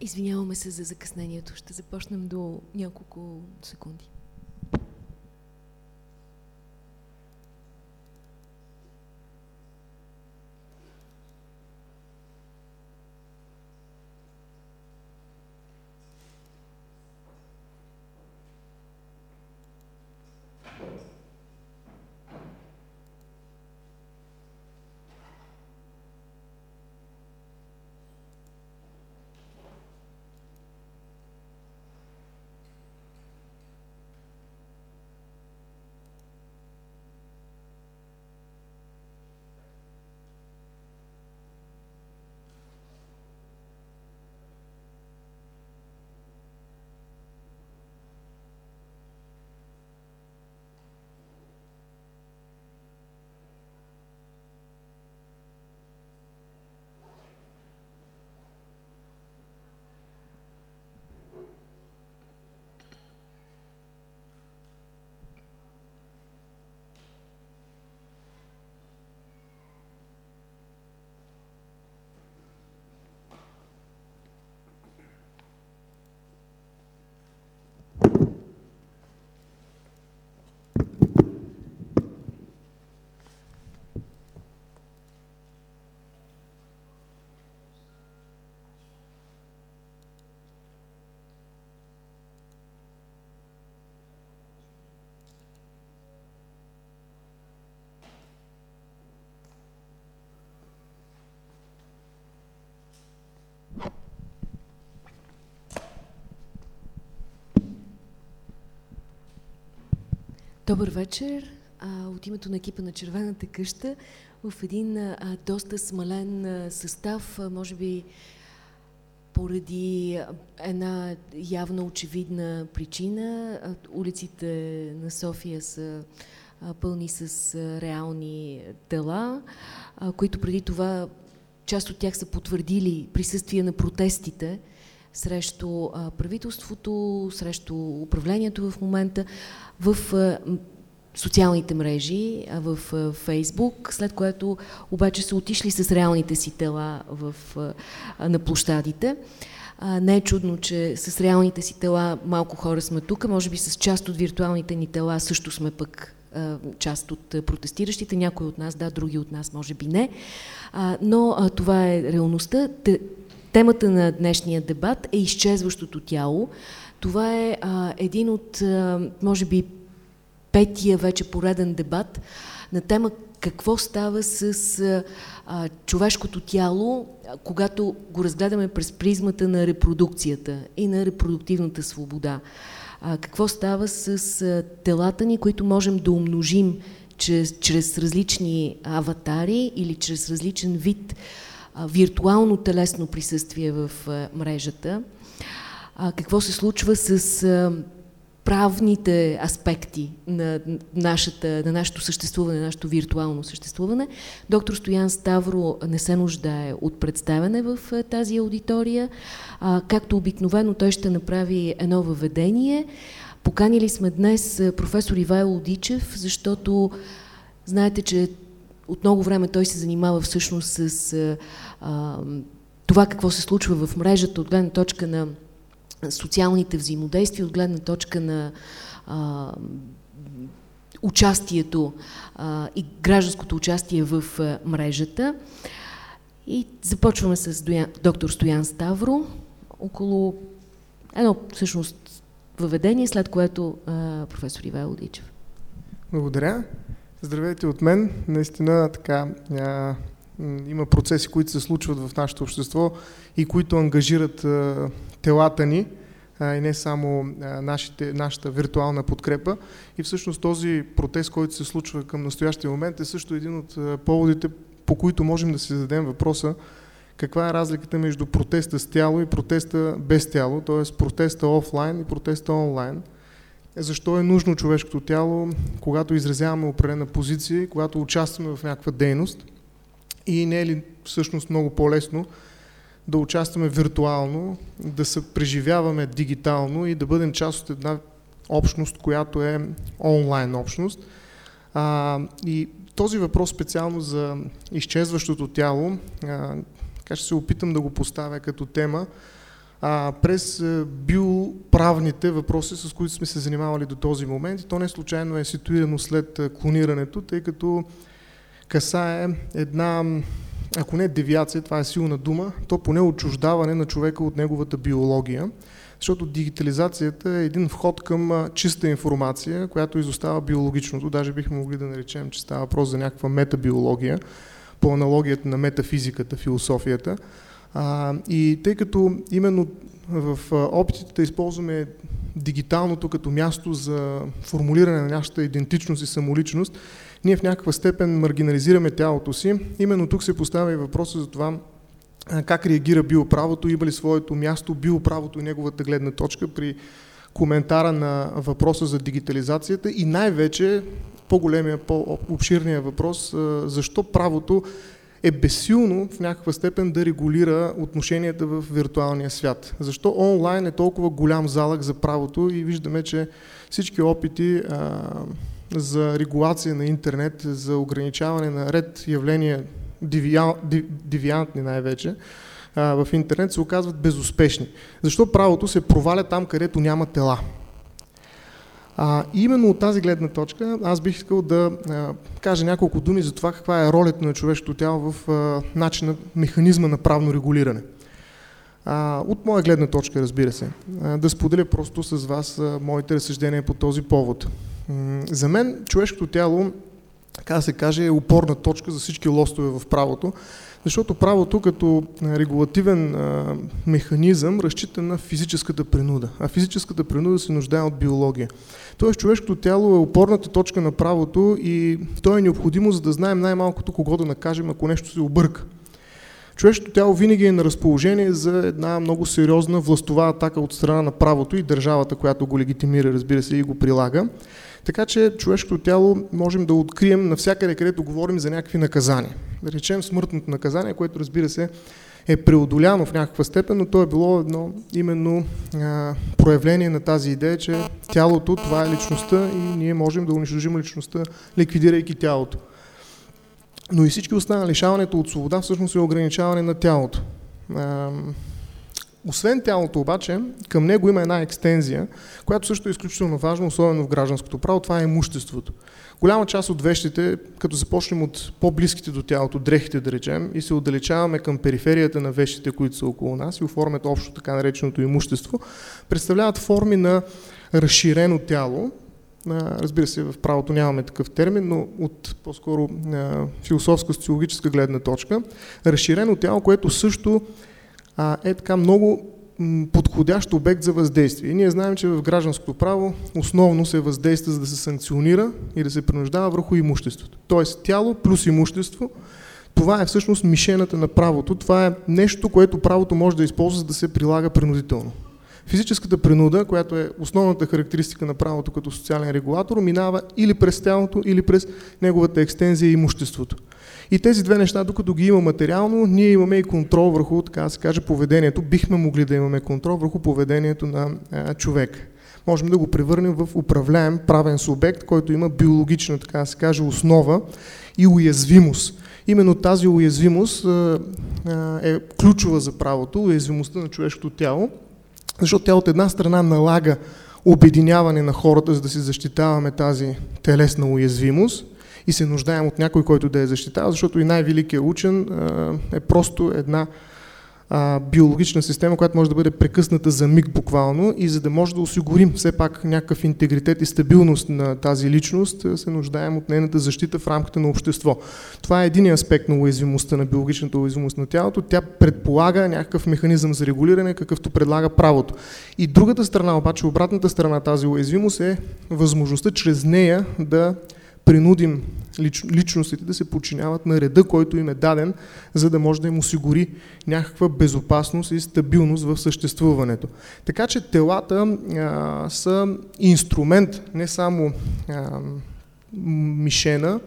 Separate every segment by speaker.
Speaker 1: Извиняваме се за закъснението. Ще започнем до няколко секунди. Добър вечер. От името на екипа на Червената къща в един доста смален състав, може би поради една явно очевидна причина. Улиците на София са пълни с реални тела, които преди това част от тях са потвърдили присъствие на протестите срещу правителството, срещу управлението в момента в социалните мрежи, в Фейсбук, след което обаче са отишли с реалните си тела в, на площадите. Не е чудно, че с реалните си тела малко хора сме тук, може би с част от виртуалните ни тела също сме пък част от протестиращите, някои от нас, да, други от нас може би не, но това е реалността. Темата на днешния дебат е изчезващото тяло. Това е а, един от, а, може би, петия вече пореден дебат на тема какво става с а, човешкото тяло, когато го разгледаме през призмата на репродукцията и на репродуктивната свобода. А, какво става с а, телата ни, които можем да умножим чрез, чрез различни аватари или чрез различен вид виртуално телесно присъствие в мрежата. Какво се случва с правните аспекти на, нашата, на нашето съществуване, на нашето виртуално съществуване. Доктор Стоян Ставро не се нуждае от представяне в тази аудитория. А, както обикновено той ще направи едно въведение. Поканили сме днес професор Ивайло Дичев, защото знаете, че от много време той се занимава всъщност с а, това какво се случва в мрежата от гледна точка на социалните взаимодействия, от гледна точка на а, участието а, и гражданското участие в а, мрежата. И започваме с доктор Стоян Ставро, около едно всъщност въведение, след което а, професор Ивайло Дичев.
Speaker 2: Благодаря. Здравейте от мен. Наистина така а, има процеси, които се случват в нашето общество и които ангажират а, телата ни а, и не само а, нашите, нашата виртуална подкрепа. И всъщност този протест, който се случва към настоящия момент е също един от а, поводите, по които можем да си зададем въпроса каква е разликата между протеста с тяло и протеста без тяло, т.е. протеста офлайн и протеста онлайн защо е нужно човешкото тяло, когато изразяваме определена позиция когато участваме в някаква дейност и не е ли всъщност много по-лесно да участваме виртуално, да се преживяваме дигитално и да бъдем част от една общност, която е онлайн общност. А, и този въпрос специално за изчезващото тяло, а, ще се опитам да го поставя като тема, а, през биоправните въпроси, с които сме се занимавали до този момент. И то не случайно е ситуирано след клонирането, тъй като касае една, ако не девиация, това е силна дума, то поне отчуждаване на човека от неговата биология. Защото дигитализацията е един вход към чиста информация, която изостава биологичното. Даже бихме могли да наречем, че става въпрос за някаква метабиология, по аналогията на метафизиката, философията. А, и тъй като именно в опитите да използваме дигиталното като място за формулиране на нашата идентичност и самоличност, ние в някаква степен маргинализираме тялото си. Именно тук се поставя и въпроса за това как реагира биоправото, има ли своето място биоправото и неговата гледна точка при коментара на въпроса за дигитализацията и най-вече по-големия, по-обширния въпрос, защо правото е безсилно в някаква степен да регулира отношенията в виртуалния свят. Защо онлайн е толкова голям залък за правото и виждаме, че всички опити а, за регулация на интернет, за ограничаване на ред явления, девиантни най-вече, в интернет се оказват безуспешни. Защо правото се проваля там, където няма тела? А, именно от тази гледна точка аз бих искал да а, кажа няколко думи за това каква е ролята на човешкото тяло в а, начина, механизма на правно регулиране. А, от моя гледна точка, разбира се, а, да споделя просто с вас а, моите разсъждения по този повод. М за мен човешкото тяло, така се каже, е опорна точка за всички лостове в правото, защото правото като регулативен а, механизъм разчита на физическата принуда, а физическата принуда се нуждае от биология. Тоест човешкото тяло е опорната точка на правото и то е необходимо, за да знаем най-малкото кого да накажем, ако нещо се обърка. Човешкото тяло винаги е на разположение за една много сериозна властова атака от страна на правото и държавата, която го легитимира, разбира се, и го прилага. Така че човешкото тяло можем да открием навсякъде, където говорим за някакви наказания. Да речем смъртното наказание, което разбира се е преодоляно в някаква степен, но то е било едно именно а, проявление на тази идея, че тялото това е личността и ние можем да унищожим личността, ликвидирайки тялото. Но и всички останали лишаването от свобода всъщност е ограничаване на тялото. А, освен тялото обаче, към него има една екстензия, която също е изключително важна, особено в гражданското право, това е имуществото. Голяма част от вещите, като започнем от по-близките до тялото, дрехите да речем, и се отдалечаваме към периферията на вещите, които са около нас и оформят общо така нареченото имущество, представляват форми на разширено тяло, Разбира се, в правото нямаме такъв термин, но от по-скоро философска, социологическа гледна точка, разширено тяло, което също е така много подходящ обект за въздействие. И ние знаем, че в гражданското право основно се въздейства за да се санкционира и да се принуждава върху имуществото. Тоест тяло плюс имущество, това е всъщност мишената на правото. Това е нещо, което правото може да използва, за да се прилага принудително. Физическата принуда, която е основната характеристика на правото като социален регулатор, минава или през тялото, или през неговата екстензия и имуществото. И тези две неща, докато ги има материално, ние имаме и контрол върху, така да се каже, поведението. Бихме могли да имаме контрол върху поведението на а, човек. Можем да го превърнем в управляем правен субект, който има биологична, така да се каже, основа и уязвимост. Именно тази уязвимост а, а, е ключова за правото, уязвимостта на човешкото тяло, защото тя от една страна налага обединяване на хората, за да си защитаваме тази телесна уязвимост – и се нуждаем от някой, който да я защитава, защото и най-великият учен е просто една биологична система, която може да бъде прекъсната за миг буквално и за да може да осигурим все пак някакъв интегритет и стабилност на тази личност, се нуждаем от нейната защита в рамките на общество. Това е един аспект на уязвимостта, на биологичната уязвимост на тялото. Тя предполага някакъв механизъм за регулиране, какъвто предлага правото. И другата страна, обаче обратната страна тази уязвимост е възможността чрез нея да принудим лич, личностите да се подчиняват на реда, който им е даден, за да може да им осигури някаква безопасност и стабилност в съществуването. Така че телата а, са инструмент, не само а, мишена,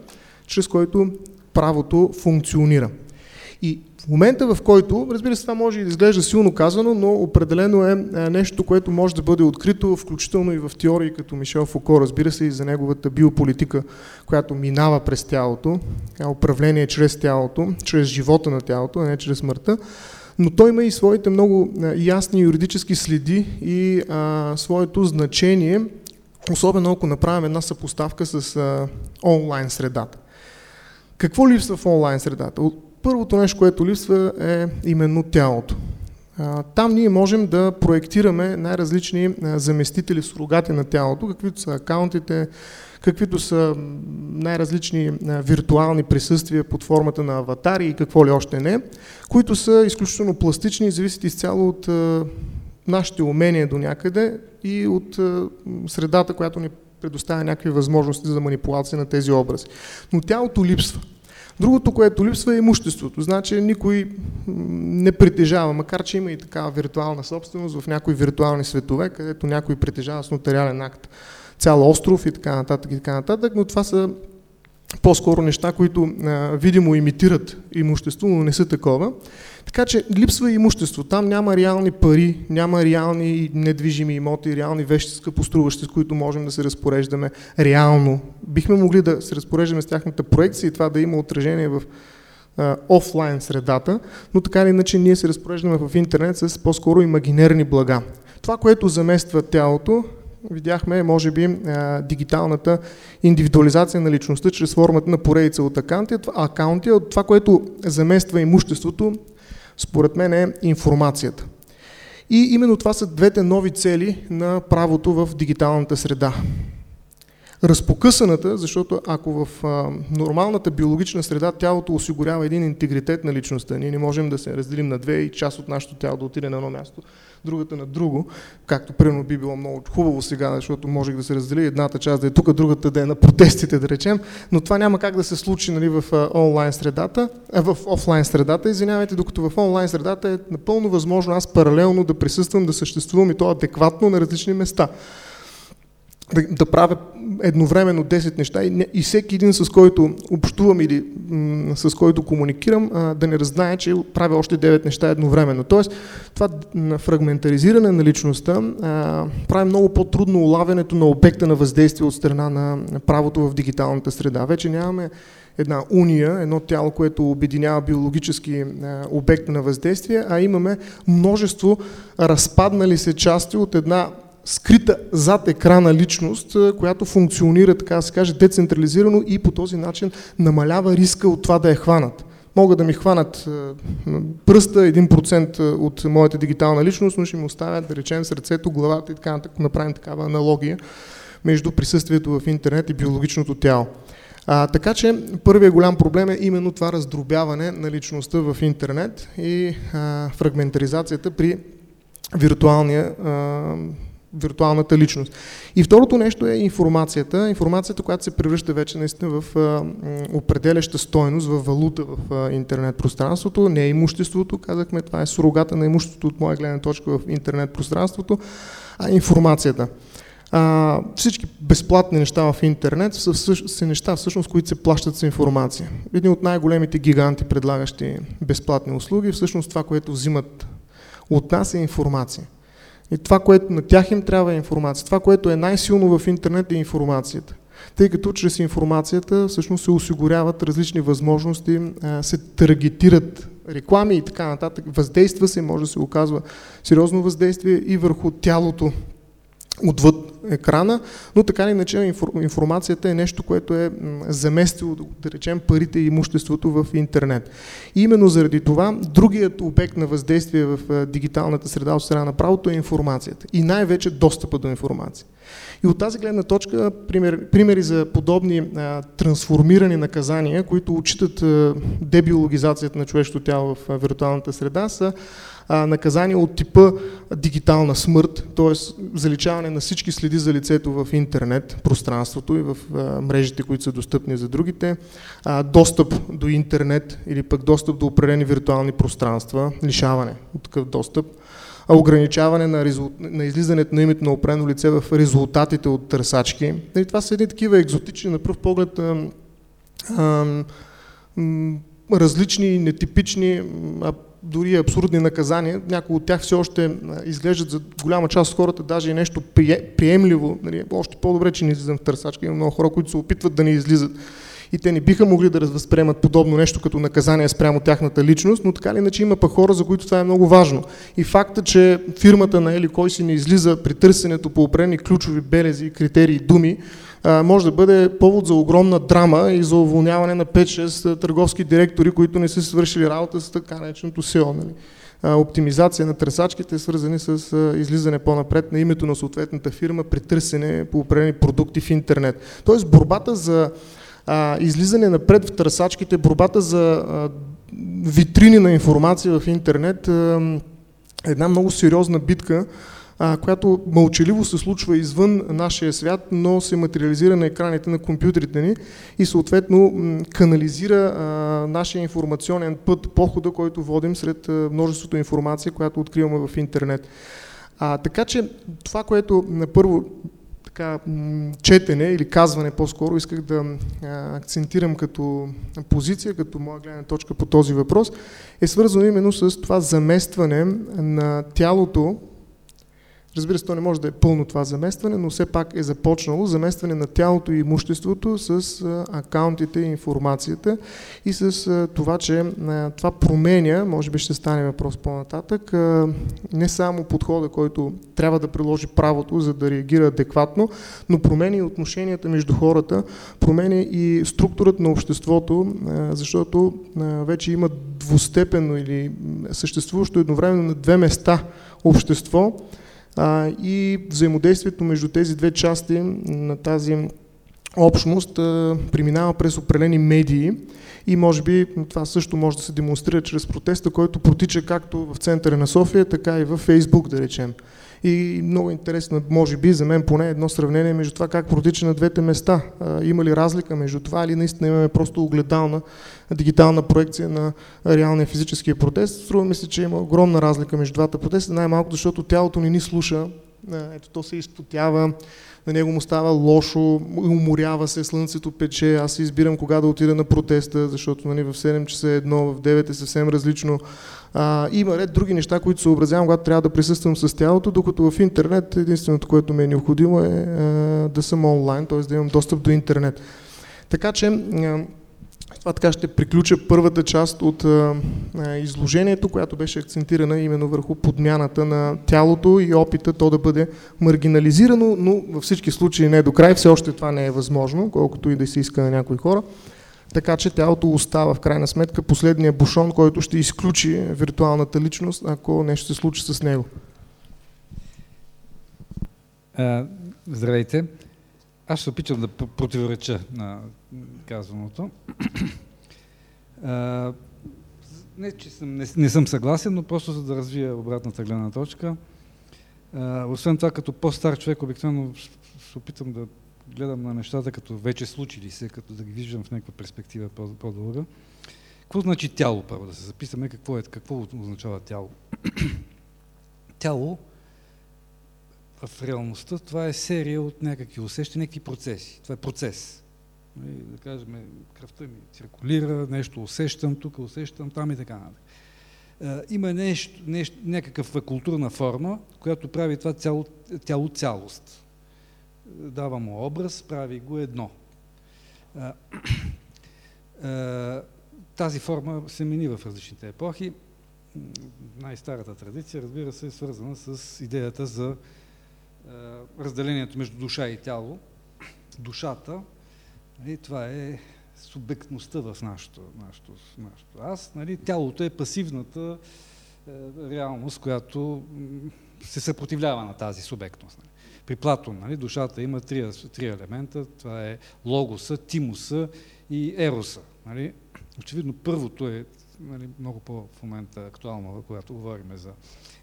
Speaker 2: чрез който правото функционира. И в момента, в който, разбира се, това може и да изглежда силно казано, но определено е, е нещо, което може да бъде открито, включително и в теории като Мишел Фуко, разбира се, и за неговата биополитика, която минава през тялото, управление чрез тялото, чрез живота на тялото, а не чрез смъртта. но той има и своите много ясни юридически следи и а, своето значение, особено ако направим една съпоставка с а, онлайн средата. Какво липсва в онлайн средата? Първото нещо, което липсва е именно тялото. Там ние можем да проектираме най-различни заместители, сурогати на тялото, каквито са акаунтите, каквито са най-различни виртуални присъствия под формата на аватари и какво ли още не, които са изключително пластични и зависят изцяло от нашите умения до някъде и от средата, която ни предоставя някакви възможности за манипулация на тези образи. Но тялото липсва. Другото, което липсва е имуществото. Значи никой не притежава, макар че има и такава виртуална собственост в някои виртуални светове, където някой притежава с нотариален акт цял остров и така нататък и така нататък, но това са по-скоро неща, които а, видимо имитират имущество, но не са такова. Така че липсва имущество. Там няма реални пари, няма реални недвижими имоти, реални вещи скъпоструващи, с които можем да се разпореждаме реално. Бихме могли да се разпореждаме с тяхната проекция и това да има отражение в офлайн средата, но така или иначе ние се разпореждаме в интернет с по-скоро имагинерни блага. Това, което замества тялото, видяхме, може би, дигиталната индивидуализация на личността чрез формата на поредица от акаунти. акаунти това, което замества имуществото, според мен е информацията. И именно това са двете нови цели на правото в дигиталната среда. Разпокъсаната, защото ако в а, нормалната биологична среда тялото осигурява един интегритет на личността, ние не можем да се разделим на две и част от нашето тяло да отиде на едно място, другата на друго, както примерно би било много хубаво сега, защото можех да се раздели едната част да е тук, другата да е на протестите, да речем, но това няма как да се случи нали, в онлайн средата, а в офлайн средата, извинявайте, докато в онлайн средата е напълно възможно аз паралелно да присъствам, да съществувам и то адекватно на различни места да, да правя едновременно 10 неща и, и всеки един с който общувам или м, с който комуникирам а, да не разнае, че правя още 9 неща едновременно. Тоест това фрагментаризиране на личността а, прави много по-трудно улавянето на обекта на въздействие от страна на, на правото в дигиталната среда. Вече нямаме една уния, едно тяло, което обединява биологически обект на въздействие, а имаме множество разпаднали се части от една скрита зад екрана личност, която функционира, така да се каже, децентрализирано и по този начин намалява риска от това да е хванат. Могат да ми хванат пръста, 1% от моята дигитална личност, но ще ми оставят, да речем, сърцето, главата и така нататък, направим такава аналогия между присъствието в интернет и биологичното тяло. А, така че първият голям проблем е именно това раздробяване на личността в интернет и а, фрагментаризацията при виртуалния а, виртуалната личност. И второто нещо е информацията. Информацията, която се превръща вече наистина в а, определяща стойност, в валута в а, интернет пространството, не е имуществото, казахме, това е сурогата на имуществото от моя гледна точка в интернет пространството, а информацията. А, всички безплатни неща в интернет са, са неща, всъщност, които се плащат с информация. Едни от най-големите гиганти, предлагащи безплатни услуги, всъщност това, което взимат от нас е информация. И това, което на тях им трябва е информация. Това, което е най-силно в интернет е информацията. Тъй като чрез информацията всъщност се осигуряват различни възможности, се таргетират реклами и така нататък. Въздейства се, може да се оказва сериозно въздействие и върху тялото отвъд екрана, но така или иначе информацията е нещо, което е заместило, да речем, парите и имуществото в интернет. И именно заради това, другият обект на въздействие в дигиталната среда от страна на правото е информацията. И най-вече достъпа до информация. И от тази гледна точка, пример, примери за подобни а, трансформирани наказания, които отчитат а, дебиологизацията на човешкото тяло в а, виртуалната среда, са а, наказания от типа дигитална смърт, т.е. заличаване на всички следи за лицето в интернет, пространството и в мрежите, които са достъпни за другите, достъп до интернет или пък достъп до определени виртуални пространства, лишаване от такъв достъп, ограничаване на, на излизането на името на опрено лице в резултатите от търсачки. И това са едни такива екзотични, на пръв поглед, а, а, различни, нетипични, а дори абсурдни наказания, някои от тях все още изглеждат за голяма част от хората даже и нещо приемливо, нали, още по-добре, че не излизам в търсачка, има много хора, които се опитват да не излизат и те не биха могли да възприемат подобно нещо като наказание спрямо тяхната личност, но така или иначе има пък хора, за които това е много важно. И факта, че фирмата на Ели кой си не излиза при търсенето по определени ключови белези, критерии, думи, може да бъде повод за огромна драма и за уволняване на 5-6 търговски директори, които не са свършили работа с така нареченото СЕО. Нали? оптимизация на търсачките, свързани с излизане по-напред на името на съответната фирма при търсене по определени продукти в интернет. Тоест борбата за а, излизане напред в търсачките, борбата за а, витрини на информация в интернет е една много сериозна битка, която мълчаливо се случва извън нашия свят, но се материализира на екраните на компютрите ни и съответно канализира нашия информационен път, похода, който водим сред множеството информация, която откриваме в интернет. А, така че това, което на първо така, четене или казване по-скоро исках да акцентирам като позиция, като моя гледна точка по този въпрос, е свързано именно с това заместване на тялото Разбира се, то не може да е пълно това заместване, но все пак е започнало заместване на тялото и имуществото с акаунтите и информацията и с това, че това променя, може би ще стане въпрос по-нататък, не само подхода, който трябва да приложи правото, за да реагира адекватно, но променя и отношенията между хората, променя и структурата на обществото, защото вече има двустепенно или съществуващо едновременно на две места общество, и взаимодействието между тези две части на тази общност преминава през определени медии и може би това също може да се демонстрира чрез протеста, който протича както в центъра на София, така и в Фейсбук, да речем. И много интересно, може би, за мен поне едно сравнение между това как протича на двете места. Има ли разлика между това или наистина имаме просто огледална дигитална проекция на реалния физическия протест? Струва ми се, че има огромна разлика между двата протеста, най-малко защото тялото ни ни слуша, ето то се изпотява, на него му става лошо, уморява се, слънцето пече, аз избирам кога да отида на протеста, защото нали, в 7 часа е едно, в 9 е съвсем различно. А, има ред други неща, които се образявам, когато трябва да присъствам с тялото, докато в интернет единственото, което ми е необходимо е а, да съм онлайн, т.е. да имам достъп до интернет. Така че това така ще приключа първата част от а, изложението, която беше акцентирана именно върху подмяната на тялото и опита то да бъде маргинализирано, но във всички случаи не до край, все още това не е възможно, колкото и да се иска на някои хора. Така че тялото остава в крайна сметка последния бушон, който ще изключи виртуалната личност, ако нещо се случи с него.
Speaker 3: здравейте. Аз ще опитам да противореча на казаното. А, не, че съм, не, не съм съгласен, но просто за да развия обратната гледна точка. А, освен това, като по-стар човек, обикновено се опитам да гледам на нещата като вече случили се, като да ги виждам в някаква перспектива по-дълга. Какво значи тяло, първо да се записаме, какво, е, какво означава тяло? тяло в реалността това е серия от някакви усещания, някакви процеси. Това е процес. Нали, да кажем, кръвта ми циркулира, нещо усещам, тук усещам, там и така нататък. Има нещо, нещо, някаква културна форма, която прави това цяло, тяло цялост. Дава му образ, прави го едно. Тази форма се мени в различните епохи. Най-старата традиция, разбира се, е свързана с идеята за разделението между душа и тяло. Душата, нали, това е субектността в нашото, нашото, нашото аз. Нали, тялото е пасивната е, реалност, която се съпротивлява на тази субектност. Нали. При Платон нали, душата има три, три елемента. Това е логоса, тимуса и ероса. Нали. Очевидно първото е нали, много по в момента актуално, когато говорим за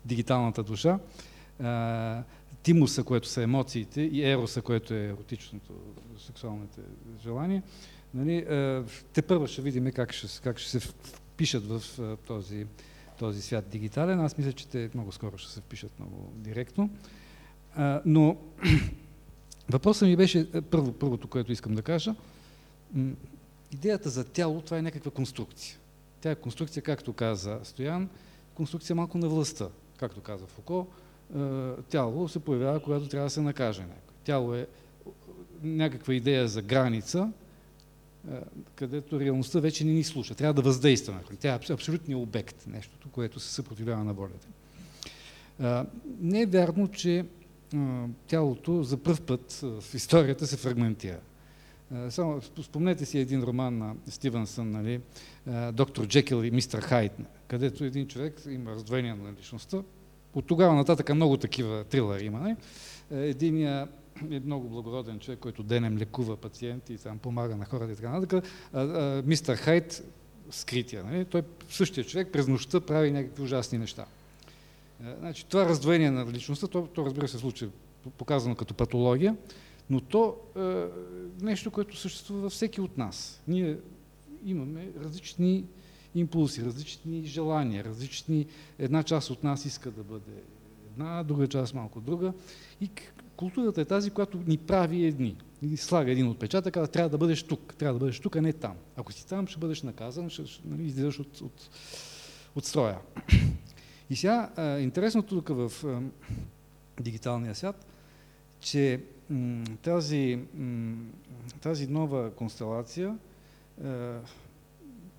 Speaker 3: дигиталната душа. Тимуса, което са емоциите, и Ероса, което е еротичното, сексуалните желания, нали, те първо ще видим как ще, как ще се впишат в този, този свят дигитален. Аз мисля, че те много скоро ще се впишат много директно. Но въпросът ми беше, първо, първото, което искам да кажа, идеята за тяло, това е някаква конструкция. Тя е конструкция, както каза Стоян, конструкция малко на властта, както каза Фуко, тяло се появява, когато трябва да се накаже някой. Тяло е някаква идея за граница, където реалността вече не ни слуша. Трябва да въздейства Тя е абсолютният обект, нещото, което се съпротивлява на волята. Не е вярно, че тялото за първ път в историята се фрагментира. Само спомнете си един роман на Стивенсън, нали, доктор Джекил и мистер Хайт, където един човек има раздвоение на личността. От тогава нататък много такива трилъри има. Нали? Единия е много благороден човек, който денем лекува пациенти и там помага на хората и така нататък. Мистер Хайт, скрития. Нали? Той същия човек през нощта прави някакви ужасни неща. Значи, това раздвоение на личността, то, то разбира се случи показано като патология, но то е нещо, което съществува във всеки от нас. Ние имаме различни импулси, различни желания, различни... Една част от нас иска да бъде една, друга част малко друга. И културата е тази, която ни прави едни. Ни слага един отпечатък, казва, трябва да бъдеш тук, трябва да бъдеш тук, а не там. Ако си там, ще бъдеш наказан, ще, нали, излизаш от, от, от строя. И сега, интересното тук в дигиталния свят, че тази, тази нова констелация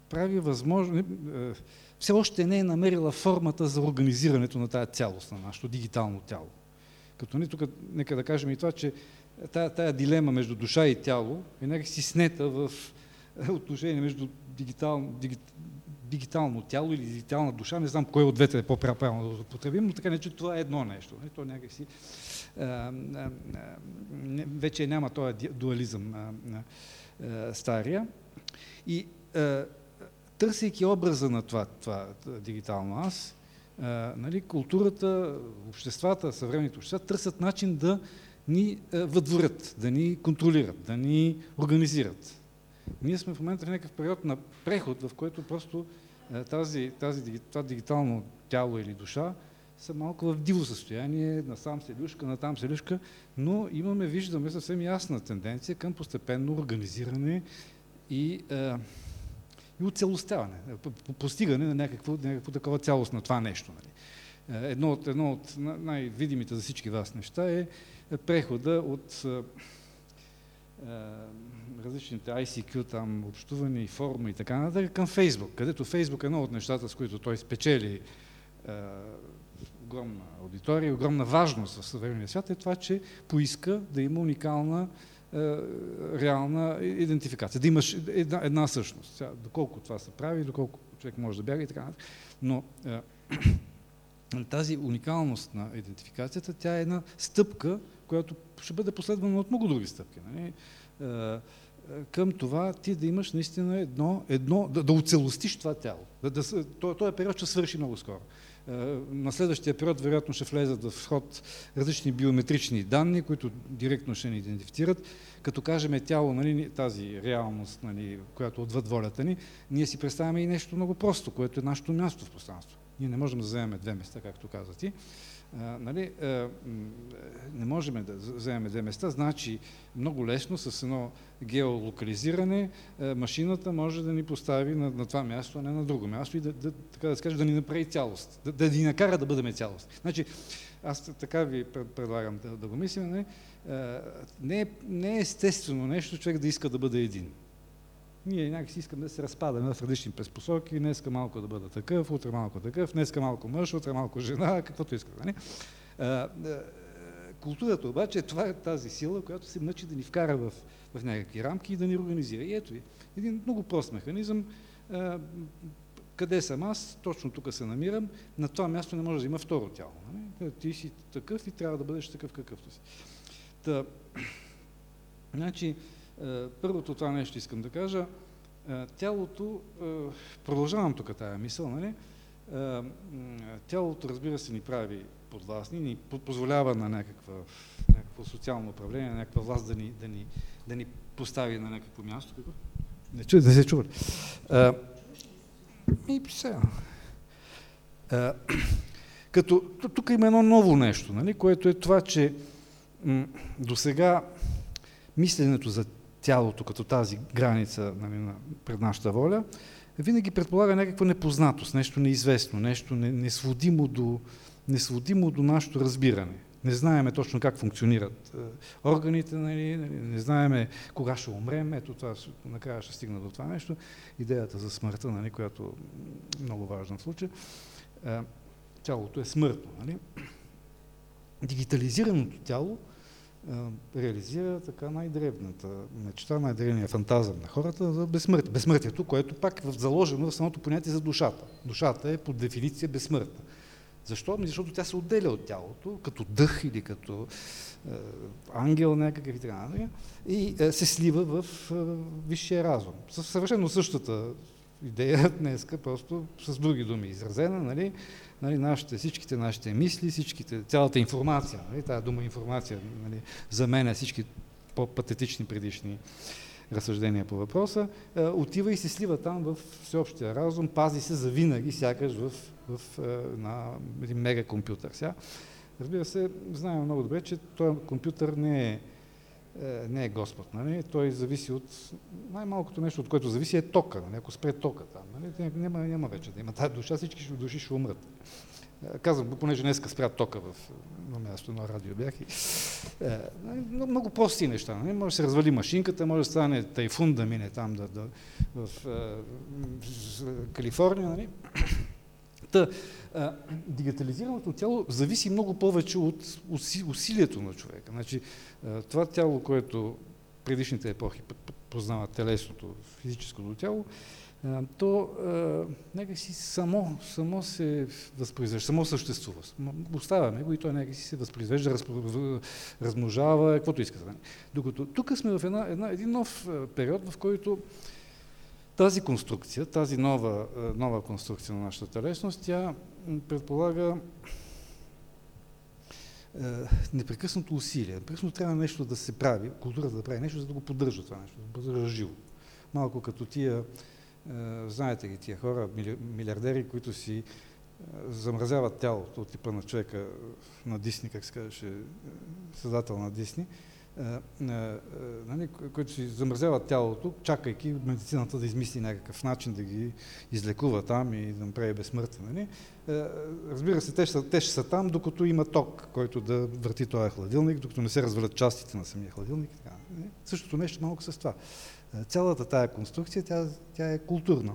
Speaker 3: прави възможно, все още не е намерила формата за организирането на тази цялост на нашето дигитално тяло. Като не тук, нека да кажем и това, че тая, тая дилема между душа и тяло е някакси снета в отношение между дигитално, дигитално тяло или дигитална душа, не знам кой от двете е по-правилно да употребим, но така не, че това е едно нещо. Не? То някакси а, вече няма този дуализъм а, стария. И търсейки образа на това, това дигитално аз, а, нали, културата, обществата, съвременните общества търсят начин да ни а, въдворят, да ни контролират, да ни организират. Ние сме в момента в някакъв период на преход, в който просто тази, тази, това дигитално тяло или душа са малко в диво състояние, насам се люшка, натам се люшка, но имаме, виждаме съвсем ясна тенденция към постепенно организиране и, е, и оцелостяване, постигане на някакво, някакво такова цялост на това нещо. Нали. Е, едно от, едно от най-видимите за всички вас неща е прехода от различните ICQ там общувания и форуми и така нататък към Фейсбук, където Фейсбук е едно от нещата, с които той спечели е, огромна аудитория, огромна важност в съвременния свят е това, че поиска да има уникална е, реална идентификация, да имаш една, една същност. Сега, доколко това се прави, доколко човек може да бяга и така нататък. Но е, тази уникалност на идентификацията, тя е една стъпка, която ще бъде последвана от много други стъпки. Нали? Е, към това ти да имаш наистина едно, едно да, да оцелостиш това тяло. Да, да, то, този период ще свърши много скоро. Е, на следващия период вероятно ще влезат в ход различни биометрични данни, които директно ще ни идентифицират. Като кажем тяло, нали, тази реалност, нали, която отвъд волята ни, ние си представяме и нещо много просто, което е нашето място в пространство. Ние не можем да вземем две места, както каза ти нали, не можем да вземем две места, значи много лесно с едно геолокализиране машината може да ни постави на, на това място, а не на друго място и да, да, така да скажа, да ни направи цялост, да, да ни накара да бъдем цялост. Значи, аз така ви предлагам да, да го мислим, не, не, е, не е естествено нещо човек да иска да бъде един. Ние някакси искаме да се разпадаме в различни посоки, днеска малко да бъда такъв, утре малко такъв, днеска малко мъж, утре малко жена, каквото искате. Нали? Културата обаче е това е тази сила, която се мъчи да ни вкара в, в някакви рамки и да ни организира. И ето ви, един много прост механизъм. А, къде съм аз, точно тук се намирам, на това място не може да има второ тяло. Нали? Ти си такъв и трябва да бъдеш такъв какъвто си. Та, значи, първото това нещо искам да кажа. Е, тялото, е, продължавам тук тая мисъл, нали? Тялото, разбира се, ни прави подвластни, ни позволява на някаква, някакво социално управление, на някаква власт да ни, да ни, да ни постави на някакво място. Не чуя, да се чува. И сега. Като тук има едно ново нещо, нали, което е това, че до сега мисленето за тялото като тази граница нали, пред нашата воля, винаги предполага някаква непознатост, нещо неизвестно, нещо несводимо до, несводимо до нашето разбиране. Не знаеме точно как функционират органите, нали, нали, не знаеме кога ще умрем. Ето това накрая ще стигна до това нещо. Идеята за смъртта, нали, която е много важна в случая. Тялото е смъртно. Нали? Дигитализираното тяло реализира така най-древната мечта, най-древния фантазъм на хората за безсмъртие. Безсмъртието, което пак е заложено в самото понятие за душата. Душата е по дефиниция безсмъртна. Защо? Ами защото тя се отделя от тялото, като дъх или като е, ангел някакъв и така и е, се слива в е, висшия разум. Съвършено същата идея днеска, просто с други думи изразена, нали? Нали, нашите, всичките нашите мисли, всичките, цялата информация, нали? тази дума информация, нали? за мен е всички по-патетични предишни разсъждения по въпроса, е, отива и се слива там в всеобщия разум, пази се за винаги, сякаш в, в, е, на един мега компютър. Сега, разбира се, знаем много добре, че този компютър не е, е, не е Господ. Нали? Той зависи от най-малкото нещо, от което зависи е тока. Нали? Ако спре тока там, нали? няма, няма вече да има тази душа, всички души ще умрат. Казвам, понеже днеска спря тока в, на място на радио бях и е, много, много прости неща. Не? Нали? Може да се развали машинката, може да стане тайфун да мине там да, да, в, в Калифорния. Нали? Та, а, дигитализираното тяло зависи много повече от усилието на човека. Значи, а, това тяло, което предишните епохи познават телесното, физическото тяло, то някакси само, само се възпроизвежда, само съществува. Оставяме го и той някакси се възпроизвежда, размножава, каквото иска. Докато тук сме в една, една, един нов период, в който тази конструкция, тази нова, нова конструкция на нашата телесност, тя предполага непрекъснато усилие. Непрекъснато трябва нещо да се прави, културата да прави нещо, за да го поддържа това нещо, да го поддържа живо. Малко като тия е, знаете ги тия хора, милиардери, които си е, замразяват тялото от типа на човека на Дисни, как се казваше, е, създател на Дисни, нали, които си замразяват тялото, чакайки медицината да измисли някакъв начин да ги излекува там и да направи безсмъртен. Нали. Разбира се, те ще, те ще са там, докато има ток, който да върти този хладилник, докато не се развалят частите на самия хладилник. Нали. Същото нещо малко с това. Цялата тая конструкция, тя, тя е културна.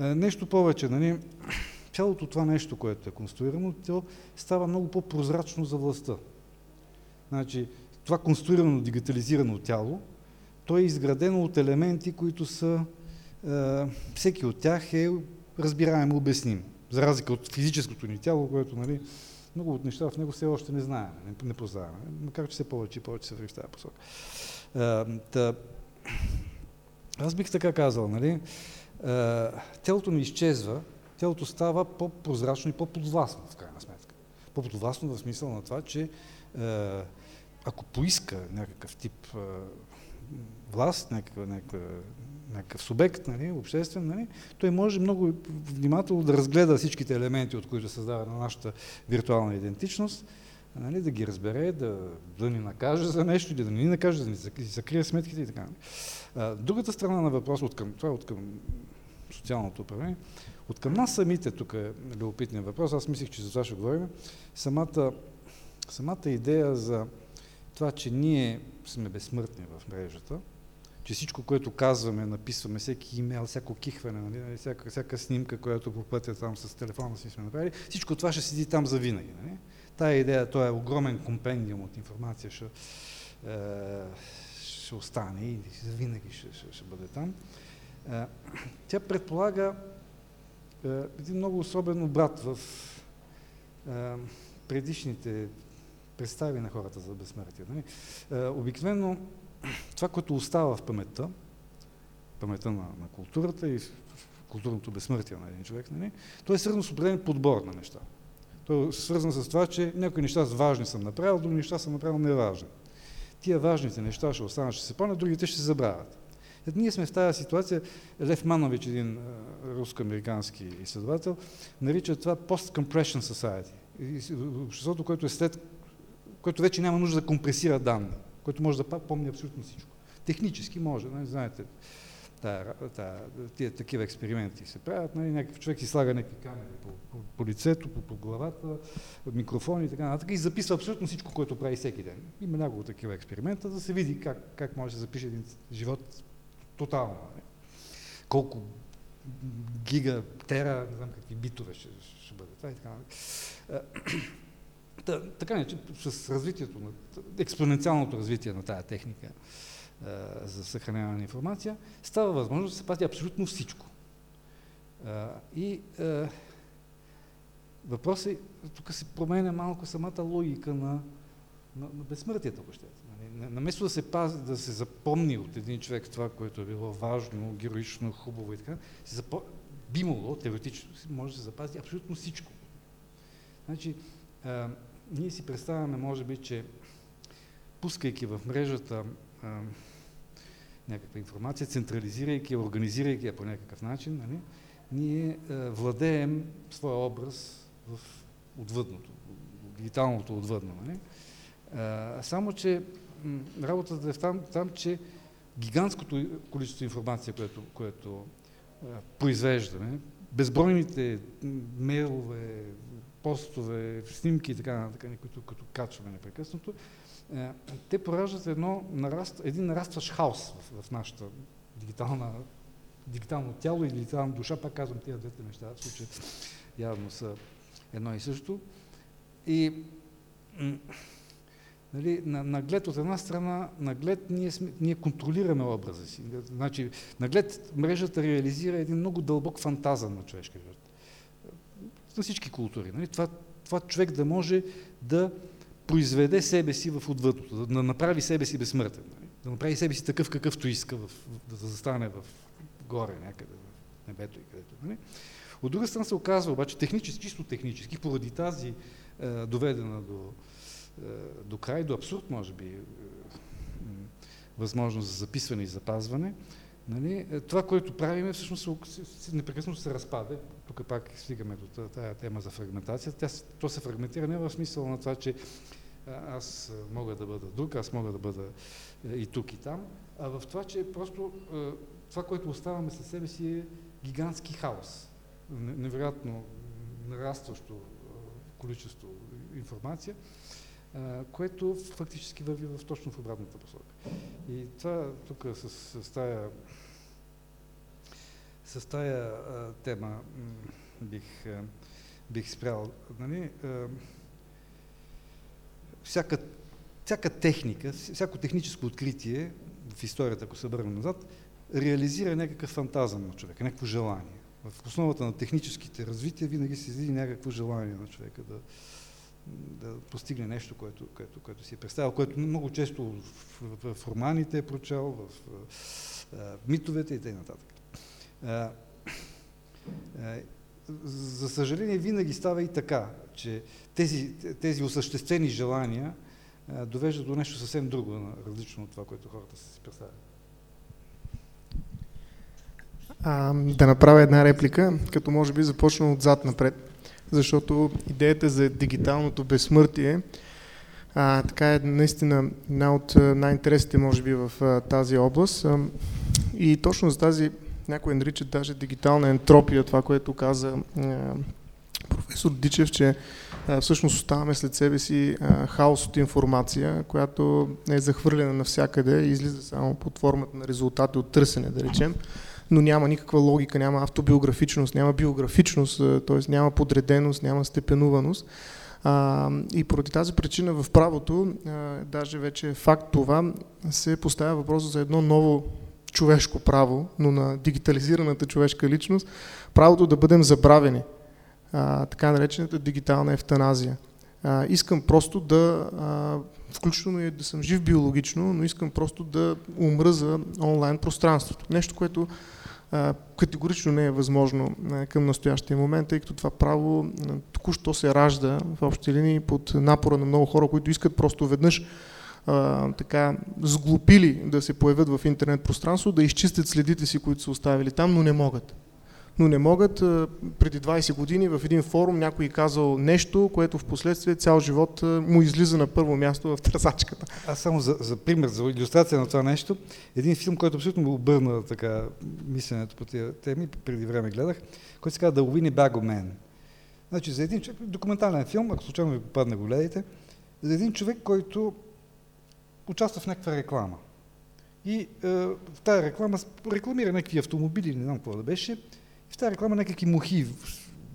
Speaker 3: Нещо повече, нали, цялото това нещо, което е конструирано, то става много по-прозрачно за властта. Значи, това конструирано, дигитализирано тяло, то е изградено от елементи, които са, е, всеки от тях е разбираемо обясним. За разлика от физическото ни тяло, което нали, много от неща в него все още не знаем, не, не познаваме, макар че все повече и повече се върви в тази посока. Е, аз бих така казал, нали? Телото ми изчезва, телото става по-прозрачно и по-подвластно, в крайна сметка. По-подвластно в смисъл на това, че ако поиска някакъв тип власт, някакъв, някакъв, някакъв субект, нали, обществен, нали, той може много внимателно да разгледа всичките елементи, от които създава на нашата виртуална идентичност, нали, да ги разбере, да, да ни накаже за нещо или да ни накаже, да ни закрие сметките и така. Другата страна на въпроса, от към, това е от към социалното управление, от към нас самите, тук е любопитният въпрос, аз мислих, че за това ще говорим, самата, самата идея за това, че ние сме безсмъртни в мрежата, че всичко, което казваме, написваме, всеки имейл, всяко кихване, нали, всяка, всяка снимка, която по пътя там с телефона си сме направили, всичко това ще седи там за винаги. Нали? Тая идея, той е огромен компендиум от информация, ще, е, ще остане и винаги ще, ще, ще бъде там. Е, тя предполага е, един много особен обрат в е, предишните представи на хората за безсмъртие. Нали? Е, обикновено това, което остава в паметта, паметта на, на културата и културното безсмъртие на един човек, нали? то е свързано с определен подбор на неща. То е свързано с това, че някои неща важни съм направил, други неща съм направил неважни. Тия важните неща ще останат, ще се помнят, другите ще се забравят. Ето ние сме в тази ситуация. Лев Манович, един руско-американски изследовател, нарича това post-compression society. Обществото, което е след, което вече няма нужда да компресира данни, което може да помни абсолютно всичко. Технически може, не нали, знаете. тая, тия, такива експерименти се правят. Нали, някакъв човек си слага някакви камери по, по, по лицето, по, по главата, микрофони и така нататък и записва абсолютно всичко, което прави всеки ден. Има няколко такива експеримента, да се види как, как може да запише един живот тотално. Нали. Колко гига, тера, не знам какви битове ще, ще бъде това и така Та, така не, с развитието на експоненциалното развитие на тая техника а, за съхраняване на информация, става възможно да се пази абсолютно всичко. А, и а, въпросът е, тук се променя малко самата логика на, на, на безсмъртието, ако. Нали, наместо да се, пази, да се запомни от един човек това, което е било важно, героично, хубаво и така, се запом... би могло, теоретично, може да се запази абсолютно всичко. Значи, а, ние си представяме, може би, че пускайки в мрежата а, някаква информация, централизирайки, организирайки я по някакъв начин, нали, ние а, владеем своя образ в отвъдното, дигиталното отвъдно. Нали. А, само, че работата е там, там, че гигантското количество информация, което, което а, произвеждаме, безбройните мейлове, постове, снимки и така нататък, които като качваме непрекъснато, е, те пораждат едно, един нарастващ хаос в, в нашата дигитална, дигитално тяло и дигитална душа. Пак казвам тези двете неща, в случая явно са едно и също. И нали, на, наглед от една страна, наглед ние, ние контролираме образа си. Значи, наглед мрежата реализира един много дълбок фантазъм на човешка живот на всички култури. Нали? Това, това човек да може да произведе себе си в отвъдното, да направи себе си безсмъртен, нали? да направи себе си такъв какъвто иска, в, да застане в горе някъде, в небето и където. Нали? От друга страна се оказва обаче технически, чисто технически, поради тази е, доведена до, е, до край, до абсурд, може би, е, възможност за записване и запазване, Нали, е, това, което правим, всъщност непрекъснато се разпада. Тук пак стигаме до тази тема за фрагментация. Тя, то се фрагментира не в смисъл на това, че аз мога да бъда друг, аз мога да бъда е, и тук и там, а в това, че просто е, това, което оставаме със себе си е гигантски хаос. Невероятно нарастващо количество информация, което фактически върви в точно в обратната посока. И това тук с, с тая, с тая а, тема бих, а, бих спрял. Нали? А, всяка, всяка техника, всяко техническо откритие в историята, ако се върнем назад, реализира някакъв фантазъм на човека, някакво желание. В основата на техническите развития винаги се излиза някакво желание на човека да, да постигне нещо, което, което, което си е представил, което много често в, в, в романите е прочел, в, в, в митовете и т.н. За съжаление, винаги става и така, че тези, тези осъществени желания довеждат до нещо съвсем друго, различно от това, което хората са си представят.
Speaker 2: Да направя една реплика, като може би започна отзад напред защото идеята за дигиталното безсмъртие а, така е наистина една от най-интересните, може би, в а, тази област. А, и точно за тази, някой наричат даже дигитална ентропия, това, което каза а, професор Дичев, че а, всъщност оставаме след себе си а, хаос от информация, която е захвърлена навсякъде и излиза само под формата на резултати от търсене, да речем но няма никаква логика, няма автобиографичност, няма биографичност, т.е. няма подреденост, няма степенуваност. А, и поради тази причина в правото, а, даже вече е факт това, се поставя въпроса за едно ново човешко право, но на дигитализираната човешка личност, правото да бъдем забравени, а, така наречената дигитална ефтаназия. А, искам просто да, а, включително и да съм жив биологично, но искам просто да умра за онлайн пространството. Нещо, което категорично не е възможно към настоящия момент, тъй като това право току-що се ражда в общи линии под напора на много хора, които искат просто веднъж така сглупили да се появят в интернет пространство, да изчистят следите си, които са оставили там, но не могат. но не могат преди 20 години в един форум някой казал нещо, което в последствие цял живот му излиза на първо място в търсачката.
Speaker 3: Аз само за, за пример, за иллюстрация на това нещо, един филм, който абсолютно му обърна така мисленето по тези теми, преди време гледах, който се казва The Winnie Bago Man. Значи за един човек, документален филм, ако случайно ви попадне го гледайте, за един човек, който участва в някаква реклама. И е, в тази реклама рекламира някакви автомобили, не знам какво да беше, и в тази реклама някакви мухи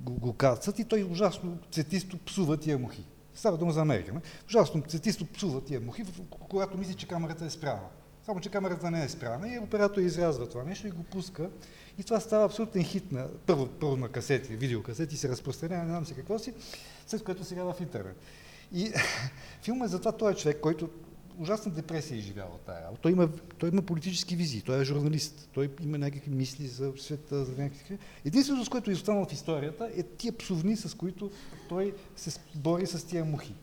Speaker 3: го, го кацат и той ужасно цветисто псува тия мухи. Става дума за Америка. Не? Ужасно цветисто псува тия мухи, когато мисли, че камерата е спряна. Само, че камерата не е спряна и оператор изрязва това нещо и го пуска. И това става абсолютен хит на, първо, първо на касети, видеокасети, се разпространява, не знам си какво си, след което сега в интернет. И филмът е за това този човек, който ужасна депресия изживява от тая Той има, той има политически визии, той е журналист, той има някакви мисли за света, за някакви... Единственото, с което е останал в историята, е тия псовни, с които той се бори с тия мухи.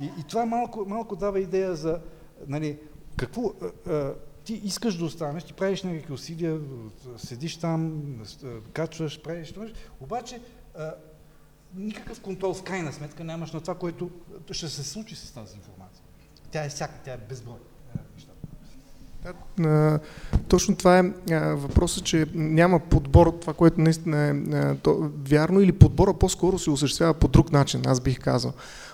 Speaker 3: И, и това малко, малко дава идея за, нали, какво, а, а, ти искаш да останеш, ти правиш някакви усилия, седиш там, качваш, правиш това, обаче а, никакъв контрол в крайна сметка нямаш на това, което ще се случи с тази информация. Тя е всяка, тя е безброй.
Speaker 2: Да, точно това е въпросът, че няма подбор, това, което наистина е вярно, или подбора по-скоро се осъществява по друг начин, аз бих казал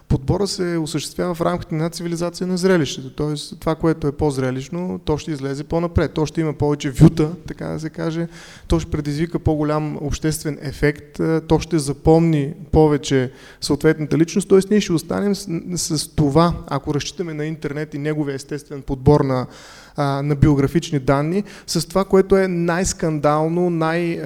Speaker 2: подбора се осъществява в рамките на цивилизация на зрелището. Тоест това, което е по-зрелищно, то ще излезе по-напред. То ще има повече вюта, така да се каже. То ще предизвика по-голям обществен ефект. То ще запомни повече съответната личност. Тоест ние ще останем с, с това, ако разчитаме на интернет и неговия естествен подбор на на биографични данни, с това, което е най-скандално, най-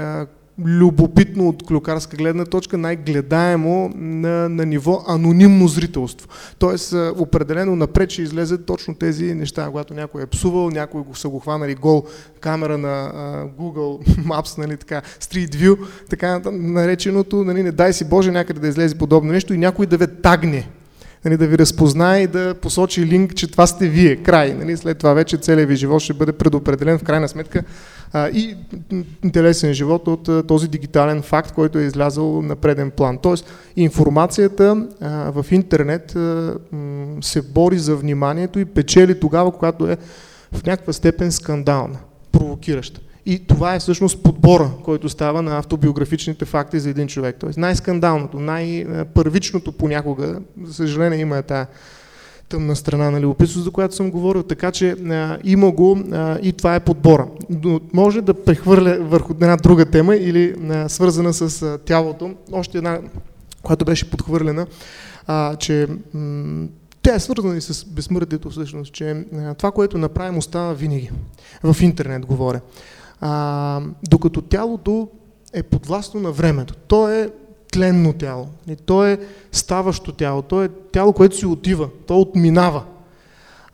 Speaker 2: любопитно от клюкарска гледна точка, най-гледаемо на, на ниво анонимно зрителство. Тоест, определено напред ще излезат точно тези неща, когато някой е псувал, някой го са го хванали гол камера на uh, Google Maps, нали, така, Street View, така нареченото, нали, не дай си Боже някъде да излезе подобно нещо и някой да ви тагне нали, да ви разпознае и да посочи линк, че това сте вие, край. Нали, след това вече целият ви живот ще бъде предопределен в крайна сметка а, и интересен живот от а, този дигитален факт, който е излязъл на преден план. Тоест, информацията а, в интернет а, се бори за вниманието и печели тогава, когато е в някаква степен скандална, провокираща. И това е всъщност подбора, който става на автобиографичните факти за един човек. Тоест най-скандалното, най-първичното понякога, за съжаление има тази тъмна страна на любопитство, за която съм говорил, така че а, има го а, и това е подбора. Но може да прехвърля върху една друга тема или а, свързана с а, тялото. Още една, която беше подхвърлена, а, че тя е свързана и с безсмъртието всъщност, че а, това, което направим, остава винаги. В интернет говоря. А, докато тялото е подвластно на времето. То е тленно тяло. И то е ставащо тяло. То е тяло, което си отива. То отминава.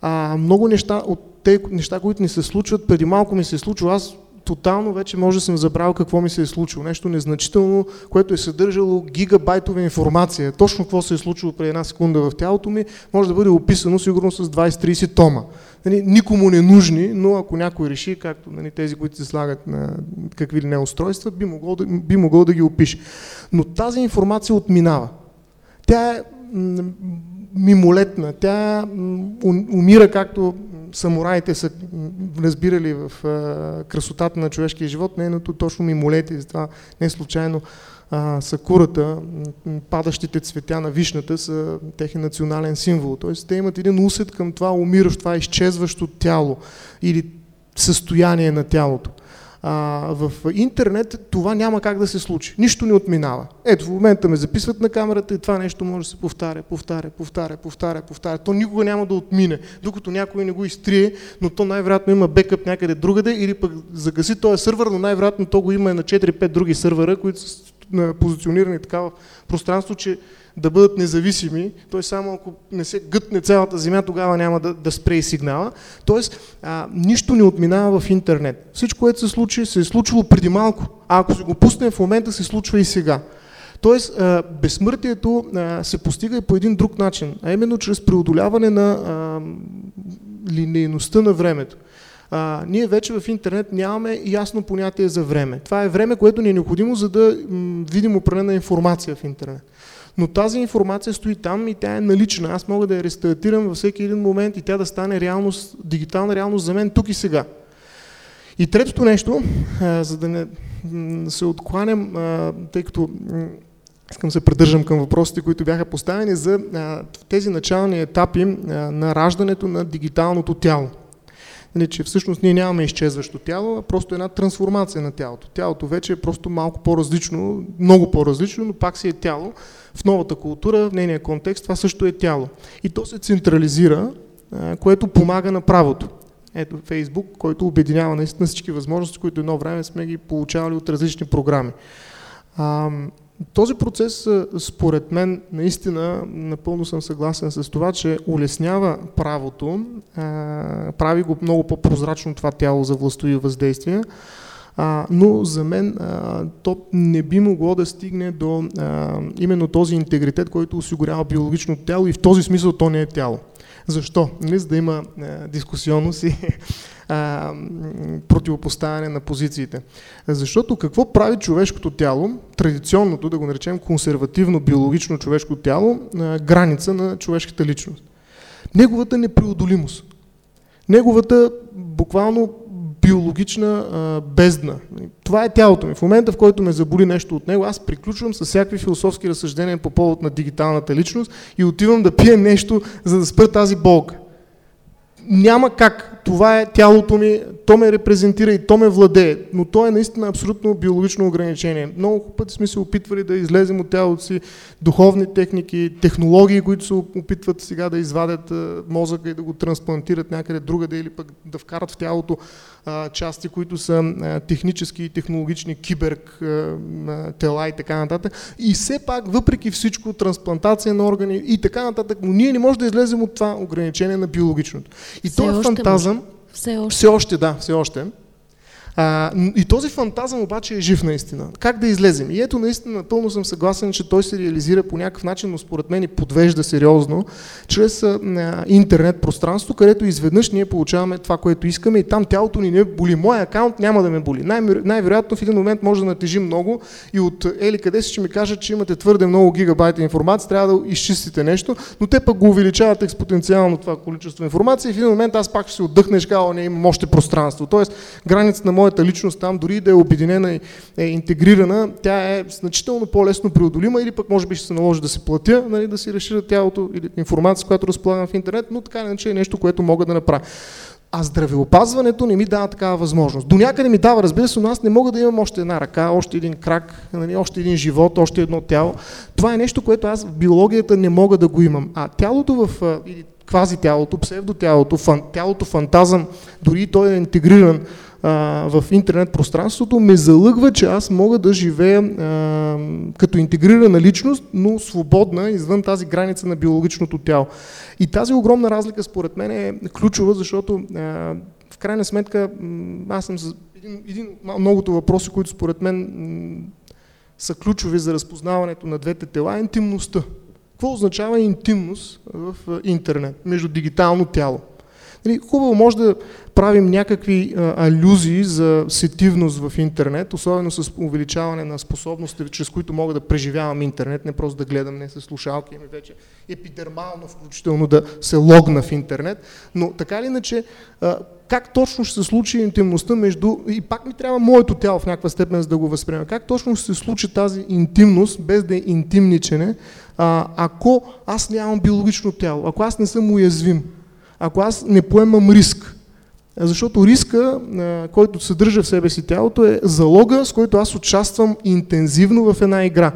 Speaker 2: А, много неща от те неща, които ни се случват, преди малко ми се случва, аз тотално вече може да съм забравил какво ми се е случило. Нещо незначително, което е съдържало гигабайтова информация. Точно какво се е случило преди една секунда в тялото ми, може да бъде описано сигурно с 20-30 тома. Нали, никому не нужни, но ако някой реши, както нали, тези, които се слагат на какви ли не устройства, би могъл, да, би могъл да ги опише. Но тази информация отминава. Тя е мимолетна, тя умира както самураите са разбирали в красотата на човешкия живот, нейното точно мимолети, затова не е случайно а, сакурата, падащите цветя на вишната са техен национален символ. Тоест те имат един усет към това умиращо, това изчезващо тяло или състояние на тялото. В интернет това няма как да се случи. Нищо не отминава. Ето в момента ме записват на камерата и това нещо може да се повтаря, повтаря, повтаря, повтаря, повтаря. То никога няма да отмине, докато някой не го изтрие, но то най-вероятно има бекъп някъде другаде или пък загаси този сървър, но най-вероятно то го има на 4-5 други сървъра, които са позиционирани така в пространство, че да бъдат независими, т.е. само ако не се гътне цялата земя, тогава няма да, да спре и сигнала. А, нищо не отминава в интернет. Всичко, което се случи, се е случило преди малко. А ако се го пуснем в момента, се случва и сега. Тоест, безсмъртието се постига и по един друг начин, а именно чрез преодоляване на линейността на времето. а, ние вече в интернет нямаме ясно понятие за време. Това е време, което ни е необходимо, за да видим определена информация в интернет. Но тази информация стои там и тя е налична. Аз мога да я рестартирам във всеки един момент и тя да стане реалност, дигитална реалност за мен тук и сега. И третото нещо, за да не се откланям, тъй като искам се придържам към въпросите, които бяха поставени за тези начални етапи на раждането на дигиталното тяло. Нали, че всъщност ние нямаме изчезващо тяло, а просто една трансформация на тялото. Тялото вече е просто малко по-различно, много по-различно, но пак си е тяло. В новата култура, в нейния контекст, това също е тяло. И то се централизира, което помага на правото. Ето Фейсбук, който обединява наистина всички възможности, които едно време сме ги получавали от различни програми. Този процес, според мен, наистина, напълно съм съгласен с това, че улеснява правото, прави го много по-прозрачно това тяло за властови въздействия, но за мен то не би могло да стигне до именно този интегритет, който осигурява биологичното тяло и в този смисъл то не е тяло. Защо? Нали, за да има а, дискусионност и а, противопоставяне на позициите. Защото какво прави човешкото тяло, традиционното, да го наречем консервативно биологично човешко тяло, а, граница на човешката личност? Неговата непреодолимост. Неговата буквално биологична а, бездна. Това е тялото ми. В момента, в който ме заболи нещо от него, аз приключвам с всякакви философски разсъждения по повод на дигиталната личност и отивам да пия нещо, за да спра тази болка. Няма как. Това е тялото ми, то ме репрезентира и то ме владее, но то е наистина абсолютно биологично ограничение. Много пъти сме се опитвали да излезем от тялото си духовни техники, технологии, които се опитват сега да извадят мозъка и да го трансплантират някъде другаде или пък да вкарат в тялото части, които са технически и технологични киберг тела и така нататък. И все пак, въпреки всичко, трансплантация на органи и така нататък, но ние не можем да излезем от това ограничение на биологичното. И този фантазъм,
Speaker 1: все още.
Speaker 2: все още, да, все още, а, и този фантазъм обаче е жив наистина. Как да излезем? И ето наистина напълно съм съгласен, че той се реализира по някакъв начин, но според мен и подвежда сериозно, чрез а, интернет пространство, където изведнъж ние получаваме това, което искаме и там тялото ни не боли. Моя акаунт няма да ме боли. Най- най-вероятно в един момент може да натежи много и от ели къде си ще ми кажат, че имате твърде много гигабайта информация, трябва да изчистите нещо, но те пък го увеличават експотенциално това количество информация и в един момент аз пак ще се ще кажа, не имам още пространство. Тоест, границата на моята личност там, дори да е обединена и е интегрирана, тя е значително по-лесно преодолима или пък може би ще се наложи да се платя, нали, да си разширя тялото или информация, която разполагам в интернет, но така иначе е нещо, което мога да направя. А здравеопазването не ми дава такава възможност. До някъде ми дава, разбира се, но аз не мога да имам още една ръка, още един крак, нали, още един живот, още едно тяло. Това е нещо, което аз в биологията не мога да го имам. А тялото в, или квази тялото, псевдотялото, фан, тялото фантазъм, дори той е интегриран в интернет пространството, ме залъгва, че аз мога да живея а, като интегрирана личност, но свободна, извън тази граница на биологичното тяло. И тази огромна разлика според мен е ключова, защото а, в крайна сметка аз съм един, един от многото въпроси, които според мен са ключови за разпознаването на двете тела, е интимността. Какво означава интимност в интернет, между дигитално тяло? Нали, хубаво може да правим някакви а, алюзии за сетивност в интернет, особено с увеличаване на способностите, чрез които мога да преживявам интернет, не просто да гледам не с слушалки, ами вече епидермално включително да се логна в интернет. Но така или иначе, как точно ще се случи интимността между... И пак ми трябва моето тяло в някаква степен за да го възприема. Как точно ще се случи тази интимност, без да е интимничене, ако аз нямам биологично тяло, ако аз не съм уязвим, ако аз не поемам риск. Защото риска, който съдържа в себе си тялото, е залога, с който аз участвам интензивно в една игра.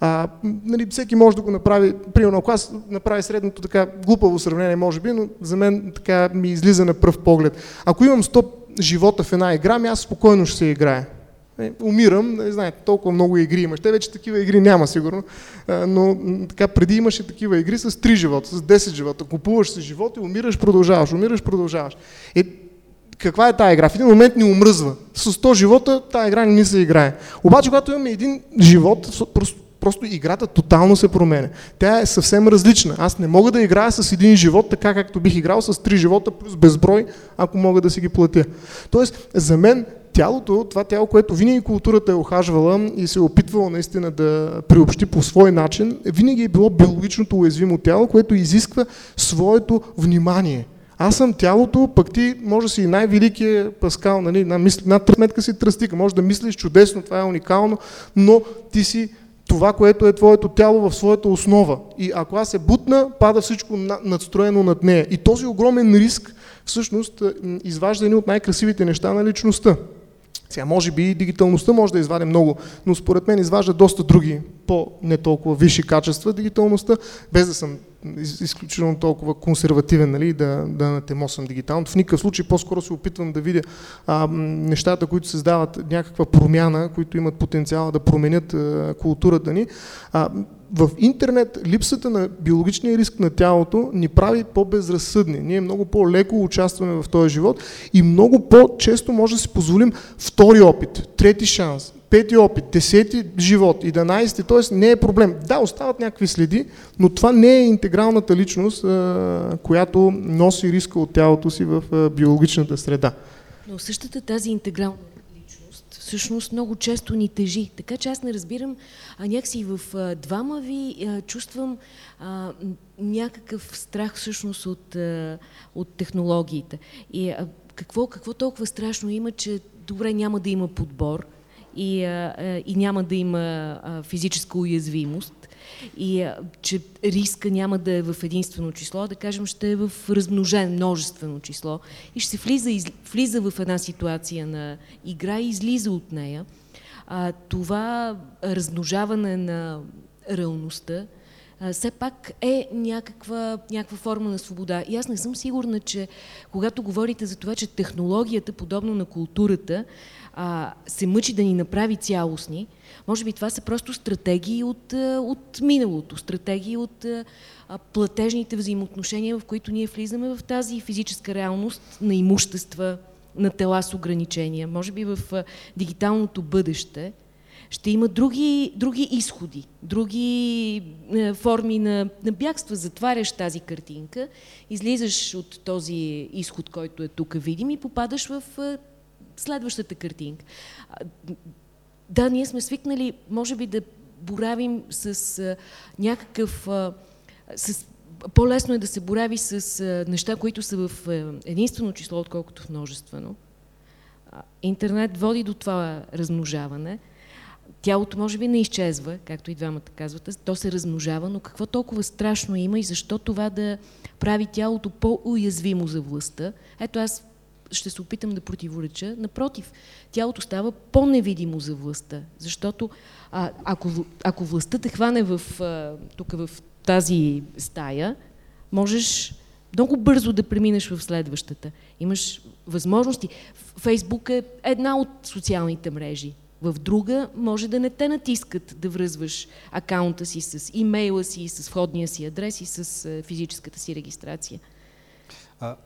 Speaker 2: А, нали, всеки може да го направи, примерно ако аз направя средното така глупаво сравнение, може би, но за мен така ми излиза на пръв поглед. Ако имам 100 живота в една игра, ми аз спокойно ще се играя. Е, умирам, знаете, толкова много игри имаш. Те вече такива игри няма сигурно, но така преди имаше такива игри с 3 живота, с 10 живота. Купуваш си живот и умираш, продължаваш, умираш, продължаваш. Е, каква е тази игра? В един момент ни умръзва. С 100 живота тази игра не ни се играе. Обаче, когато имаме един живот, Просто играта тотално се променя. Тя е съвсем различна. Аз не мога да играя с един живот така, както бих играл с три живота плюс безброй, ако мога да си ги платя. Тоест, за мен тялото, това тяло, което винаги културата е охажвала и се е опитвала наистина да приобщи по свой начин, винаги е било биологичното уязвимо тяло, което изисква своето внимание. Аз съм тялото, пък ти може си най-великият Паскал, нали, на, мисл, на сметка си тръстика, може да мислиш чудесно, това е уникално, но ти си това, което е твоето тяло в своята основа. И ако аз се бутна, пада всичко надстроено над нея. И този огромен риск всъщност изважда едни от най-красивите неща на личността. Сега, може би дигиталността може да извади много, но според мен изважда доста други по-не толкова висши качества дигиталността, без да съм изключително толкова консервативен, нали, да, да натемосам дигиталното. В никакъв случай по-скоро се опитвам да видя а, нещата, които създават някаква промяна, които имат потенциал да променят а, културата ни. А, в интернет липсата на биологичния риск на тялото ни прави по-безразсъдни. Ние много по-леко участваме в този живот и много по-често може да си позволим втори опит, трети шанс, пети опит, десети живот, единайсти, т.е. не е проблем. Да, остават някакви следи, но това не е интегралната личност, която носи риска от тялото си в биологичната среда.
Speaker 1: Но същата тази интегрална всъщност много често ни тежи. Така че аз не разбирам, а някакси в а, двама ви а, чувствам а, някакъв страх всъщност от, а, от технологиите. И а, какво, какво толкова страшно има, че добре няма да има подбор и, а, и няма да има а, физическа уязвимост и че риска няма да е в единствено число, да кажем ще е в размножен множествено число и ще се влиза, из, влиза в една ситуация на игра и излиза от нея. А, това размножаване на реалността все пак е някаква, някаква форма на свобода. И аз не съм сигурна, че когато говорите за това, че технологията, подобно на културата, а, се мъчи да ни направи цялостни, може би това са просто стратегии от, от миналото, стратегии от платежните взаимоотношения, в които ние влизаме в тази физическа реалност на имущества, на тела с ограничения. Може би в дигиталното бъдеще ще има други, други изходи, други е, форми на, на бягства. Затваряш тази картинка, излизаш от този изход, който е тук видим и попадаш в е, следващата картинка. Да, ние сме свикнали, може би, да боравим с а, някакъв... А, с, по-лесно е да се борави с а, неща, които са в а, единствено число, отколкото в множествено. А, интернет води до това размножаване. Тялото може би не изчезва, както и двамата казвате, то се размножава, но какво толкова страшно има и защо това да прави тялото по-уязвимо за властта? Ето аз ще се опитам да противореча. Напротив, тялото става по-невидимо за властта, защото а, ако, ако властта те хване в, тук в тази стая, можеш много бързо да преминеш в следващата. Имаш възможности. Фейсбук е една от социалните мрежи. В друга може да не те натискат да връзваш акаунта си с имейла си, с входния си адрес и с физическата си регистрация.
Speaker 3: А,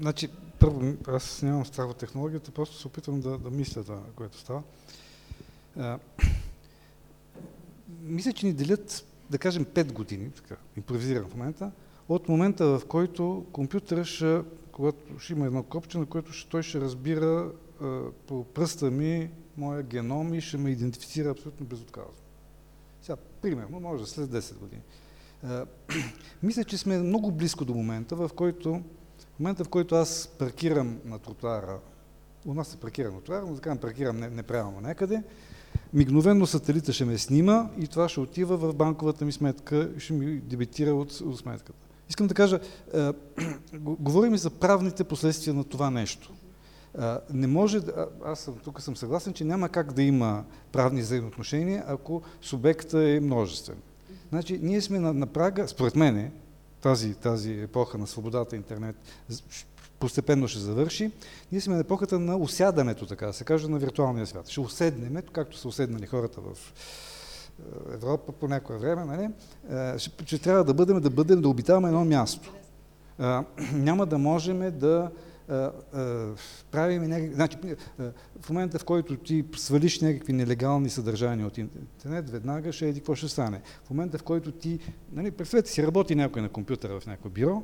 Speaker 3: значи, първо, аз нямам страх от технологията, просто се опитвам да, да мисля това, което става. А, мисля, че ни делят, да кажем, 5 години, така, импровизирам в момента, от момента, в който компютъра ще, когато ще има едно копче, на което ще, той ще разбира а, по пръста ми моя геном и ще ме идентифицира абсолютно безотказно. Сега, примерно, може след 10 години. А, мисля, че сме много близко до момента, в който в момента, в който аз паркирам на тротуара, у нас се паркира на тротуара, но така паркирам неправилно някъде, мигновено сателита ще ме снима и това ще отива в банковата ми сметка и ще ми дебитира от, от сметката. Искам да кажа, е, говорим и за правните последствия на това нещо. Е, не може, аз съм, тук съм съгласен, че няма как да има правни взаимоотношения, ако субектът е множествен. Значи, ние сме на, на прага, според мен, тази, тази епоха на свободата интернет постепенно ще завърши. Ние сме на епохата на усядането, така да се каже, на виртуалния свят. Ще уседнем, както са уседнали хората в е, Европа по някое време, нали? Е, ще трябва да бъдем, да бъдем, да обитаваме едно място. А, няма да можем да правим някакви... Значи, в момента, в който ти свалиш някакви нелегални съдържания от интернет, веднага ще еди какво ще стане. В момента, в който ти... Нали, представете си, работи някой на компютъра в някое бюро,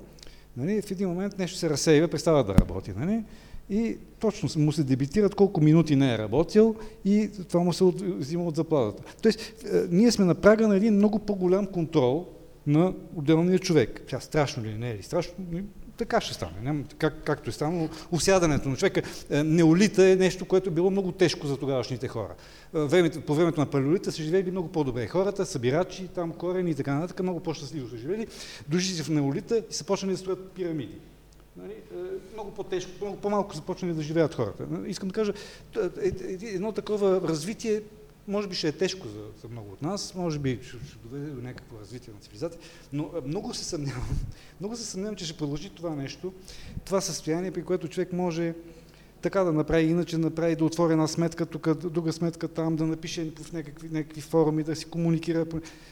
Speaker 3: нали, в един момент нещо се разсейва, престава да работи. Нали, и точно му се дебитират колко минути не е работил и това му се взима от заплатата. Тоест, ние сме на прага на един много по-голям контрол на отделния човек. Тя страшно ли не е ли? Страшно така ще стане. Няма, как, както е станало, усядането на човека. Е, неолита е нещо, което е било много тежко за тогавашните хора. Е, по времето на палеолита са живели много по-добре. Хората, събирачи, там корени и така нататък, много по-щастливо са живели. Дошли се в неолита и са почнали да строят пирамиди. Нали, е, много по-тежко, много по-малко започнали да живеят хората. Искам да кажа, едно такова развитие може би ще е тежко за, за много от нас, може би ще, ще доведе до някакво развитие на цивилизация, но много се съмнявам, много се съмнявам, че ще продължи това нещо, това състояние, при което човек може така да направи, иначе да направи да отвори една сметка тук, друга сметка там, да напише в някакви, някакви форуми, да си комуникира.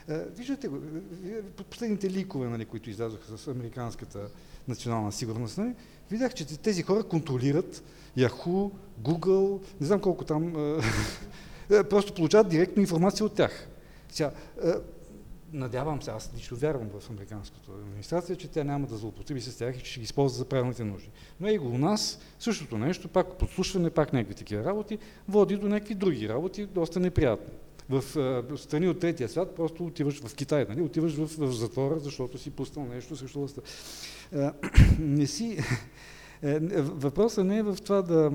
Speaker 3: Виждате го, последните ликове, нали, които излязоха с американската национална сигурност, нали, видях, че тези хора контролират Yahoo, Google, не знам колко там просто получават директно информация от тях. Сега, е, надявам се, аз лично вярвам в американската администрация, че тя няма да злоупотреби с тях и че ще ги използва за правилните нужди. Но и у нас, същото нещо, пак подслушване, пак някакви такива работи, води до някакви други работи, доста неприятни. В е, страни от третия свят просто отиваш в Китай, нали? отиваш в, в затвора, защото си пуснал нещо срещу властта. не си... Въпросът не е в това да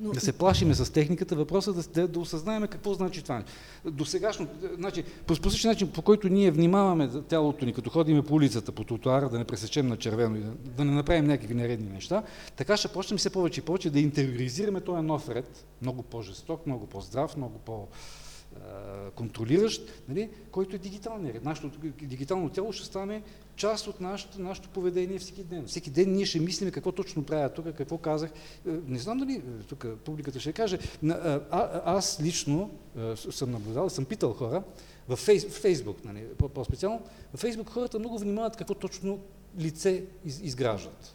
Speaker 3: но... Да се плашиме с техниката, въпросът е да, да осъзнаем какво значи това. До сегашно, значи, по, по същия начин, по който ние внимаваме тялото ни, като ходиме по улицата, по тротуара, да не пресечем на червено и да, да не направим някакви нередни неща, така ще почнем все повече и повече да интериоризираме този нов ред, много по-жесток, много по-здрав, много по-, контролиращ, нали, който е дигиталният. Нашето дигитално тяло ще стане част от нашето, нашето поведение всеки ден. Всеки ден ние ще мислим какво точно правя тук, какво казах. Е, не знам дали е, тук публиката ще каже. А, а, аз лично съм наблюдал, съм питал хора в фейс, Фейсбук, нали, по-специално. В Фейсбук хората много внимават какво точно лице из, изграждат.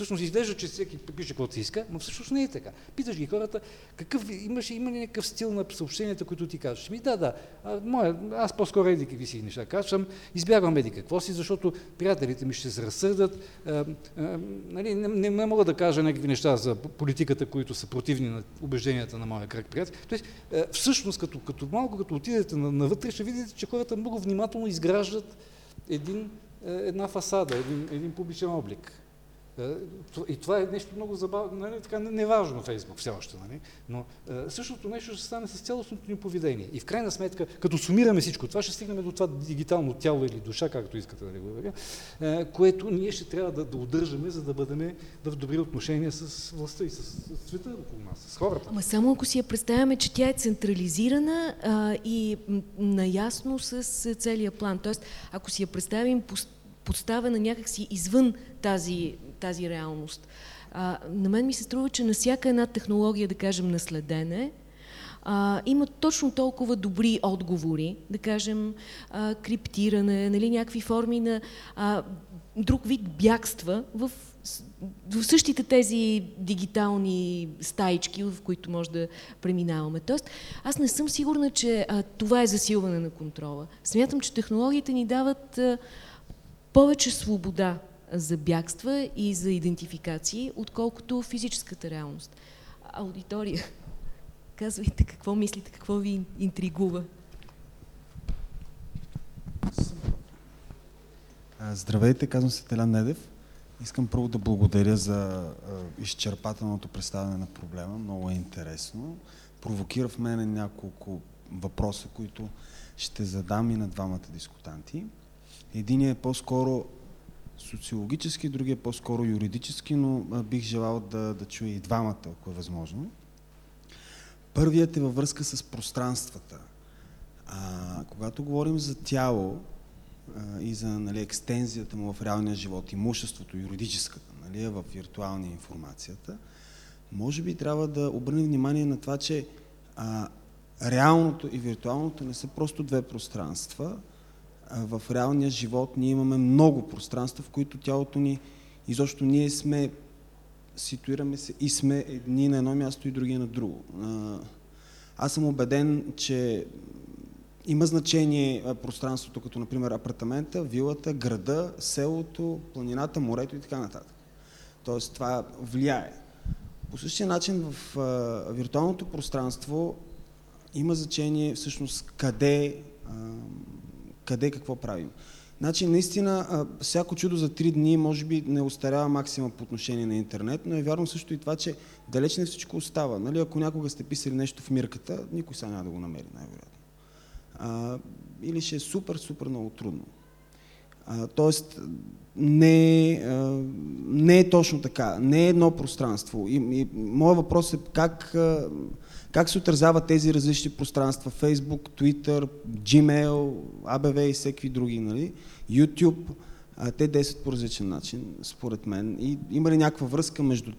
Speaker 3: Всъщност изглежда, че всеки пише каквото си иска, но всъщност не е така. Питаш ги хората, какъв, имаш, има ли някакъв стил на съобщенията, които ти кажеш? Ми да, да, а, моя, аз по-скоро еди какви си неща казвам, избягвам еди какво си, защото приятелите ми ще се разсърдат. А, а, нали, не, не, не, мога да кажа някакви неща за политиката, които са противни на убежденията на моя кръг приятели. Тоест, а, всъщност, като, като малко като отидете навътре, ще видите, че хората много внимателно изграждат един, една фасада, един, един публичен облик. Е, и това е нещо много забавно, нали, така неважно Фейсбук все още, нали? но е, същото нещо ще стане с цялостното ни поведение. И в крайна сметка, като сумираме всичко това, ще стигнем до това дигитално тяло или душа, както искате да го е, което ние ще трябва да, да удържаме, за да бъдем в добри отношения с властта и с, с света около нас, с хората.
Speaker 1: Ама само ако си я представяме, че тя е централизирана а, и наясно с целия план. Тоест, ако си я представим поставена някакси извън тази тази реалност. А, на мен ми се струва, че на всяка една технология, да кажем, наследене, а, има точно толкова добри отговори, да кажем, а, криптиране, нали, някакви форми на а, друг вид бягства в, в същите тези дигитални стаички, в които може да преминаваме. Тоест, аз не съм сигурна, че а, това е засилване на контрола. Смятам, че технологиите ни дават а, повече свобода за бягства и за идентификации, отколкото физическата реалност. Аудитория, казвайте какво мислите, какво ви интригува.
Speaker 4: Здравейте, казвам се Телян Недев. Искам първо да благодаря за изчерпателното представяне на проблема. Много е интересно. Провокира в мене няколко въпроса, които ще задам и на двамата дискутанти. Единият е по-скоро социологически, другия по-скоро юридически, но бих желал да, да чуя и двамата, ако е възможно. Първият е във връзка с пространствата. А, когато говорим за тяло а, и за нали, екстензията му в реалния живот, имуществото, юридическата, нали, в виртуалния информацията, може би трябва да обърнем внимание на това, че а, реалното и виртуалното не са просто две пространства, в реалния живот ние имаме много пространства, в които тялото ни, изобщо ние сме ситуираме се и сме едни на едно място и други на друго. Аз съм убеден, че има значение пространството, като например апартамента, вилата, града, селото, планината, морето и така нататък. Тоест това влияе. По същия начин в виртуалното пространство има значение всъщност къде, къде какво правим. Значи, наистина, всяко чудо за три дни може би не остарява максима по отношение на интернет, но е вярно също и това, че далеч не всичко остава. Нали? Ако някога сте писали нещо в мирката, никой сега няма да го намери, най-вероятно. или ще е супер, супер много трудно. А, тоест, не, а, не е точно така. Не е едно пространство. И, и моят въпрос е как, а, как се отразяват тези различни пространства? Facebook, Twitter, Gmail, ABV и всеки други, нали? YouTube. А, те действат по различен начин, според мен. И има ли някаква връзка между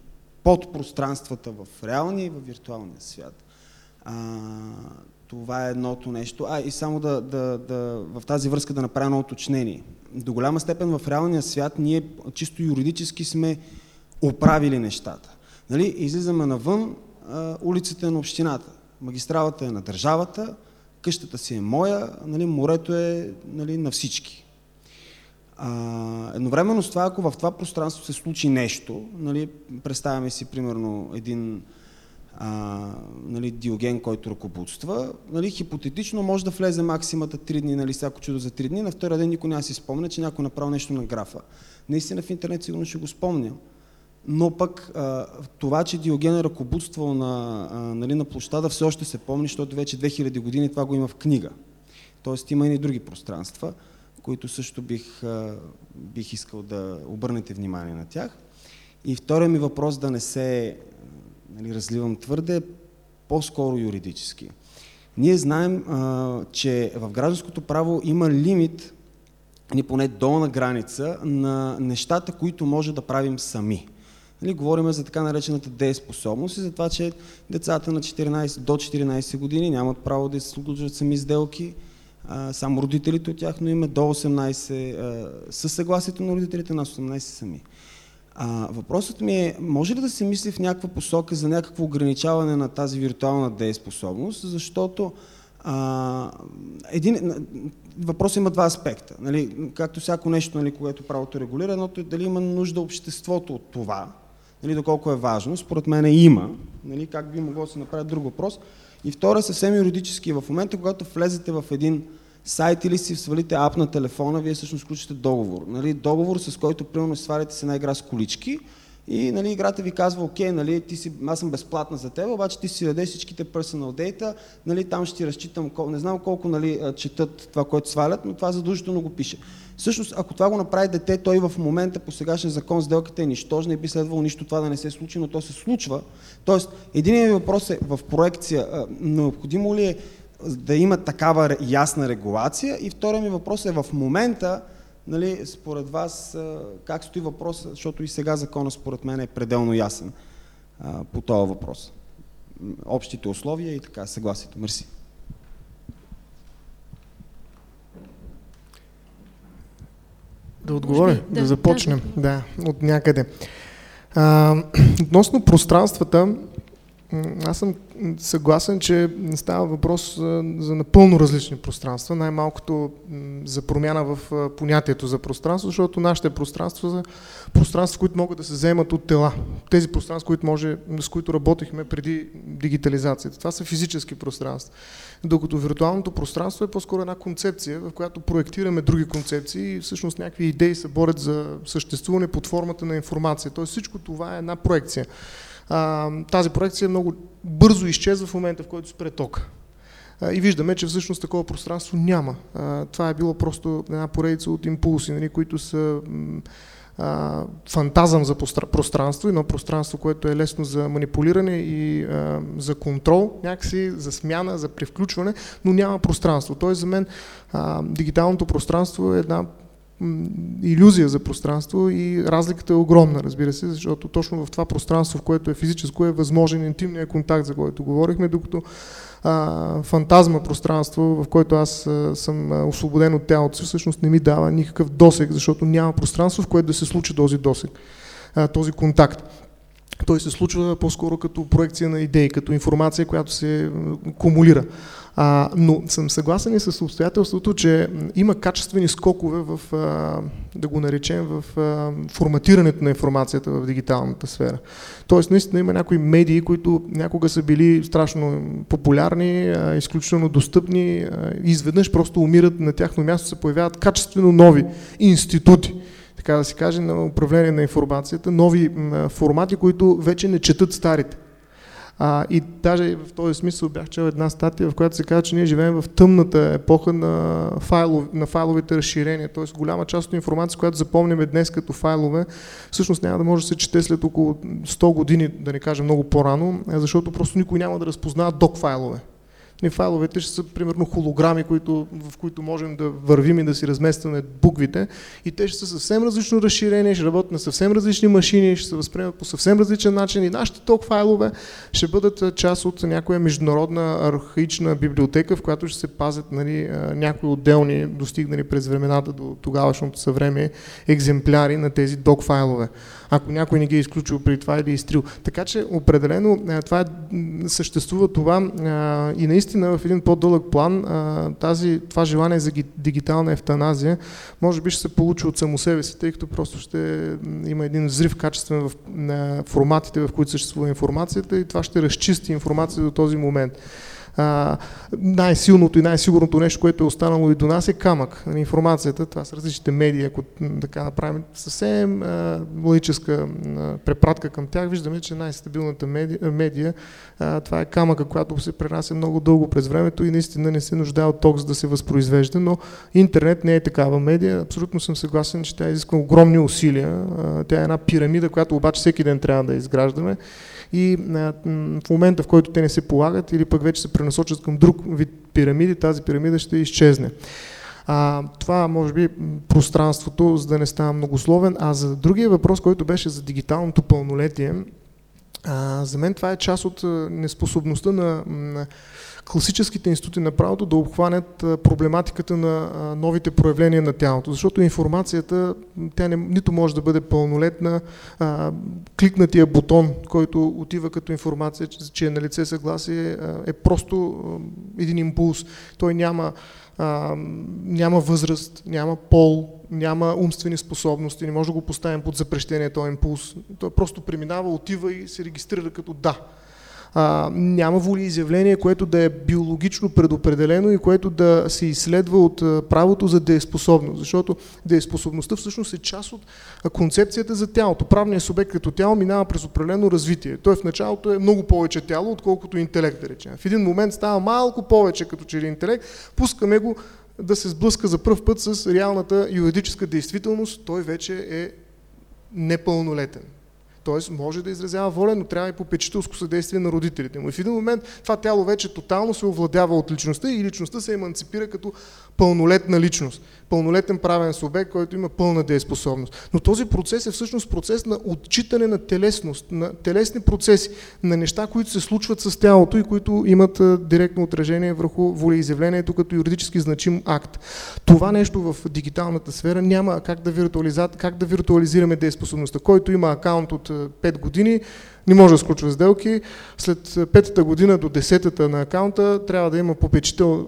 Speaker 4: подпространствата в реалния и в виртуалния свят? А, това е едното нещо. А, и само да, да, да, в тази връзка да направя едно уточнение. До голяма степен в реалния свят ние чисто юридически сме оправили нещата. Нали? Излизаме навън, улицата е на общината, магистралата е на държавата, къщата си е моя, нали? морето е нали, на всички. А, едновременно с това, ако в това пространство се случи нещо, нали, представяме си примерно един а, нали, Диоген, който ръкобудства, нали, хипотетично може да влезе максимата 3 дни, нали, всяко чудо за 3 дни, на втория ден никой няма си спомня, че някой направил нещо на графа. Наистина в интернет сигурно ще го спомня. Но пък а, това, че Диоген е ръкобудствал на, а, нали, на площада, все още се помни, защото вече 2000 години това го има в книга. Тоест има и други пространства, които също бих, а, бих искал да обърнете внимание на тях. И втория ми въпрос да не се нали, разливам твърде, по-скоро юридически. Ние знаем, а, че в гражданското право има лимит, ни поне долна граница, на нещата, които може да правим сами. Нали, говорим за така наречената дееспособност и за това, че децата на 14, до 14 години нямат право да се случват сами сделки, а, само родителите от тяхно име, до 18 а, със съгласието на родителите, на 18 сами. А, въпросът ми е, може ли да се мисли в някаква посока за някакво ограничаване на тази виртуална дееспособност, защото а, един, въпросът има два аспекта. Нали, както всяко нещо, нали, което правото регулира, едното е дали има нужда обществото от това, нали, доколко е важно. Според мен има. Нали, как би могло да се направи друг въпрос. И второ е съвсем юридически. В момента, когато влезете в един сайт или си свалите ап на телефона, вие всъщност включите договор. Нали, договор, с който примерно сваляте с една игра с колички и нали, играта ви казва, окей, нали, ти си, аз съм безплатна за теб, обаче ти си дадеш всичките personal data, нали, там ще ти разчитам, не знам колко нали, четат това, което свалят, но това задължително го пише. Всъщност, ако това го направи дете, той в момента по сегашния закон сделката е нищожна и би следвало нищо това да не се случи, но то се случва. Тоест, един въпрос е в проекция, необходимо ли е да има такава ясна регулация. И втория ми въпрос е в момента, нали, според вас, как стои въпрос, защото и сега закона според мен е пределно ясен по този въпрос. Общите условия и така, съгласието. Мерси.
Speaker 2: Да отговоря, да, да започнем, да, да, от някъде. А, относно пространствата, аз съм съгласен, че става въпрос за напълно различни пространства, най-малкото за промяна в понятието за пространство, защото нашите пространства са пространства, които могат да се вземат от тела. Тези пространства, които може, с които работихме преди дигитализацията. Това са физически пространства. Докато виртуалното пространство е по-скоро една концепция, в която проектираме други концепции и всъщност някакви идеи се борят за съществуване под формата на информация. Тоест всичко това е една проекция а, тази проекция много бързо изчезва в момента, в който спре тока. И виждаме, че всъщност такова пространство няма. Това е било просто една поредица от импулси, нали, които са а, фантазъм за пространство, едно пространство, което е лесно за манипулиране и а, за контрол, някакси за смяна, за превключване, но няма пространство. Тоест за мен а, дигиталното пространство е една иллюзия за пространство и разликата е огромна, разбира се, защото точно в това пространство, в което е физическо, е възможен интимният контакт, за който говорихме, докато а, фантазма пространство, в което аз а, съм освободен от тялото си, всъщност не ми дава никакъв досек, защото няма пространство, в което да се случи този досек, а, този контакт. той се случва по-скоро като проекция на идеи, като информация, която се кумулира. А, но съм съгласен и с обстоятелството, че има качествени скокове в, а, да го наречем, в а, форматирането на информацията в дигиталната сфера. Тоест, наистина има някои медии, които някога са били страшно популярни, а, изключително достъпни, и изведнъж просто умират на тяхно място, се появяват качествено нови институти така да се каже, на управление на информацията, нови формати, които вече не четат старите. А, и даже в този смисъл бях чел една статия, в която се казва, че ние живеем в тъмната епоха на, файлов, на файловите разширения. Т.е. голяма част от информация, която запомняме днес като файлове, всъщност няма да може да се чете след около 100 години, да не кажа много по-рано, защото просто никой няма да разпознава док файлове. И файловете ще са примерно холограми, които, в които можем да вървим и да си разместваме буквите. И те ще са съвсем различно разширени, ще работят на съвсем различни машини, ще се възприемат по съвсем различен начин. И нашите ток файлове ще бъдат част от някоя международна архаична библиотека, в която ще се пазят нали, някои отделни, достигнали през времената до тогавашното съвремие, екземпляри на тези док файлове ако някой не ги е изключил преди това или е изтрил. Така че определено това е, съществува това и наистина в един по-дълъг план тази, това желание за дигитална ефтаназия може би ще се получи от само себе си, тъй като просто ще има един взрив качествен в форматите, в които съществува информацията и това ще разчисти информацията до този момент най-силното и най-сигурното нещо, което е останало и до нас е камък на информацията. Това са различните медии, ако така направим съвсем логическа препратка към тях, виждаме, че най-стабилната медия, медия това е камъка, която се пренася много дълго през времето и наистина не се нуждае от ток, за да се възпроизвежда, но интернет не е такава медия. Абсолютно съм съгласен, че тя изисква огромни усилия. Тя е една пирамида, която обаче всеки ден трябва да изграждаме и в момента, в който те не се полагат или пък вече се пренасочат към друг вид пирамиди, тази пирамида ще изчезне. А, това може би пространството, за да не става многословен. А за другия въпрос, който беше за дигиталното пълнолетие, а, за мен това е част от неспособността на, на класическите институти на правото да обхванят проблематиката на новите проявления на тялото. Защото информацията, тя не, нито може да бъде пълнолетна, а, кликнатия бутон, който отива като информация, че е на лице съгласие, е просто един импулс. Той няма, а, няма възраст, няма пол, няма умствени способности, не може да го поставим под запрещение този импулс. Той просто преминава, отива и се регистрира като да а, няма волеизявление, което да е биологично предопределено и което да се изследва от правото за дееспособност, защото дееспособността всъщност е част от концепцията за тялото. Правният субект като тяло минава през определено развитие. Той в началото е много повече тяло, отколкото интелект, да речем. В един момент става малко повече като че интелект, пускаме го да се сблъска за първ път с реалната юридическа действителност, той вече е непълнолетен. Т.е. може да изразява воля, но трябва и попечителско съдействие на родителите му. И в един момент това тяло вече тотално се овладява от личността и личността се еманципира като пълнолетна личност пълнолетен правен субект, който има пълна дееспособност. Но този процес е всъщност процес на отчитане на телесност, на телесни процеси, на неща, които се случват с тялото и които имат директно отражение върху волеизявлението като юридически значим акт. Това нещо в дигиталната сфера няма как да, как да виртуализираме дееспособността. Който има акаунт от 5 години, не може да сключва сделки. След петата година до десетата на акаунта трябва да има попечител,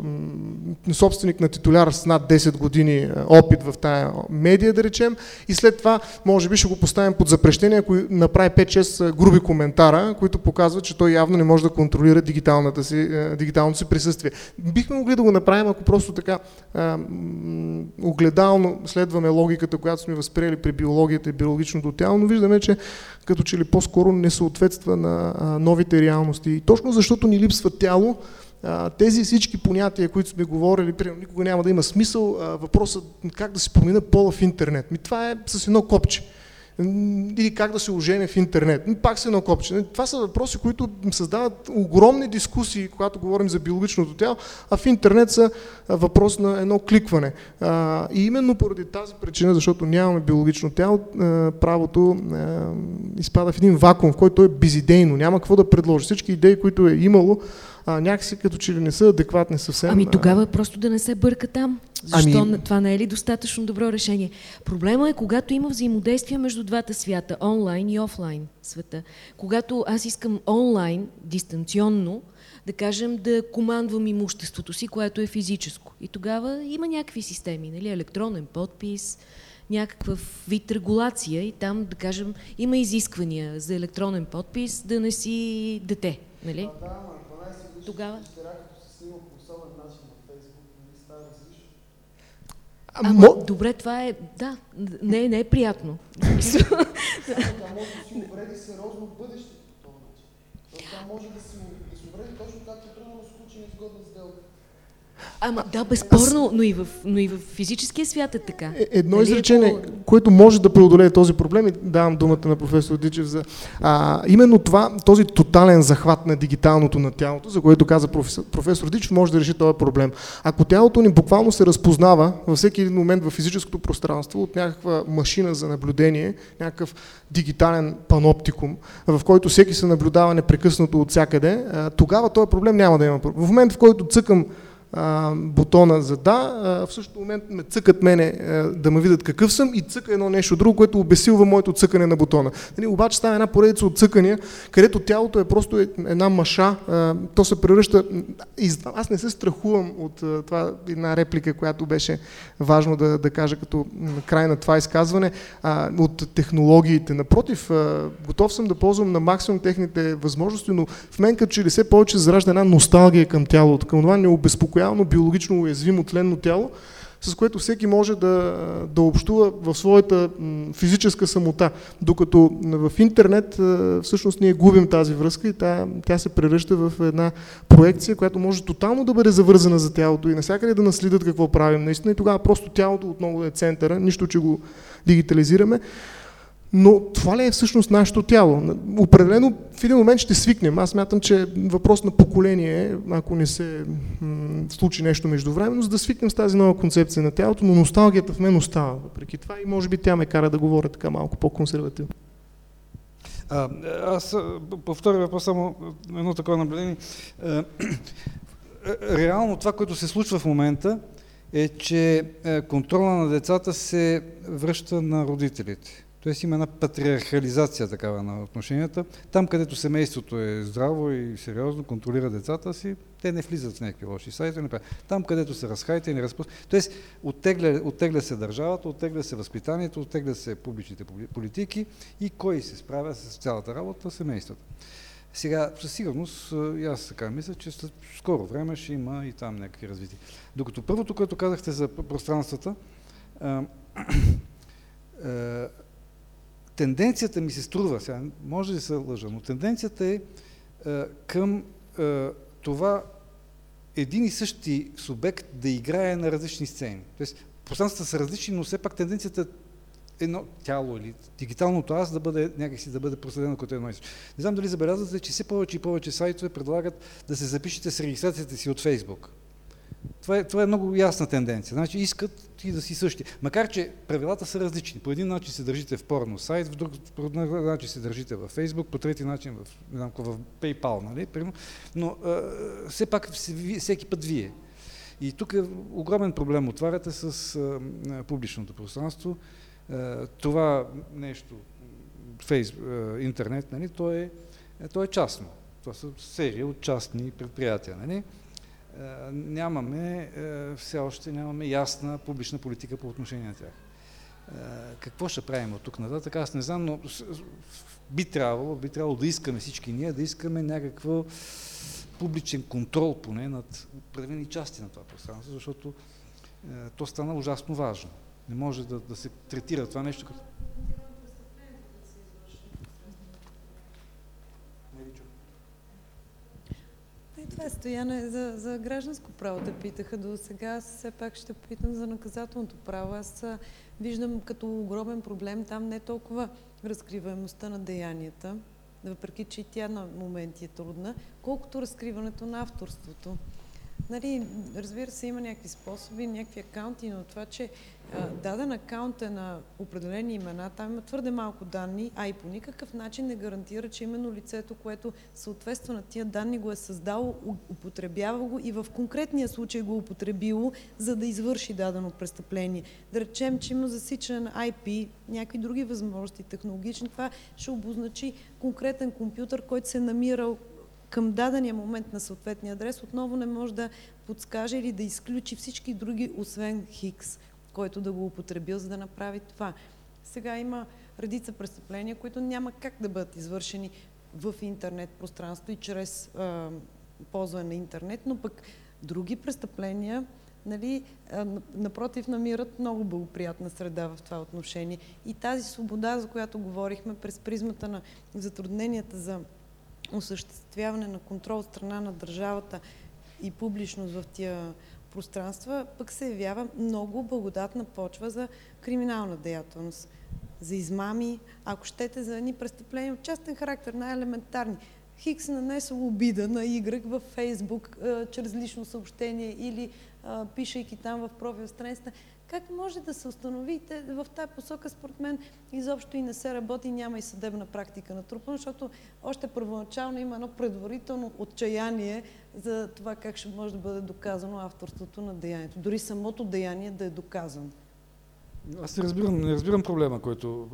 Speaker 2: собственик на титуляр с над 10 години опит в тая медия, да речем, и след това може би ще го поставим под запрещение, ако направи 5-6 груби коментара, които показват, че той явно не може да контролира дигиталната си, дигиталното си присъствие. Бихме могли да го направим, ако просто така огледално следваме логиката, която сме възприели при биологията и биологичното тяло, но виждаме, че като че ли по-скоро не съответства на новите реалности. И точно защото ни липсва тяло, тези всички понятия, които сме говорили, примерно, никога няма да има смисъл, въпросът как да се промена пола в интернет. Ми, това е с едно копче или как да се оженя в интернет. Пак се едно копче. Това са въпроси, които създават огромни дискусии, когато говорим за биологичното тяло, а в интернет са въпрос на едно кликване. И именно поради тази причина, защото нямаме биологично тяло, правото изпада в един вакуум, в който е безидейно, няма какво да предложи. Всички идеи, които е имало, а, някакси като че ли не са адекватни съвсем.
Speaker 1: Ами тогава просто да не се бърка там. Защо ами... това не е ли достатъчно добро решение? Проблема е когато има взаимодействие между двата свята, онлайн и офлайн света. Когато аз искам онлайн, дистанционно, да кажем, да командвам имуществото си, което е физическо. И тогава има някакви системи, нали? електронен подпис, някакъв вид регулация и там, да кажем, има изисквания за електронен подпис да не си дете. Нали?
Speaker 2: А, да, ама 12 годишни Тогава... се.
Speaker 1: Ама, Мо... добре, това е, да, не, не е приятно.
Speaker 2: Това може да увреди сериозно бъдещето по този начин. Това може да си увреди точно както трудно сключи изгодна сделка.
Speaker 1: Ама да, безспорно, но и в, но и в физическия свят е така.
Speaker 2: Е, едно нали изречение, е по... което може да преодолее този проблем и давам думата на професор Дичев за а, именно това, този тотален захват на дигиталното на тялото, за което каза професор, професор Дичев, може да реши този проблем. Ако тялото ни буквално се разпознава във всеки един момент в физическото пространство от някаква машина за наблюдение, някакъв дигитален паноптикум, в който всеки се наблюдава непрекъснато от всякъде, тогава този проблем няма да има. В момент, в който цъкам бутона за да, в същото момент ме цъкат мене да ме видят какъв съм и цъка едно нещо друго, което обесилва моето цъкане на бутона. Нали, обаче става една поредица от цъкания, където тялото е просто една маша, то се превръща... Аз не се страхувам от това една реплика, която беше важно да, да кажа като край на това изказване, от технологиите. Напротив, готов съм да ползвам на максимум техните възможности, но в мен като че ли все повече заражда една носталгия към тялото, към това необезпокоение реално биологично уязвимо тленно тяло, с което всеки може да, да общува в своята физическа самота. Докато в интернет всъщност ние губим тази връзка и тя, тя се превръща в една проекция, която може тотално да бъде завързана за тялото и навсякъде да наследят какво правим. Наистина и тогава просто тялото отново е центъра, нищо, че го дигитализираме. Но това ли е всъщност нашето тяло? Определено в един момент ще свикнем. Аз мятам, че въпрос на поколение, ако не се случи нещо междувременно, за да свикнем с тази нова концепция на тялото, но носталгията в мен остава въпреки това и може би тя ме кара да говоря така малко по-консервативно.
Speaker 3: Аз повторя въпрос само едно такова наблюдение. Реално това, което се случва в момента, е, че контрола на децата се връща на родителите. Тоест има една патриархализация такава на отношенията. Там, където семейството е здраво и сериозно, контролира децата си, те не влизат в някакви лоши сайти. Там, където се разхайте и не разпускат. Тоест, оттегля, оттегля се държавата, оттегля се възпитанието, оттегля се публичните политики и кой се справя с цялата работа? Семейството. Сега, със сигурност, и аз така мисля, че след скоро време ще има и там някакви развития. Докато първото, което казахте за пространствата, тенденцията ми се струва, сега може да се лъжа, но тенденцията е, е към е, това един и същи субект да играе на различни сцени. Тоест, пространствата са различни, но все пак тенденцията е едно тяло или дигиталното аз да бъде някакси да бъде проследено като едно и също. Не знам дали забелязвате, че все повече и повече сайтове предлагат да се запишете с регистрацията си от Фейсбук. Това е, това е много ясна тенденция. Значи искат ти да си същи. Макар, че правилата са различни. По един начин се държите в порно сайт, в друг по начин се държите в Facebook, по трети начин в, не знам, в PayPal, нали? Но а, все пак всеки път вие. И тук е огромен проблем. Отваряте с а, публичното пространство. А, това нещо, фейс, а, интернет, нали? то, е, то е частно. Това са серия от частни предприятия. Нали? Е, нямаме, е, все още нямаме ясна публична политика по отношение на тях. Е, какво ще правим от тук нататък, аз не знам, но би трябвало, би трябвало да искаме всички ние, да искаме някакво публичен контрол поне над определени части на това пространство, защото то стана ужасно важно. Не може да, да се третира това нещо като
Speaker 5: Това е стояне за, за гражданско право. Да питаха до сега. Все пак ще питам за наказателното право. Аз виждам като огромен проблем там не толкова разкриваемостта на деянията, въпреки че и тя на моменти е трудна, колкото разкриването на авторството. Нали, разбира се, има някакви способи, някакви акаунти, но това, че а, даден акаунт е на определени имена, там има твърде малко данни, а и по никакъв начин не гарантира, че именно лицето, което съответства на тия данни, го е създало, употребява го и в конкретния случай го употребило, за да извърши дадено престъпление. Да речем, че има засичане IP, някакви други възможности технологични, това ще обозначи конкретен компютър, който се е намирал към дадения момент на съответния адрес отново не може да подскаже или да изключи всички други, освен Хикс, който да го употребил, за да направи това. Сега има редица престъпления, които няма как да бъдат извършени в интернет пространство и чрез а, ползване на интернет, но пък други престъпления, нали, а, напротив, намират много благоприятна среда в това отношение. И тази свобода, за която говорихме през призмата на затрудненията за осъществяване на контрол от страна на държавата и публичност в тия пространства, пък се явява много благодатна почва за криминална деятелност, за измами, ако щете за едни престъпления от частен характер, най-елементарни. Хикс нанесъл обида на Y във Фейсбук чрез лично съобщение или пишейки там в профил страницата. Как може да се установи? в тази посока, според мен, изобщо и не се работи, няма и съдебна практика на трупа, защото още първоначално има едно предварително отчаяние за това как ще може да бъде доказано авторството на деянието. Дори самото деяние да е доказано.
Speaker 3: Аз не разбирам, не разбирам проблема, който...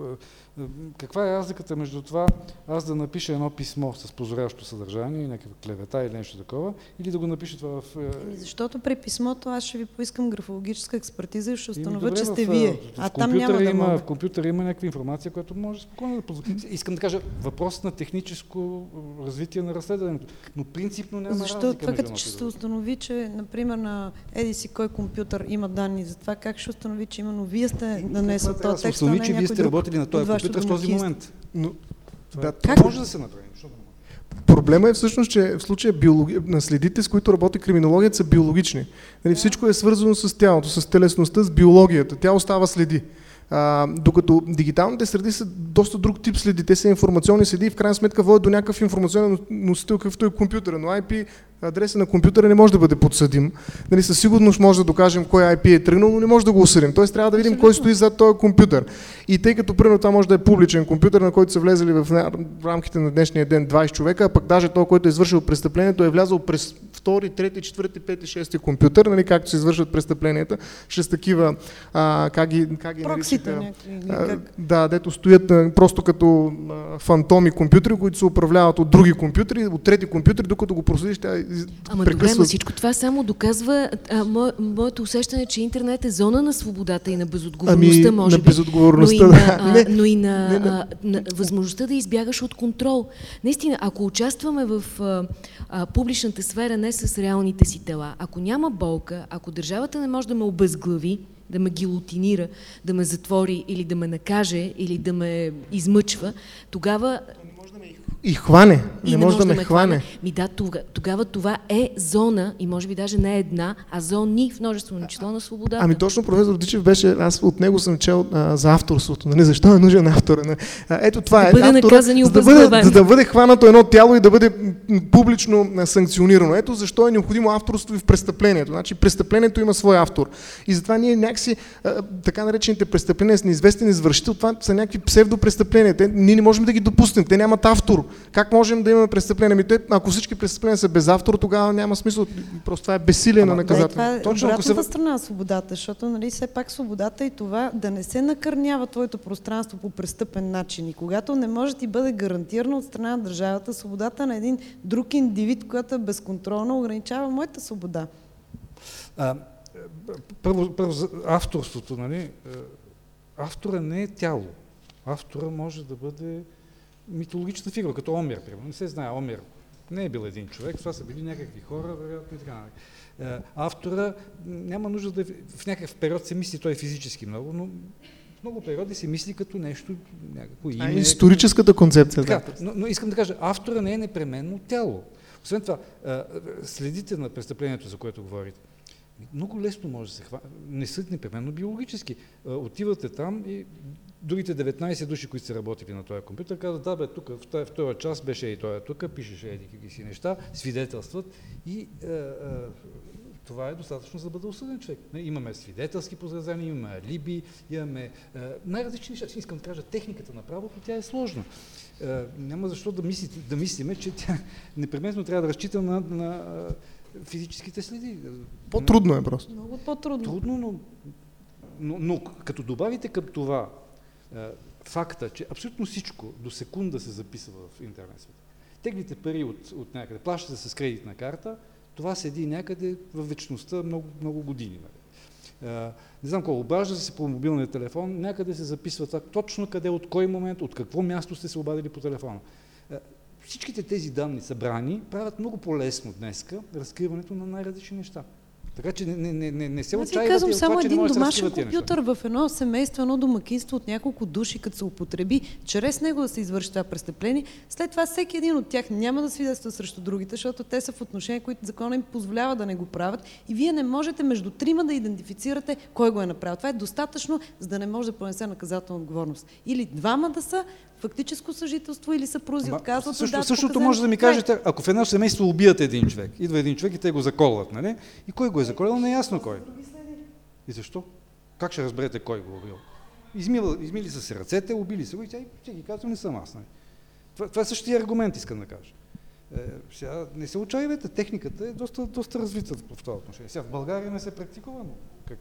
Speaker 3: Е, е, каква е разликата между това аз да напиша едно писмо с позорящо съдържание, някаква клевета или нещо такова, или да го напиша това в...
Speaker 5: Е, ами защото при писмото аз ще ви поискам графологическа експертиза и ще установя, че сте в, вие. В, а там няма да
Speaker 3: има,
Speaker 5: мога.
Speaker 3: В компютъра има някаква информация, която може спокойно да позволи. Искам да кажа, въпрос на техническо развитие на разследването. Но принципно няма
Speaker 5: Защо
Speaker 3: разлика
Speaker 5: това като ще се установи, че, например, на еди си кой компютър има данни за това, как ще установи, че именно вие сте нанесъл този текст,
Speaker 3: не че вие сте работили на този компютър в този момент.
Speaker 2: Но,
Speaker 3: да, как? може да се направи.
Speaker 2: Проблема е всъщност, че в случая биологи... следите, с които работи криминологията, са биологични. Нали, всичко е свързано с тялото, с телесността, с биологията. Тя остава следи. А, докато дигиталните среди са доста друг тип следи. Те са информационни следи и в крайна сметка водят до някакъв информационен носител, какъвто е компютъра. Но IP адреса на компютъра не може да бъде подсъдим. Нали, със сигурност може да докажем кой IP е тръгнал, но не може да го осъдим. Тоест трябва да видим кой стои зад този компютър. И тъй като примерно това може да е публичен компютър, на който са влезли в рамките на днешния ден 20 човека, а пък даже той, който е извършил престъплението, е влязъл през втори, трети, четвърти, пети, шести компютър, нали, както се извършват престъпленията, с такива, а, как ги, как ги
Speaker 5: наричаха,
Speaker 2: да, дето стоят а, просто като а, фантоми компютри, които се управляват от други компютри, от трети компютри, докато го проследиш, тя
Speaker 1: Ама добре, но всичко това само доказва а, мо, моето усещане, че интернет е зона на свободата и на безотговорността,
Speaker 2: ами,
Speaker 1: може
Speaker 2: на безотговорността,
Speaker 1: но и
Speaker 2: на,
Speaker 1: а, но и на, не, не. А, на възможността да избягаш от контрол. Наистина, ако участваме в а, а, публичната сфера не с реалните си тела, ако няма болка, ако държавата не може да ме обезглави, да ме гилотинира, да ме затвори или да ме накаже, или да ме измъчва, тогава
Speaker 2: и хване. И не, не може да ме хване. хване.
Speaker 1: Ми да, тогава, тогава това е зона и може би даже не една, а зони в множествено число на свободата.
Speaker 2: Ами точно професор Дичев беше, аз от него съм чел а, за авторството. Нали? Защо е нужен автора? Нали? А, ето това
Speaker 1: да
Speaker 2: е.
Speaker 1: Бъде автора, за,
Speaker 2: да бъде, за да бъде хванато едно тяло и да бъде публично санкционирано. Ето защо е необходимо авторство и в престъплението. Значи престъплението има свой автор. И затова ние някакси а, така наречените престъпления с неизвестен извършител, това са някакви псевдопрестъпления. Те, ние не можем да ги допуснем. Те нямат автор. Как можем да имаме престъпления? Ами те, ако всички престъпления са без автор, тогава няма смисъл. Просто това е безсилие на
Speaker 5: това е Точно, обратната се... страна на свободата, защото нали, все пак свободата и това да не се накърнява твоето пространство по престъпен начин. И когато не може да ти бъде гарантирана от страна на държавата свободата на един друг индивид, който е безконтролно, ограничава моята свобода.
Speaker 3: А, първо, първо, авторството, нали? Е, автора не е тяло. Автора може да бъде митологична фигура, като Омер, примерно. Не се знае, Омер не е бил един човек, това са били някакви хора, вероятно и така. Е, автора няма нужда да в някакъв период се мисли той физически много, но в много периоди се мисли като нещо, някакво име. А
Speaker 2: историческата концепция.
Speaker 3: Така, да. но, но искам да кажа, автора не е непременно тяло. Освен това, следите на престъплението, за което говорите, много лесно може да се хване. Не са непременно биологически. Отивате там и другите 19 души, които са работили на този компютър, казват, да бе, тук в този час беше и той тук, пишеше еди какви си неща, свидетелстват и е, е, това е достатъчно за да бъде осъден човек. Не, имаме свидетелски позразения, имаме алиби, имаме е, най-различни неща. Искам да кажа, техниката на правото, тя е сложна. Е, няма защо да, мислите, да мислиме, че тя непременно трябва да разчита на, на е, физическите следи.
Speaker 2: По-трудно е просто.
Speaker 5: Много по-трудно.
Speaker 3: Трудно, но, но, но като добавите към това е, факта, че абсолютно всичко до секунда се записва в интернет света. Теглите пари от, от някъде, плащате с кредитна карта, това седи някъде в вечността много, много години. Нали. А, не знам колко, обажда се по мобилния телефон, някъде се записва това, точно къде, от кой момент, от какво място сте се обадили по телефона. А, всичките тези данни събрани правят много по-лесно днеска разкриването на най-различни неща. Така че не, не, не, не се
Speaker 5: Аз ви
Speaker 3: отчаивате
Speaker 5: казвам
Speaker 3: от
Speaker 5: само
Speaker 3: това, че не
Speaker 5: един домашен
Speaker 3: неща.
Speaker 5: компютър в едно семейство, едно домакинство от няколко души, като се употреби, чрез него да се извърши това престъпление. След това всеки един от тях няма да свидетелства срещу другите, защото те са в отношения, които закона им позволява да не го правят. И вие не можете между трима да идентифицирате кой го е направил. Това е достатъчно, за да не може да понесе наказателна отговорност. Или двама да са фактическо съжителство или съпрузи отказват
Speaker 3: също, същото може да ми кажете, ако в едно семейство убият един човек, идва един човек и те го заколват, нали? И кой го е заколил, не е ясно кой. И защо? Как ще разберете кой го е убил? Измила, измили са се ръцете, убили са го и тя ги казва, не съм аз. Нали? Това, това е същия аргумент, искам да кажа. Е, сега не се отчаивайте, техниката е доста, доста развита в това отношение. Сега в България не се практикува, но как?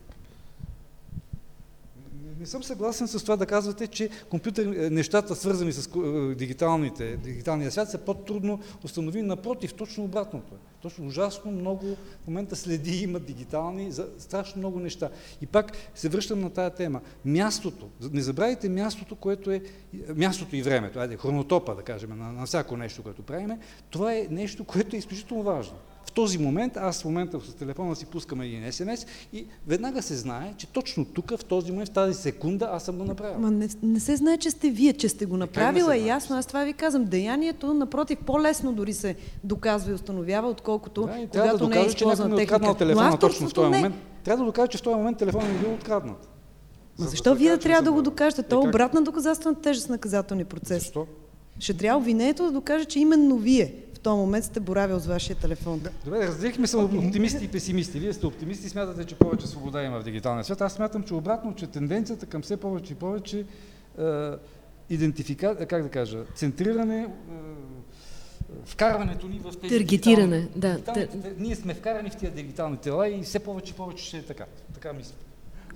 Speaker 3: Не, не съм съгласен с това да казвате, че компютър, е, нещата свързани с е, дигиталните, дигиталния свят са по-трудно установими. Напротив, точно обратното. е. Точно ужасно много в момента следи имат дигитални за страшно много неща. И пак се връщам на тая тема. Мястото, не забравяйте мястото, което е мястото и времето, айде, хронотопа, да кажем, на, на всяко нещо, което правиме, това е нещо, което е изключително важно. В този момент, аз в момента с телефона си пускам един СМС и веднага се знае, че точно тук, в този момент, в тази секунда, аз съм го направил.
Speaker 5: Ма не, не се знае, че сте вие, че сте го
Speaker 3: не
Speaker 5: направила, е ясно. Аз това ви казвам. Деянието, напротив, по-лесно дори се доказва и установява, отколкото
Speaker 3: Да,
Speaker 5: когато
Speaker 3: да
Speaker 5: не е
Speaker 3: докажа,
Speaker 5: използвана
Speaker 3: ми е откраднал
Speaker 5: техника. Но
Speaker 3: телефона точно в този
Speaker 5: не.
Speaker 3: момент. Трябва да докажа, че в този момент телефонът ми е бил откраднат.
Speaker 5: Ма
Speaker 3: За
Speaker 5: защо
Speaker 3: да
Speaker 5: вие
Speaker 3: че
Speaker 5: трябва да го докажете?
Speaker 3: Е,
Speaker 5: То е обратна доказателна тежест наказателния процес.
Speaker 3: Защо?
Speaker 5: Ще трябва обвинението да докаже, че именно вие в този момент сте боравил с вашия телефон.
Speaker 3: Добре, разделихме се оптимисти и песимисти. Вие сте оптимисти и смятате, че повече свобода има в дигиталния свят. Аз смятам, че обратно, че тенденцията към все повече и повече е, идентифика... как да кажа, центриране, е, вкарването ни в тези
Speaker 1: Таргетиране,
Speaker 3: дигитални-
Speaker 1: да.
Speaker 3: дигиталните- Ние сме вкарани в тези дигитални тела и все повече и повече ще е така. Така мисля.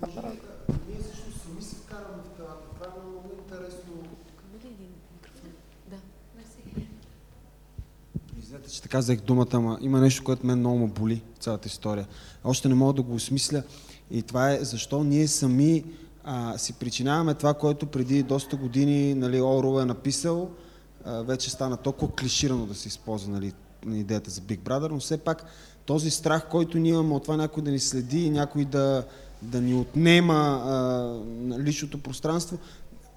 Speaker 2: Ние всъщност сами се вкарваме в телата. Това е много интересно.
Speaker 4: Извинете, че така взех думата, ама има нещо, което мен много ме боли в цялата история. Още не мога да го осмисля и това е защо ние сами а, си причиняваме това, което преди доста години нали, Орел е написал, а, вече стана толкова клиширано да се използва нали, на идеята за Big Brother, но все пак този страх, който ние имаме от това някой да ни следи, някой да, да ни отнема а, личното пространство,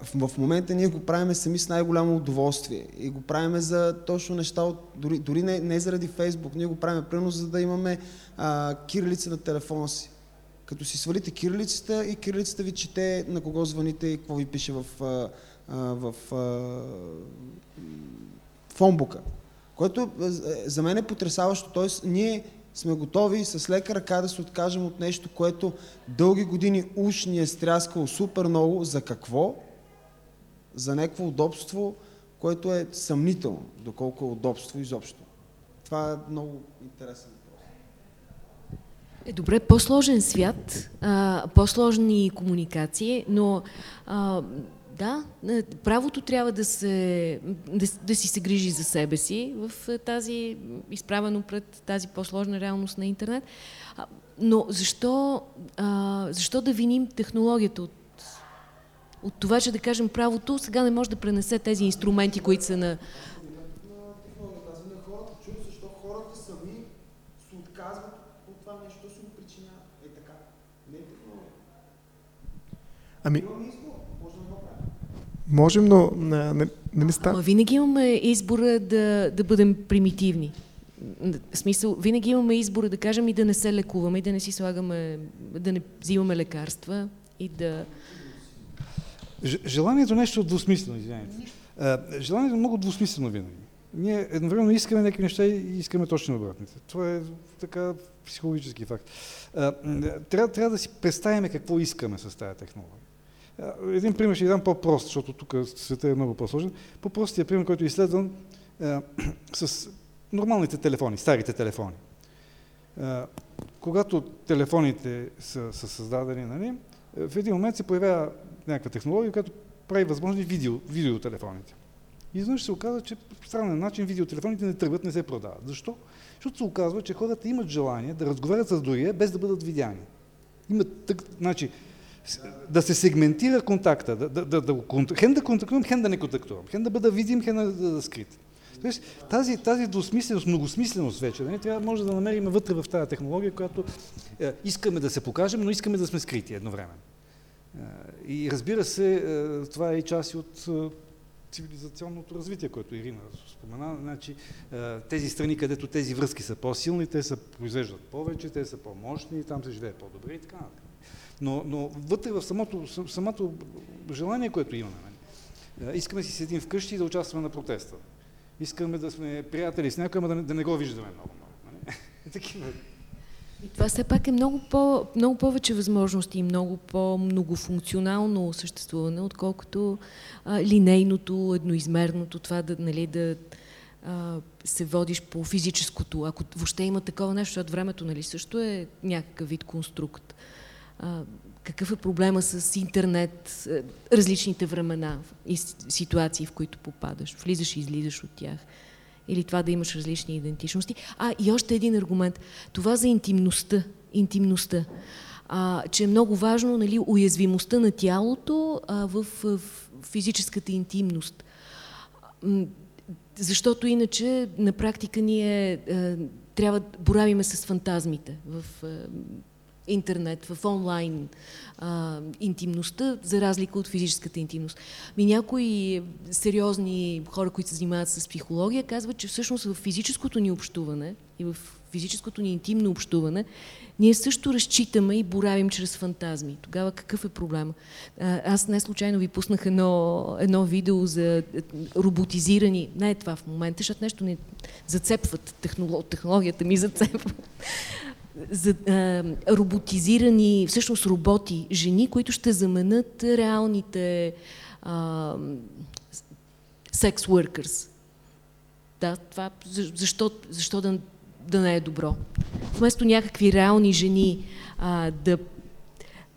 Speaker 4: в, момента ние го правиме сами с най-голямо удоволствие и го правиме за точно неща, от, дори, дори не, не заради Фейсбук, ние го правиме примерно за да имаме а, кирилица на телефона си. Като си свалите кирилицата и кирилицата ви чете на кого звъните и какво ви пише в, а, а, в а, фонбука. Което е, за мен е потрясаващо. Тоест, ние сме готови с лека ръка да се откажем от нещо, което дълги години уж ни е стряскало супер много. За какво? За някакво удобство, което е съмнително, доколко е удобство изобщо. Това е много интересен въпрос.
Speaker 1: Е, добре, по-сложен свят, по-сложни комуникации, но а, да, е, правото трябва да, се, да, да си се грижи за себе си в е, тази, изправено пред тази по-сложна реалност на интернет. Но защо, а, защо да виним технологията от, от това, че да кажем правото сега не може да пренесе тези инструменти, които са на...
Speaker 2: Не. Ами... Можем, но не, нали ста...
Speaker 1: Ама винаги имаме избора да, да бъдем примитивни. В смисъл, винаги имаме избора да кажем и да не се лекуваме, и да не си слагаме, да не взимаме лекарства и да...
Speaker 3: Желанието е нещо двусмислено, извинявайте. Желанието е много двусмислено винаги. ние едновременно искаме някакви неща и искаме точно обратните. Това е така психологически факт. Трябва, трябва да си представим какво искаме с тази технология. Един пример ще дам по-прост, защото тук света е много по-сложен. По-простият пример, който е изследван е, с нормалните телефони, старите телефони. Е, когато телефоните са, са създадени, нали, в един момент се появява някаква технология, която прави възможни видео, видеотелефоните. И изведнъж се оказва, че по странен начин видеотелефоните не тръгват, не се продават. Защо? Защото се оказва, че хората имат желание да разговарят с другия, без да бъдат видяни. Имат тък, значи, да се сегментира контакта, да, да, да, да, хем да контактувам, хем да не контактувам, хем да бъда видим, хем да, да, скрит. Тоест, тази, тази двусмисленост, многосмисленост вече, нали, трябва може да намерим вътре в тази технология, която е, искаме да се покажем, но искаме да сме скрити едновременно. Е, и разбира се, е, това е и част от е, цивилизационното развитие, което Ирина спомена. Значи, тези страни, където тези връзки са по-силни, те се произвеждат повече, те са по-мощни, там се живее по-добре и така нататък. Но, но вътре в самото, самото желание, което имаме, нали, искаме си седим вкъщи и да участваме на протеста. Искаме да сме приятели с някой, ама да не, да не го виждаме много. много нали? Такива.
Speaker 1: И това все пак е много, по, много повече възможности и много по-многофункционално съществуване, отколкото а, линейното, едноизмерното, това да, нали, да а, се водиш по физическото. Ако въобще има такова нещо, защото времето нали, също е някакъв вид конструкт а, какъв е проблема с интернет, различните времена и ситуации, в които попадаш, влизаш и излизаш от тях. Или това да имаш различни идентичности. А, и още един аргумент. Това за интимността. Интимността. А, че е много важно нали, уязвимостта на тялото а, в, в физическата интимност. Защото иначе на практика ние а, трябва да боравиме с фантазмите в а, интернет, в онлайн а, интимността, за разлика от физическата интимност. Ми някои сериозни хора, които се занимават с психология, казват, че всъщност в физическото ни общуване и в физическото ни интимно общуване, ние също разчитаме и боравим чрез фантазми. Тогава какъв е проблема? Аз не случайно ви пуснах едно, едно видео за роботизирани, не е това в момента, защото нещо не зацепват, технологията ми зацепва за, а, роботизирани, всъщност роботи, жени, които ще заменят реалните секс workers. Да, това, защо, защо да, да не е добро? Вместо някакви реални жени а, да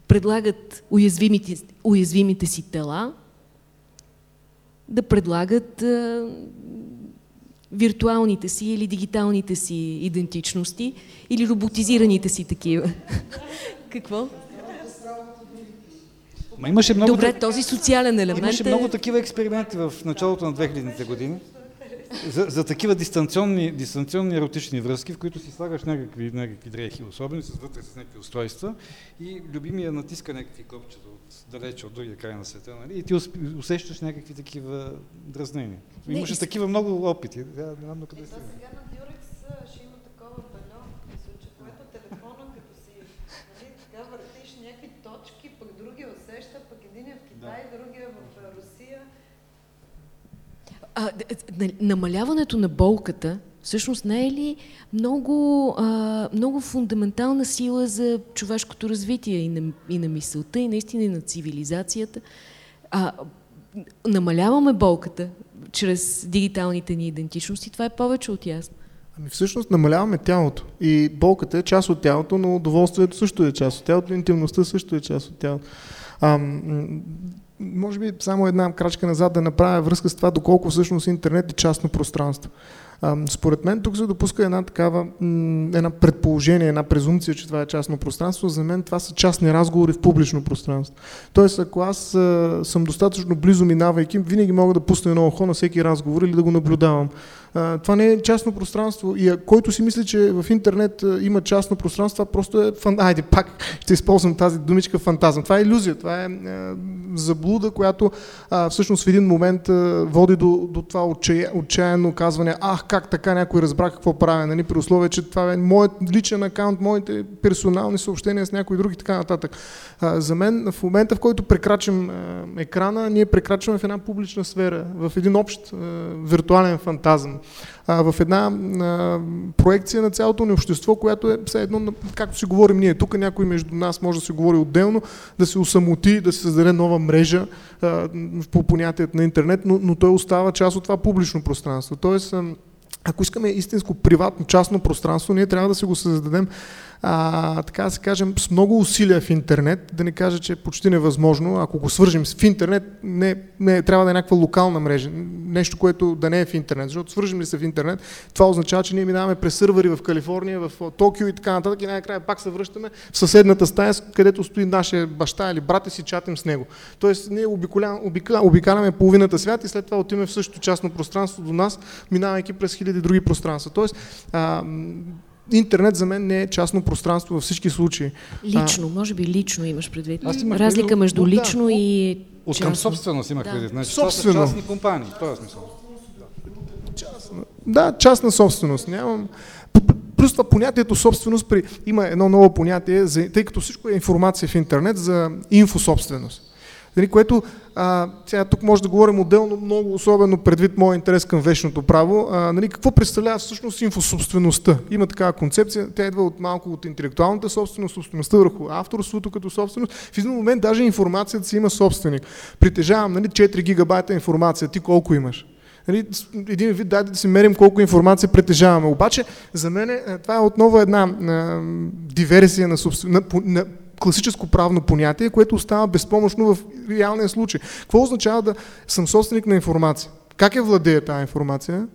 Speaker 1: предлагат уязвимите, уязвимите си тела, да предлагат виртуалните си или дигиталните си идентичности или роботизираните си такива. Какво?
Speaker 3: Ма имаше много
Speaker 1: Добре, този социален елемент
Speaker 3: Имаше е... много такива експерименти в началото на 2000-те години за, за такива дистанционни, дистанционни еротични връзки, в които си слагаш някакви, някакви дрехи, особени, с вътре с някакви устройства и любимия натиска някакви копчета от далече, от другия край на света, нали? и ти усещаш някакви такива дразнения. Не, Имаше такива много опити.
Speaker 5: Да, не знам къде си. Сега на Дюрекс ще има такова бельо, мисля, че което телефона, като си нали, така въртиш някакви точки, пък другия усеща, пък един е в Китай, да. другия в Русия.
Speaker 1: А, намаляването на болката всъщност не е ли много, а, много фундаментална сила за човешкото развитие и на, и на мисълта, и наистина и на цивилизацията? А, намаляваме болката чрез дигиталните ни идентичности, това е повече от ясно.
Speaker 2: Ами всъщност намаляваме тялото. И болката е част от тялото, но удоволствието също е част от тялото, интимността също е част от тялото. А, може би само една крачка назад да направя връзка с това, доколко всъщност интернет е частно пространство. Според мен тук се допуска една такава, една предположение, една презумпция, че това е частно пространство. За мен това са частни разговори в публично пространство. Тоест, ако аз съм достатъчно близо минавайки, винаги мога да пусна едно ухо на всеки разговор или да го наблюдавам това не е частно пространство и който си мисли, че в интернет има частно пространство, това просто е фан... Айде, пак ще използвам тази думичка фантазъм. Това е иллюзия, това е, заблуда, която всъщност в един момент води до, до това отчая, отчаяно казване, ах, как така някой разбра какво правя, нали, при условие, че това е моят личен акаунт, моите персонални съобщения с някои други и така нататък. За мен в момента, в който прекрачим екрана, ние прекрачваме в една публична сфера, в един общ виртуален фантазъм. А, в една а, проекция на цялото ни общество, която е все едно, както си говорим ние, тук някой между нас може да се говори отделно, да се усамоти, да се създаде нова мрежа а, по понятието на интернет, но, но той остава част от това публично пространство. Тоест, ако искаме истинско приватно, частно пространство, ние трябва да си го създадем а, така да се кажем, с много усилия в интернет, да не кажа, че е почти невъзможно. Ако го свържим в интернет, не, не, трябва да е някаква локална мрежа, нещо, което да не е в интернет. Защото свържим ли се в интернет, това означава, че ние минаваме през сървъри в Калифорния, в Токио и така нататък и най-накрая пак се връщаме в съседната стая, където стои нашия баща или брат и си чатим с него. Тоест, ние обикаляме половината свят и след това отиваме в същото частно пространство до нас, минавайки през хиляди други пространства. Тоест, а, интернет за мен не е частно пространство във всички случаи.
Speaker 1: Лично, а, може би лично имаш предвид. Аз имах Разлика предвид, между лично да, и
Speaker 3: От към собственост имах да. предвид. Значи,
Speaker 2: Собствено.
Speaker 3: Това са частни компании, това е смисъл.
Speaker 2: Частна, да, частна собственост. Нямам... Плюс това понятието собственост, при... има едно ново понятие, за... тъй като всичко е информация в интернет за инфособственост. Нали, което а, сега тук може да говорим отделно много, особено предвид моя интерес към вечното право. А, нали, какво представлява всъщност инфособствеността? Има такава концепция, тя идва от малко от интелектуалната собственост, собствеността върху авторството като собственост. В един момент даже информацията си има собственик. Притежавам нали, 4 гигабайта информация, ти колко имаш? Нали, един вид, дайте да си мерим колко информация притежаваме. Обаче, за мен е, това е отново една а, диверсия на, собствен... на, на класическо правно понятие, което остава безпомощно в реалния случай. Какво означава да съм собственик на информация? Как е владея тази информация?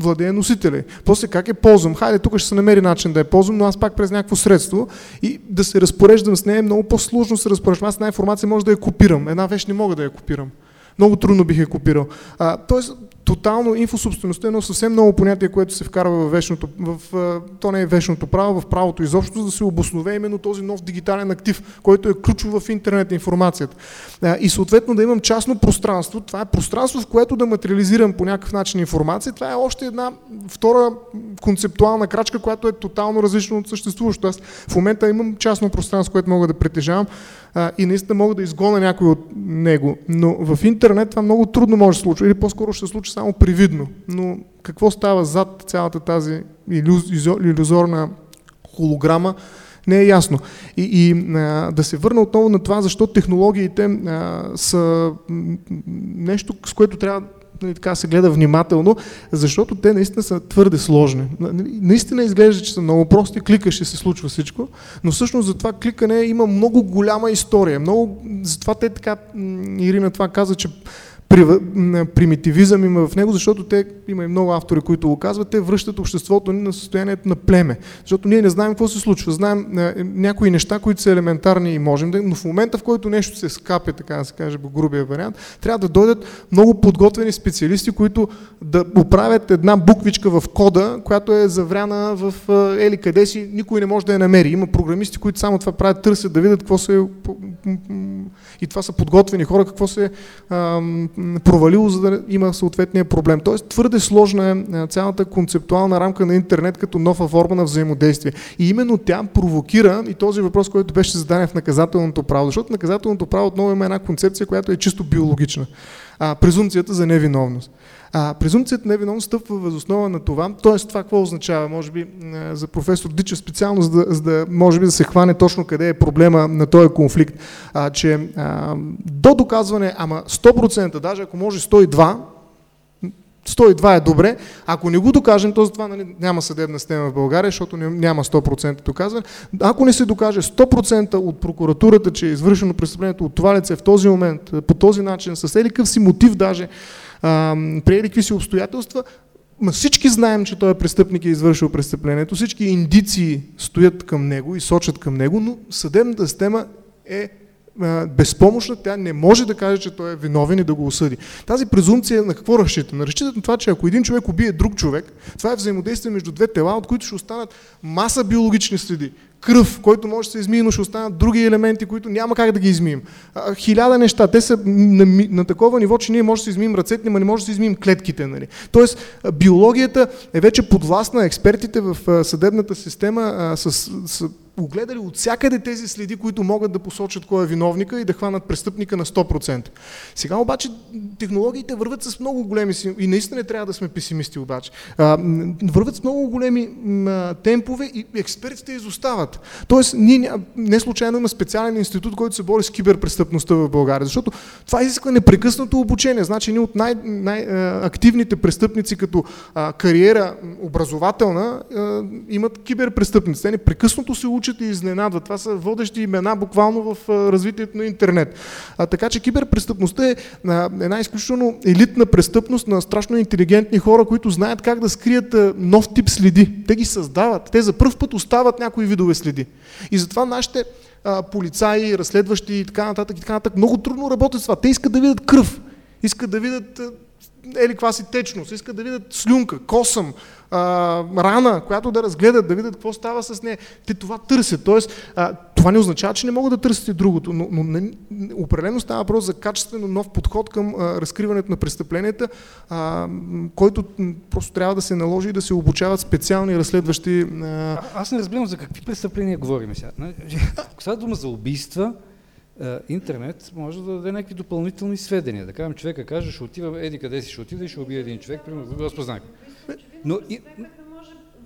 Speaker 2: Владея носителя. После как е ползвам? Хайде, тук ще се намери начин да я ползвам, но аз пак през някакво средство и да се разпореждам с нея е много по-сложно се разпореждам. Аз една информация може да я копирам. Една вещ не мога да я копирам. Много трудно бих я копирал. А, тоест, тотално инфособствеността е едно съвсем ново понятие, което се вкарва в вечното, в, то не е вечното право, в правото изобщо, за да се обоснове именно този нов дигитален актив, който е ключов в интернет информацията. И съответно да имам частно пространство, това е пространство, в което да материализирам по някакъв начин информация, това е още една втора концептуална крачка, която е тотално различна от съществуващото. Аз в момента имам частно пространство, което мога да притежавам, а, и наистина мога да изгоня някой от него. Но в интернет това много трудно може да се случи, или по-скоро ще се случи само привидно. Но какво става зад цялата тази иллюзорна холограма, не е ясно. И, и а, да се върна отново на това, защо технологиите а, са нещо, с което трябва нали, така се гледа внимателно, защото те наистина са твърде сложни. Нали, наистина изглежда, че са много прости, кликаш и се случва всичко, но всъщност за това кликане има много голяма история. Много, затова те така, Ирина това каза, че примитивизъм има в него, защото те, има и много автори, които го казват, те връщат обществото ни на състоянието на племе. Защото ние не знаем какво се случва. Знаем някои неща, които са елементарни и можем да, но в момента, в който нещо се скапе, така да се каже, по грубия вариант, трябва да дойдат много подготвени специалисти, които да оправят една буквичка в кода, която е завряна в ели къде си, никой не може да я намери. Има програмисти, които само това правят, търсят да видят какво се и това са подготвени хора, какво се провалило, за да има съответния проблем. Тоест твърде сложна е цялата концептуална рамка на интернет като нова форма на взаимодействие. И именно тя провокира и този въпрос, който беше зададен в наказателното право, защото наказателното право отново има една концепция, която е чисто биологична. А, презумцията за невиновност. А, презумцията на невиновност стъпва възоснова на това, т.е. това какво означава, може би за професор Дичев специално, за да, за да може би да се хване точно къде е проблема на този конфликт, а, че а, до доказване, ама 100%, даже ако може 102, 102 е добре. Ако не го докажем, то затова нали, няма съдебна система в България, защото няма 100% доказване. Ако не се докаже 100% от прокуратурата, че е извършено престъплението от това лице в този момент, по този начин, с едикъв си мотив даже, при какви си обстоятелства, всички знаем, че той е престъпник и е извършил престъплението, всички индиции стоят към него и сочат към него, но съдебната система е безпомощна, тя не може да каже, че той е виновен и да го осъди. Тази презумпция на какво разчита? На разчита на това, че ако един човек убие друг човек, това е взаимодействие между две тела, от които ще останат маса биологични следи кръв, който може да се измие, но ще останат други елементи, които няма как да ги измием. Хиляда неща. Те са на, на такова ниво, че ние може да се измием ръцете, но не може да се измием клетките. Нали? Тоест, биологията е вече подвластна експертите в съдебната система с, с огледали от всякъде тези следи, които могат да посочат кой е виновника и да хванат престъпника на 100%. Сега обаче технологиите върват с много големи и наистина трябва да сме песимисти обаче, а, върват с много големи а, темпове и експертите изостават. Тоест, ние не случайно има специален институт, който се бори с киберпрестъпността в България, защото това изисква непрекъснато обучение. Значи, ние от най- най-активните престъпници като а, кариера образователна а, имат киберпрестъпници. Те непрекъснато се учат и изненадват. Това са водещи имена буквално в развитието на интернет. А, така че киберпрестъпността е а, една изключително елитна престъпност на страшно интелигентни хора, които знаят как да скрият нов тип следи. Те ги създават. Те за първ път остават някои видове следи. И затова нашите а, полицаи, разследващи и така нататък, и така нататък много трудно работят с това. Те искат да видят кръв, искат да видят ели каква си течност, искат да видят слюнка, косъм, а, рана, която да разгледат, да видят какво става с нея. Те това търсят. Тоест, а, това не означава, че не могат да търсят и другото, но, но не, определено става въпрос за качествено нов подход към а, разкриването на престъпленията, а, който просто трябва да се наложи и да се обучават специални разследващи. А...
Speaker 3: А, аз не разбирам за какви престъпления говорим сега. Ако става дума за убийства, интернет може да даде някакви допълнителни сведения. Да кажем, човека каже, ще отива, еди къде си ще отида и ще убие един човек, примерно, го разпознай. Но и,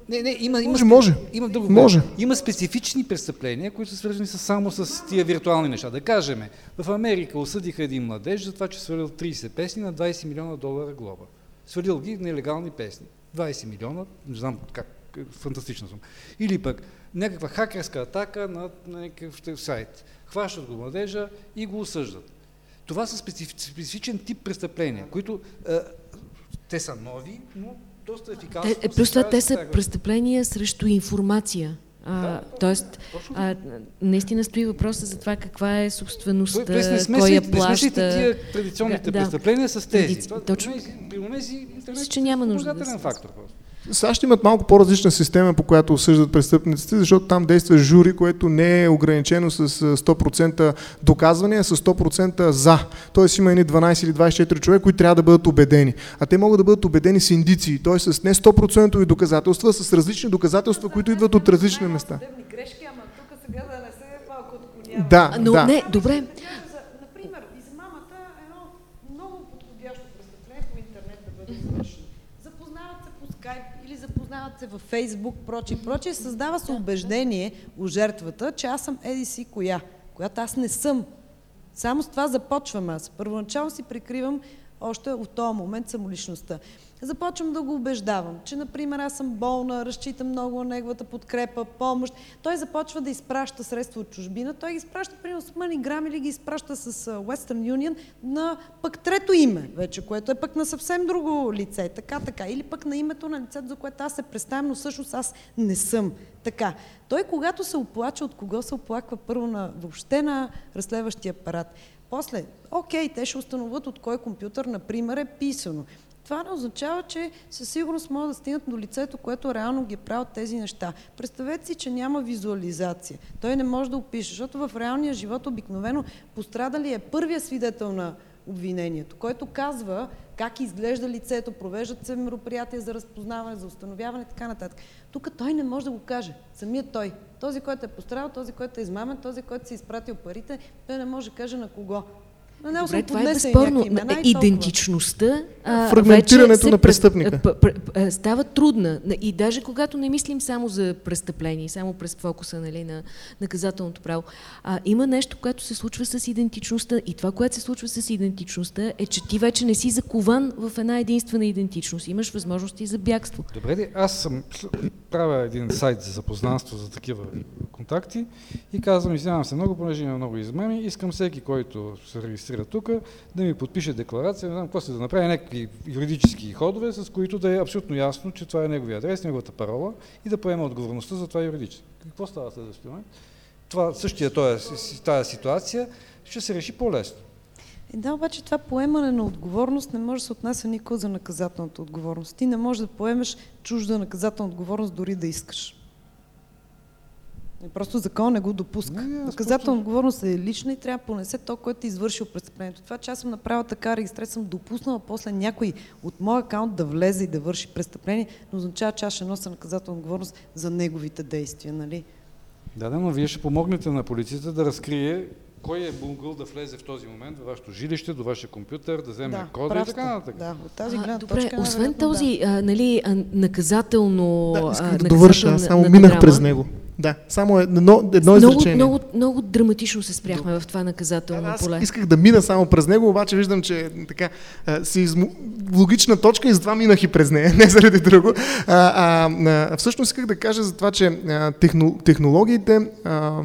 Speaker 3: не, не, има, има,
Speaker 2: може, може.
Speaker 3: има друго.
Speaker 2: Може.
Speaker 3: Има специфични престъпления, които са свързани само с тия виртуални неща. Да кажем, в Америка осъдиха един младеж за това, че свалил 30 песни на 20 милиона долара глоба. Свалил ги нелегални песни. 20 милиона, не знам как, фантастична сума. Или пък някаква хакерска атака на, на някакъв сайт. Хващат го младежа и го осъждат. Това са специфичен тип престъпления, които е, те са нови, но доста ефикасно.
Speaker 1: Е, плюс това те са престъпления срещу информация. А, да, тоест, а, наистина стои въпроса за това каква е собствеността, кой я плаща.
Speaker 3: Тия традиционните да, престъпления с тези.
Speaker 1: Точно.
Speaker 3: При унези интернет
Speaker 1: че няма нужда
Speaker 3: да фактор. Просто.
Speaker 2: САЩ имат малко по-различна система, по която осъждат престъпниците, защото там действа жури, което не е ограничено с 100% доказване, а с 100% за. Тоест има едни 12 или 24 човека, които трябва да бъдат убедени. А те могат да бъдат убедени с индиции, т.е. с не 100% доказателства, с различни доказателства, които идват от различни места. Да,
Speaker 1: Но
Speaker 2: да.
Speaker 1: не, добре.
Speaker 5: запознават във Фейсбук, прочи, прочи, създава се убеждение у жертвата, че аз съм еди си коя, която аз не съм. Само с това започвам аз. Първоначално си прикривам още от този момент самоличността започвам да го убеждавам, че, например, аз съм болна, разчитам много на неговата подкрепа, помощ. Той започва да изпраща средства от чужбина. Той ги изпраща, примерно, с MoneyGram или ги изпраща с Western Union на пък трето име, вече, което е пък на съвсем друго лице. Така, така. Или пък на името на лицето, за което аз се представям, но всъщност аз не съм. Така. Той, когато се оплача, от кого се оплаква първо на, въобще на разследващия апарат. После, окей, те ще установят от кой компютър, например, е писано това не означава, че със сигурност могат да стигнат до лицето, което реално ги правят тези неща. Представете си, че няма визуализация. Той не може да опише, защото в реалния живот обикновено пострадали е първия свидетел на обвинението, който казва как изглежда лицето, провеждат се мероприятия за разпознаване, за установяване и така нататък. Тук той не може да го каже. Самият той. Този, който е пострадал, този, който е измамен, този, който си изпратил парите, той не може да каже на кого.
Speaker 1: Но Добре, това е безспорно. Идентичността
Speaker 2: Фрагментирането на престъпника.
Speaker 1: Става трудна. И даже когато не мислим само за престъпление, само през фокуса нали, на наказателното право, а, има нещо, което се случва с идентичността. И това, което се случва с идентичността, е, че ти вече не си закован в една единствена идентичност. Имаш възможности за бягство.
Speaker 3: Добре, аз съм правя един сайт за запознанство за такива контакти и казвам, извинявам се много, понеже има много измами, искам всеки, който се регистрира тук, да ми подпише декларация, не знам какво се да направи някакви юридически ходове, с които да е абсолютно ясно, че това е неговия адрес, неговата парола и да поема отговорността за това юридически. Какво става следващия момент? Това, същия тази ситуация ще се реши по-лесно.
Speaker 5: Е, да, обаче това поемане на отговорност не може да се отнася никога за наказателната отговорност. Ти не можеш да поемеш чужда наказателна отговорност, дори да искаш. И просто закон не го допуска. Не, Наказателна отговорност е лична и трябва да понесе то, което е извършил престъплението. Това, че аз съм направила така регистрация, съм допуснала после някой от моя акаунт да влезе и да върши престъпление, но означава, че аз ще нося наказателна отговорност за неговите действия. Нали?
Speaker 3: Да, да, но вие ще помогнете на полицията да разкрие кой е могъл да влезе в този момент в вашето жилище, до вашия компютър, да вземе
Speaker 5: Да,
Speaker 3: кода и
Speaker 5: прав
Speaker 3: така
Speaker 5: сте.
Speaker 3: нататък.
Speaker 5: Да, от тази гледна
Speaker 1: добре,
Speaker 5: точка.
Speaker 1: освен
Speaker 5: най-вероятно,
Speaker 1: този а, нали, а, наказателно...
Speaker 2: Да,
Speaker 1: а,
Speaker 2: исках да довърша, аз само минах през него. Да, само едно, едно
Speaker 1: Много,
Speaker 2: изречение.
Speaker 1: много, много драматично се спряхме в това наказателно
Speaker 2: аз
Speaker 1: поле.
Speaker 2: исках да мина само през него, обаче виждам, че така а, си изму... логична точка и затова минах и през нея, не заради друго. А, а, а, всъщност исках да кажа за това, че а, техно, технологиите, а,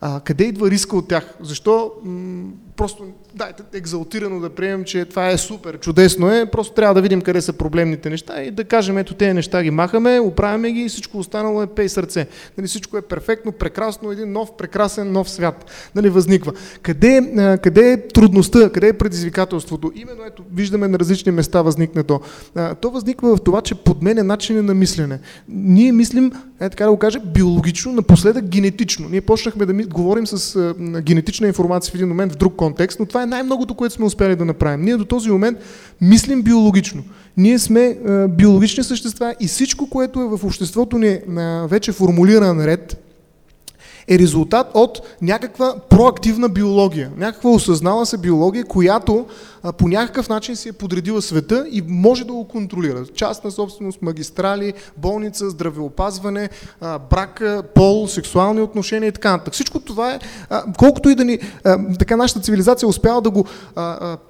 Speaker 2: а, къде идва риска от тях? Защо м, просто дайте екзалтирано да приемем, че това е супер, чудесно е, просто трябва да видим къде са проблемните неща и да кажем, ето тези неща ги махаме, оправяме ги и всичко останало е пей сърце. Нали, всичко е перфектно, прекрасно, един нов, прекрасен нов свят нали, възниква. Къде, къде е трудността, къде е предизвикателството? Именно ето, виждаме на различни места възникне то. То възниква в това, че подменя начини на мислене. Ние мислим, е така да го кажа, биологично, напоследък генетично. Ние почнахме да говорим с генетична информация в един момент в друг контекст, но това е най-многото, което сме успяли да направим. Ние до този момент мислим биологично. Ние сме а, биологични същества и всичко, което е в обществото ни на вече формулиран ред, е резултат от някаква проактивна биология, някаква осъзнала се биология, която по някакъв начин си е подредила света и може да го контролира. Частна собственост, магистрали, болница, здравеопазване, брак, пол, сексуални отношения и така нататък. Всичко това е, колкото и да ни, така нашата цивилизация успява да го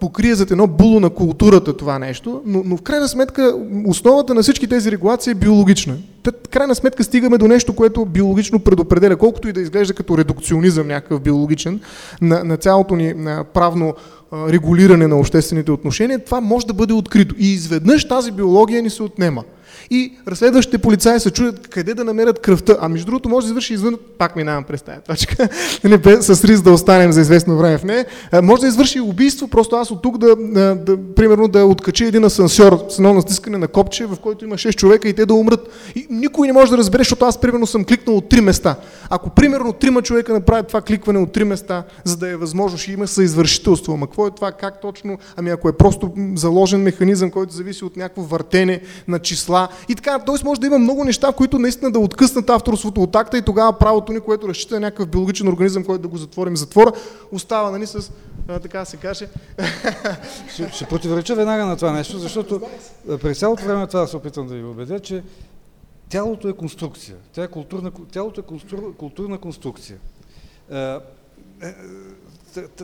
Speaker 2: покрие зад едно було на културата това нещо, но, но в крайна сметка основата на всички тези регулации е биологична. Та, крайна сметка стигаме до нещо, което биологично предопределя, колкото и да изглежда като редукционизъм някакъв биологичен на, на цялото ни на правно регулиране на обществените отношения, това може да бъде открито. И изведнъж тази биология ни се отнема. И разследващите полицаи се чудят къде да намерят кръвта. А между другото може да извърши извън... Пак минавам през тази точка. Не с риск да останем за известно време в нея. Може да извърши убийство, просто аз от тук да, да, да примерно да откача един асансьор с едно натискане на копче, в който има 6 човека и те да умрат. И никой не може да разбере, защото аз примерно съм кликнал от 3 места. Ако примерно трима човека направят това кликване от 3 места, за да е възможно, ще има съизвършителство. Ама какво е това, как точно? Ами ако е просто заложен механизъм, който зависи от някакво въртене на числа и така, т.е. може да има много неща, които наистина да откъснат авторството от акта и тогава правото ни, което разчита на някакъв биологичен организъм, който да го затворим затвора, остава нали, с, а, така се каже,
Speaker 3: Ще, ще противореча веднага на това нещо, защото през цялото време това се опитвам да ви убедя, че тялото е конструкция. Тя е културна, тялото е конструк, културна конструкция.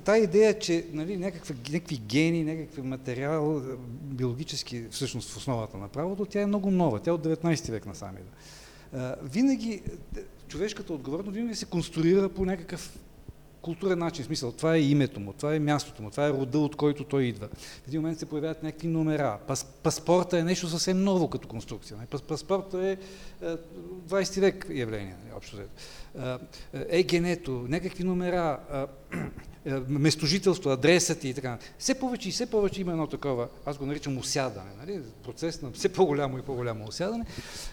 Speaker 3: Тая идея, че нали, някаква, някакви гени, някакви материал, биологически всъщност в основата на правото, тя е много нова. Тя е от 19 век насам Винаги човешката отговорност винаги се конструира по някакъв културен начин, смисъл, това е името му, това е мястото му, това е рода, от който той идва. В един момент се появяват някакви номера. Пас, паспорта е нещо съвсем ново като конструкция. нали? Пас, паспорта е, е 20 век явление, нали, общо взето. Е, егенето, някакви номера, е, е, местожителство, адресът и така. Все повече и все повече има едно такова, аз го наричам осядане, нали? процес на все по-голямо и по-голямо осядане,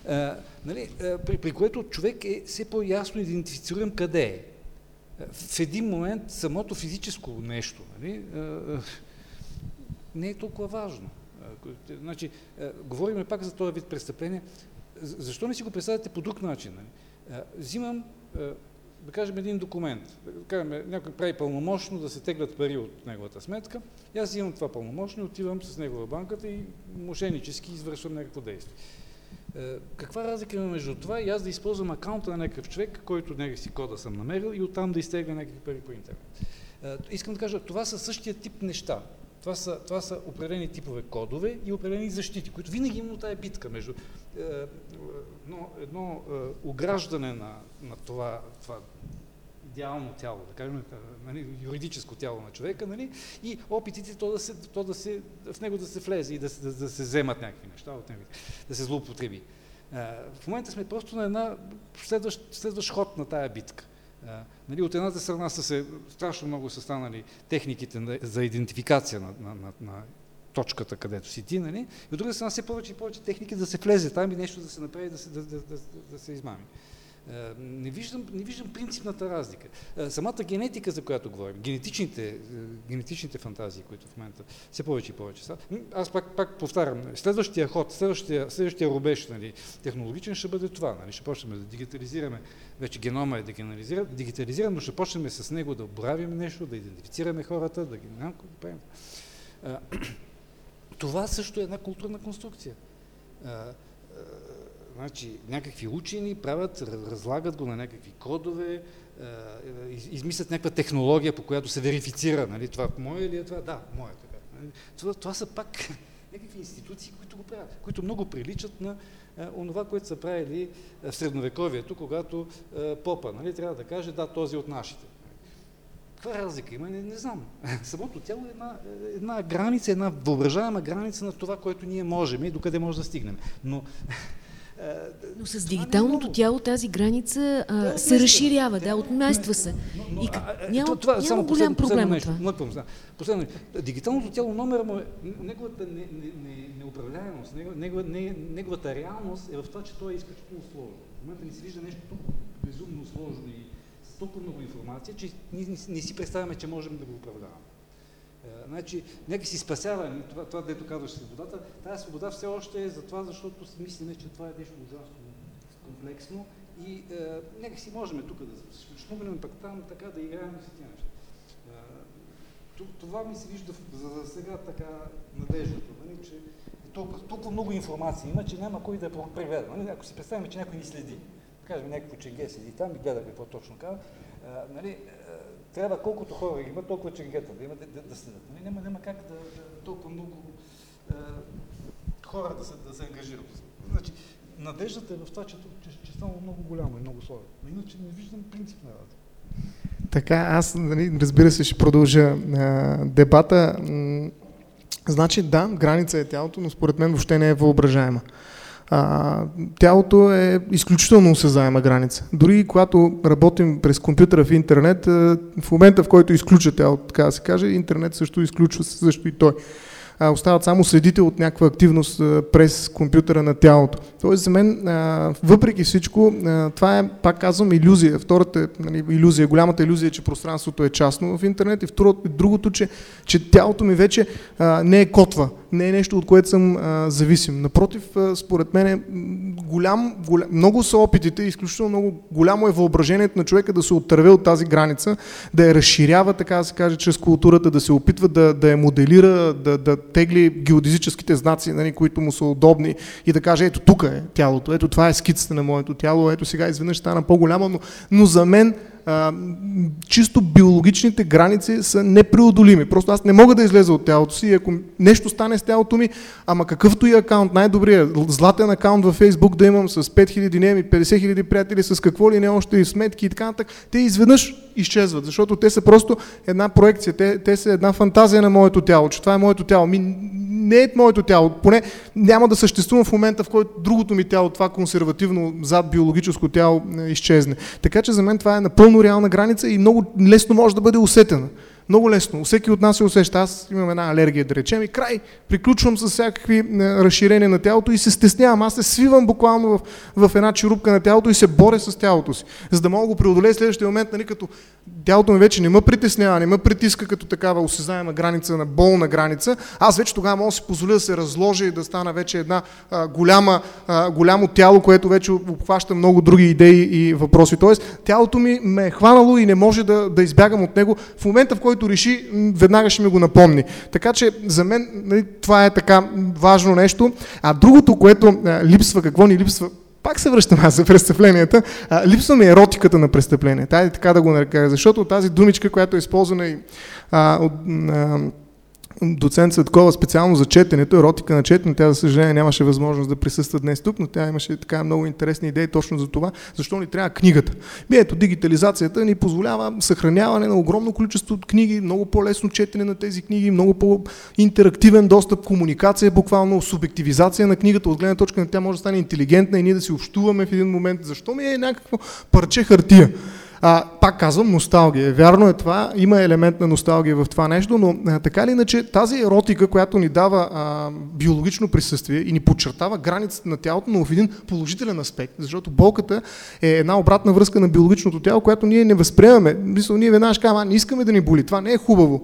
Speaker 3: е, нали? е, при, при което човек е все по-ясно идентифициран къде е в един момент самото физическо нещо нали, не е толкова важно. Значи, говорим пак за този вид престъпление. Защо не си го представяте по друг начин? Нали? Взимам, да кажем, един документ. Да кажем, някой прави пълномощно да се теглят пари от неговата сметка. И аз имам това пълномощно, отивам с него в банката и мошеннически извършвам някакво действие. Е, Каква разлика има между това и аз да използвам акаунта на някакъв човек, който си кода съм намерил и оттам да изтегля някакви пари по интернет? Е, Искам да кажа, това са същия тип неща. Това са, това са определени типове кодове и определени защити, които винаги има тая битка между е, едно, едно е, ограждане на, на това, това идеално тяло, да кажем, нали, юридическо тяло на човека, нали, и опитите то да се, то да се, в него да се влезе и да, да, да се вземат някакви неща от него, да се злоупотреби. В момента сме просто на една следващ, следващ ход на тая битка. Нали, от едната страна са се, страшно много са станали техниките за идентификация на, на, на, на точката, където си ти, нали? и от друга страна все повече и повече техники да се влезе там и нещо да се направи, да се, да, да, да, да се измами. Не виждам, не виждам принципната разлика. Самата генетика, за която говорим, генетичните, генетичните фантазии, които в момента все повече и повече са. Аз пак, пак повтарям, следващия ход, следващия, следващия рубеж нали, технологичен ще бъде това. Нали, ще почнем да дигитализираме, вече генома е дигитализиран, но ще почнем с него да боравим нещо, да идентифицираме хората, да ги да правим. Това също е една културна конструкция. Значи, някакви учени правят, разлагат го на някакви кодове, измислят някаква технология, по която се верифицира, нали, това мое ли е това? Да, мое е така. Нали. Това, това са пак някакви институции, които го правят, които много приличат на а, онова, което са правили в средновековието, когато попа нали, трябва да каже, да, този е от нашите. Каква разлика има? Не, не знам. Самото тяло е една, една граница, една въображаема граница на това, което ние можем и докъде може да стигнем. Но
Speaker 1: е, но с дигиталното тяло тази граница а, да, се разширява, да, отмества се. Но, но, и няма, това, няма само голям проблем
Speaker 3: нещо, това. Мъквам, последно, дигиталното тяло номер му е, неговата не, не, не, неуправляемост, негова, не, неговата реалност е в това, че той е изключително сложно. В момента ни се вижда нещо толкова безумно сложно и с толкова много информация, че ние не си представяме, че можем да го управляваме. Е, значи, нека си спасява това, това дето казваш свободата. Тази свобода все още е за това, защото си мислиме, че това е нещо ужасно комплексно и е, нека си можем тук да шмугнем пък там така да играем с тези неща. Е, това ми се вижда за, за сега така надеждата, нали, че толкова, толкова много информация има, че няма кой да я преведа. Нали? Ако си представим, че някой ни следи, да кажем някакво ченге седи там и гледа какво точно казва, е, нали, трябва колкото хора има, толкова чергета да има да, да, следят. Нали? Няма, няма как да, да толкова много е, хора да се, да се ангажират. Значи, надеждата е в това, че, че, че става много голямо и много сложно. Но иначе не виждам принцип на работа.
Speaker 2: Така, аз, нали, разбира се, ще продължа а, дебата. Значи, да, граница е тялото, но според мен въобще не е въображаема а, тялото е изключително осезаема граница. Дори когато работим през компютъра в интернет, в момента в който изключа тялото, така да се каже, интернет също изключва също и той а, остават само следите от някаква активност през компютъра на тялото. Тоест за мен, а, въпреки всичко, а, това е, пак казвам, иллюзия. Втората нали, иллюзия, голямата иллюзия е, че пространството е частно в интернет и второто, другото, че, че тялото ми вече а, не е котва, не е нещо, от което съм а, зависим. Напротив, а, според мен голям, голям, много са опитите, изключително много голямо е въображението на човека да се оттърве от тази граница, да я разширява, така да се каже, чрез културата, да се опитва да, да я моделира, да, да тегли геодезическите знаци, нали, които му са удобни и да каже, ето тук е тялото, ето това е скицата на моето тяло, ето сега изведнъж стана по-голямо, но, но за мен а, чисто биологичните граници са непреодолими. Просто аз не мога да излеза от тялото си ако нещо стане с тялото ми, ама какъвто и акаунт, най-добрият, златен акаунт във Facebook да имам с 5000 дневни, 50 000 приятели, с какво ли не още и сметки и така нататък, те изведнъж изчезват, защото те са просто една проекция, те, те са една фантазия на моето тяло, че това е моето тяло. Ми, не е моето тяло, поне няма да съществува в момента, в който другото ми тяло, това консервативно зад биологическо тяло е, изчезне. Така че за мен това е напълно реална граница и много лесно може да бъде усетена. Много лесно. Всеки от нас се усеща. Аз имам една алергия, да речем, и край. Приключвам с всякакви разширения на тялото и се стеснявам. Аз се свивам буквално в, в една черупка на тялото и се боря с тялото си. За да мога го преодолея следващия момент, нали, като тялото ми вече не ме притеснява, не ме притиска като такава осезаема граница на болна граница. Аз вече тогава мога да си позволя да се разложа и да стана вече една а, голяма, а, голямо тяло, което вече обхваща много други идеи и въпроси. Тоест, тялото ми ме е хванало и не може да, да избягам от него. В момента, в който който реши, веднага ще ми го напомни. Така че за мен нали, това е така важно нещо. А другото, което липсва, какво ни липсва, пак се връщам аз за престъпленията, липсва ми еротиката на престъплението. Айде така да го нарека, защото тази думичка, която е използвана и от, доцент Светкова специално за четенето, еротика на четене, тя за съжаление нямаше възможност да присъства днес тук, но тя имаше така много интересни идеи точно за това, защо ни трябва книгата. Би ето, дигитализацията ни позволява съхраняване на огромно количество книги, много по-лесно четене на тези книги, много по-интерактивен достъп, комуникация, буквално субективизация на книгата, от гледна точка на тя може да стане интелигентна и ние да си общуваме в един момент. Защо ми е някакво парче хартия? А, пак казвам, носталгия. Вярно е това, има елемент на носталгия в това нещо, но а, така или иначе тази еротика, която ни дава а, биологично присъствие и ни подчертава границата на тялото, но в един положителен аспект, защото болката е една обратна връзка на биологичното тяло, която ние не възприемаме. Мисля, ние веднага ще кажем, не искаме да ни боли, това не е хубаво.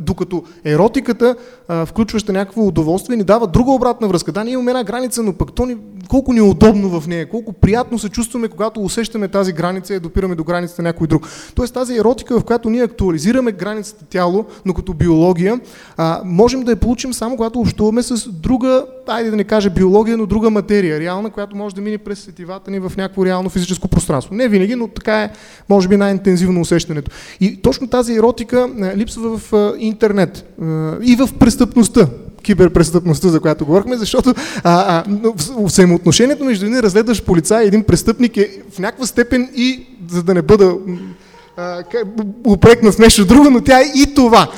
Speaker 2: Докато еротиката, а, включваща някакво удоволствие, ни дава друга обратна връзка. Да, ние имаме една граница, но пък то ни, колко ни е удобно в нея, колко приятно се чувстваме, когато усещаме тази граница и допираме до границата някой друг. Тоест тази еротика, в която ние актуализираме границата тяло, но като биология, а, можем да я получим само когато общуваме с друга, айде да не кажа биология, но друга материя, реална, която може да мине през сетивата ни в някакво реално физическо пространство. Не винаги, но така е, може би, най-интензивно усещането. И точно тази еротика липсва в интернет и в престъпността киберпрестъпността, за която говорихме, защото а, а, взаимоотношението между един разследващ полицай и един престъпник е в някаква степен и, за да не бъда упрекна в нещо друго, но тя е и това.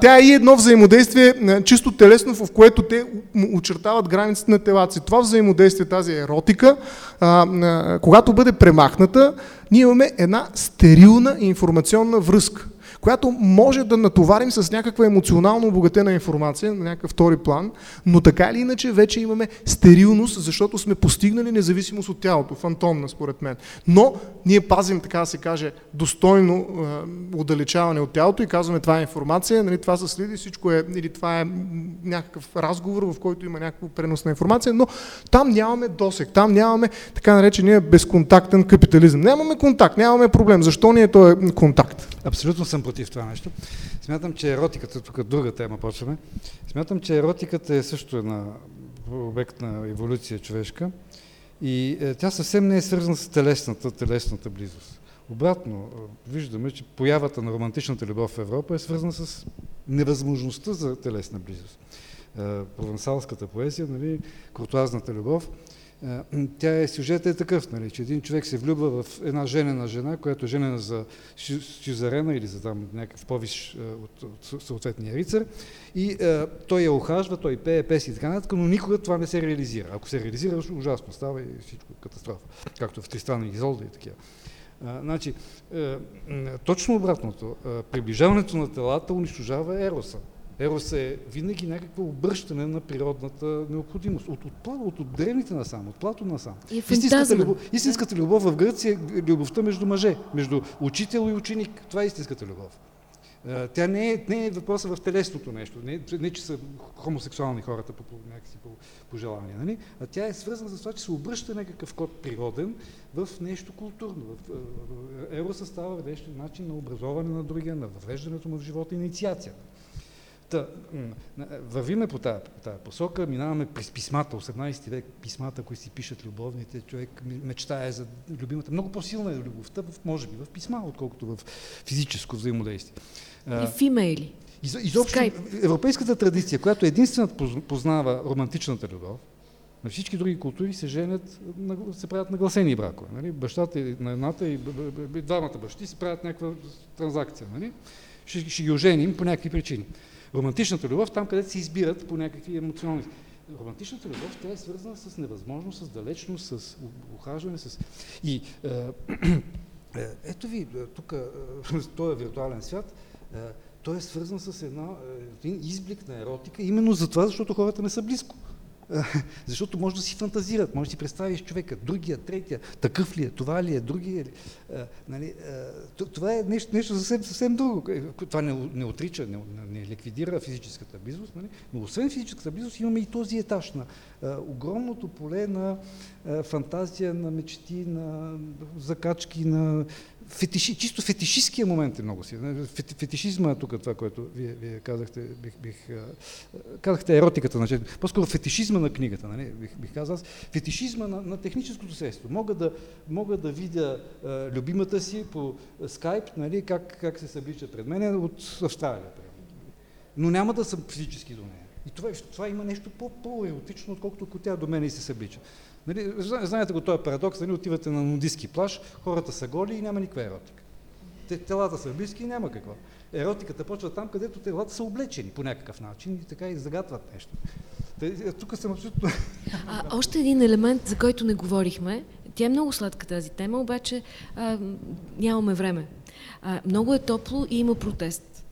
Speaker 2: Тя е и едно взаимодействие чисто телесно, в което те очертават границите на телата си. Това взаимодействие, тази еротика, когато бъде премахната, ние имаме една стерилна информационна връзка която може да натоварим с някаква емоционално обогатена информация на някакъв втори план, но така или иначе вече имаме стерилност, защото сме постигнали независимост от тялото, фантомна според мен. Но ние пазим, така да се каже, достойно е, отдалечаване от тялото и казваме това е информация, нали, това са следи, всичко е, или това е някакъв разговор, в който има някаква пренос на информация, но там нямаме досек, там нямаме така наречения безконтактен капитализъм. Нямаме контакт, нямаме проблем. Защо ни е този контакт?
Speaker 3: Абсолютно съм против това нещо. Смятам, че еротиката, тук друга тема почваме, смятам, че еротиката е също една обект на еволюция човешка и е, тя съвсем не е свързана с телесната, телесната близост. Обратно, е, виждаме, че появата на романтичната любов в Европа е свързана с невъзможността за телесна близост. Е, провансалската поезия, нали, куртуазната любов, тя е, сюжетът е такъв, нали, че един човек се влюбва в една женена жена, която е женена за сюзерена или за там някакъв повиш е, от, от съответния рицар и е, той я охажва, той пее песи и така нататък, но никога това не се реализира. Ако се реализира, ужасно става и всичко катастрофа, както в Тристана и Изолда и такива. Значи, е, точно обратното. приближаването на телата унищожава ероса. Ерос е винаги някакво обръщане на природната необходимост. От, от, от, от древните насам, от Плато насам.
Speaker 1: И
Speaker 3: истинската, любов, истинската любов в Гърция е любовта между мъже, между учител и ученик. Това е истинската любов. Тя не е, не е въпроса в телесното нещо, не, не че са хомосексуални хората по, по някакси по, по желание, нали? а тя е свързана с това, че се обръща някакъв код природен в нещо културно. В, ероса става нещо начин на образование на другия, на въвеждането му в живота, инициацията. Та, вървиме по тази, по тази посока, минаваме през писмата, 18 век, писмата, които си пишат любовните, човек мечтае за любимата. Много по-силна е любовта, може би в писма, отколкото в физическо взаимодействие.
Speaker 1: И в имейли.
Speaker 3: Из, изобщо Skype. европейската традиция, която единствената познава романтичната любов, на всички други култури се женят, се правят нагласени бракове. Нали? Бащата на едната и двамата бащи се правят някаква транзакция. Нали? Ще, ще ги оженим по някакви причини. Романтичната любов, там където се избират по някакви емоционални. Романтичната любов, тя е свързана с невъзможност, с далечност, с ухажване, с... И е, е, ето ви, тук, този е виртуален свят, е, той е свързан с една, един изблик на еротика, именно за това, защото хората не са близко. Защото може да си фантазират, може да си представиш човека, другия, третия, такъв ли е, това ли е, другия ли. Нали, това е нещо, нещо съвсем, съвсем друго. Е, това не, не отрича, не, не ликвидира физическата близост, нали? но освен физическата близост имаме и този етаж на огромното поле на фантазия, на мечти, на закачки, на фетиши, чисто фетишистския момент е много си. Фетишизма е тук това, което вие, вие казахте, бих, бих, казахте еротиката, значи, по-скоро фетишизма на книгата, нали? бих, бих казал аз, фетишизма на, на техническото средство. Мога да, мога да видя а, любимата си по скайп, нали, как, как се съблича пред мен от Австралия. Но няма да съм физически до нея. И това, това има нещо по-еротично, отколкото ако тя до мен и се съблича. Нали, знаете го този парадокс, нали, отивате на нудистски плаж, хората са голи и няма никаква еротика. Те, телата са близки и няма какво. Еротиката почва там, където телата са облечени по някакъв начин и така и загатват нещо. Те, тук съм абсолютно...
Speaker 1: А, още един елемент, за който не говорихме, тя е много сладка тази тема, обаче а, нямаме време. А, много е топло и има протест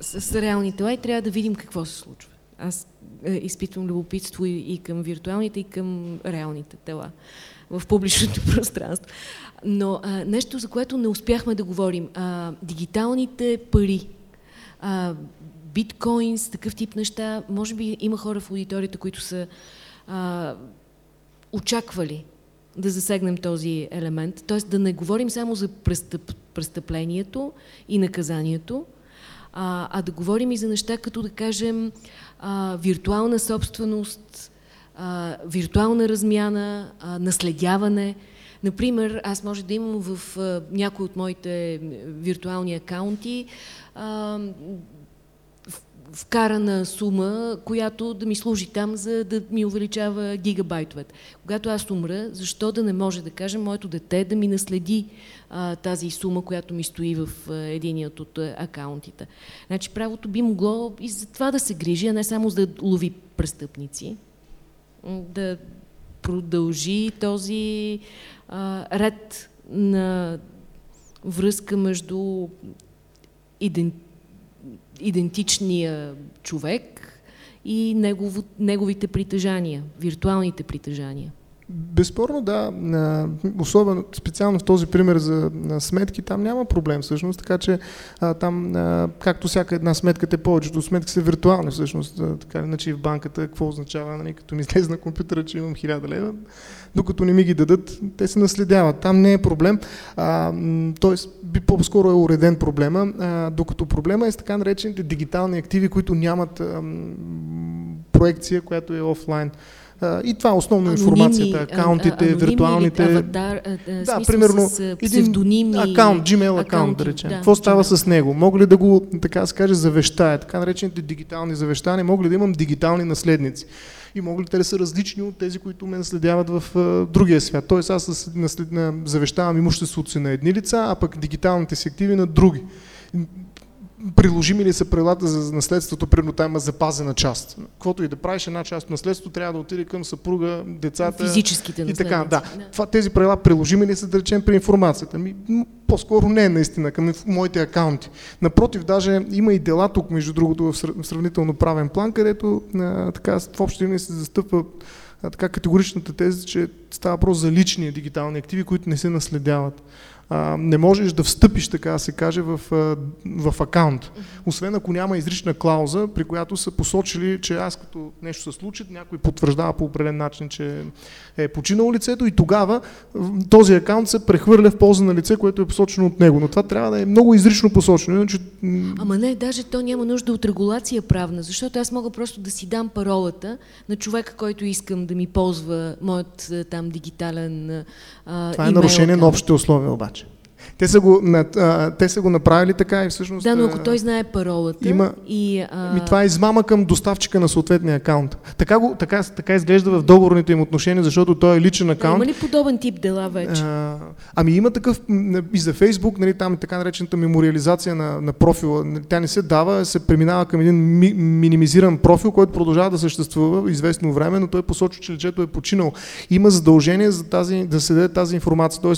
Speaker 1: с, с реални тела и трябва да видим какво се случва. Аз е, изпитвам любопитство и, и към виртуалните, и към реалните тела в публичното пространство. Но а, нещо, за което не успяхме да говорим, а, дигиталните пари, а, биткоинс, такъв тип неща, може би има хора в аудиторията, които са а, очаквали да засегнем този елемент. Т.е. да не говорим само за престъп, престъплението и наказанието, а, а да говорим и за неща, като да кажем а, виртуална собственост, а, виртуална размяна, а, наследяване. Например, аз може да имам в а, някои от моите виртуални акаунти а, вкарана сума, която да ми служи там, за да ми увеличава гигабайтовете. Когато аз умра, защо да не може да кажем моето дете да ми наследи тази сума, която ми стои в а, единият от акаунтите. Значи правото би могло и за това да се грижи, а не само за да лови престъпници, да продължи този а, ред на връзка между идентичност идентичния човек и негово, неговите притежания, виртуалните притежания.
Speaker 2: Безспорно да, особено специално в този пример за сметки, там няма проблем всъщност, така че там, както всяка една сметка, те повечето сметки са виртуални всъщност, така иначе и в банката, какво означава, нали, като ми излезе на компютъра, че имам 1000 лева, докато не ми ги дадат, те се наследяват. Там не е проблем, т.е. би по-скоро е уреден проблема, докато проблема е с така наречените дигитални активи, които нямат проекция, която е офлайн. И това е основно информацията, акаунтите, а, виртуалните.
Speaker 1: Аватар,
Speaker 2: а, да, примерно с един акаунт, Gmail акаунт, да речем. Да, Какво става Gmail. с него? Мога ли да го, така се каже, завещая? Така наречените дигитални завещания, мога ли да имам дигитални наследници? И могат ли те да са различни от тези, които ме наследяват в а, другия свят? Тоест аз наслед, завещавам имуществото си на едни лица, а пък дигиталните си активи на други приложими ли са правилата за наследството, примерно там има запазена част. Каквото и да правиш, една част от наследството трябва да отиде към съпруга, децата.
Speaker 1: Физическите
Speaker 2: и така, да. да. Това, тези правила приложими ли са, да речем, при информацията? Ми, по-скоро не е наистина към моите акаунти. Напротив, даже има и дела тук, между другото, в сравнително правен план, където а, така, в общи линии се застъпва а, така категоричната теза, че става въпрос за лични дигитални активи, които не се наследяват а, не можеш да встъпиш, така да се каже, в, в акаунт. Освен ако няма изрична клауза, при която са посочили, че аз като нещо се случи, някой потвърждава по определен начин, че е починало лицето и тогава този акаунт се прехвърля в полза на лице, което е посочено от него. Но това трябва да е много изрично посочено. Иначе...
Speaker 1: Ама не, даже то няма нужда от регулация правна, защото аз мога просто да си дам паролата на човека, който искам да ми ползва моят там дигитален
Speaker 2: а, Това е нарушение на общите условия обаче. Те са, го, а, те са го направили така и всъщност...
Speaker 1: Да, но ако той знае паролата
Speaker 2: има,
Speaker 1: и...
Speaker 2: А... Ми, това е измама към доставчика на съответния акаунт. Така, го, така, така изглежда в договорните им отношения, защото той е личен акаунт.
Speaker 1: Да, има ли подобен тип дела вече?
Speaker 2: А, ами има такъв и за Фейсбук, нали, там е така наречената мемориализация на, на профила. Тя не се дава, се преминава към един ми, минимизиран профил, който продължава да съществува известно време, но той посочва, че лицето е починал. Има задължение за тази, да се даде тази информация, т.е.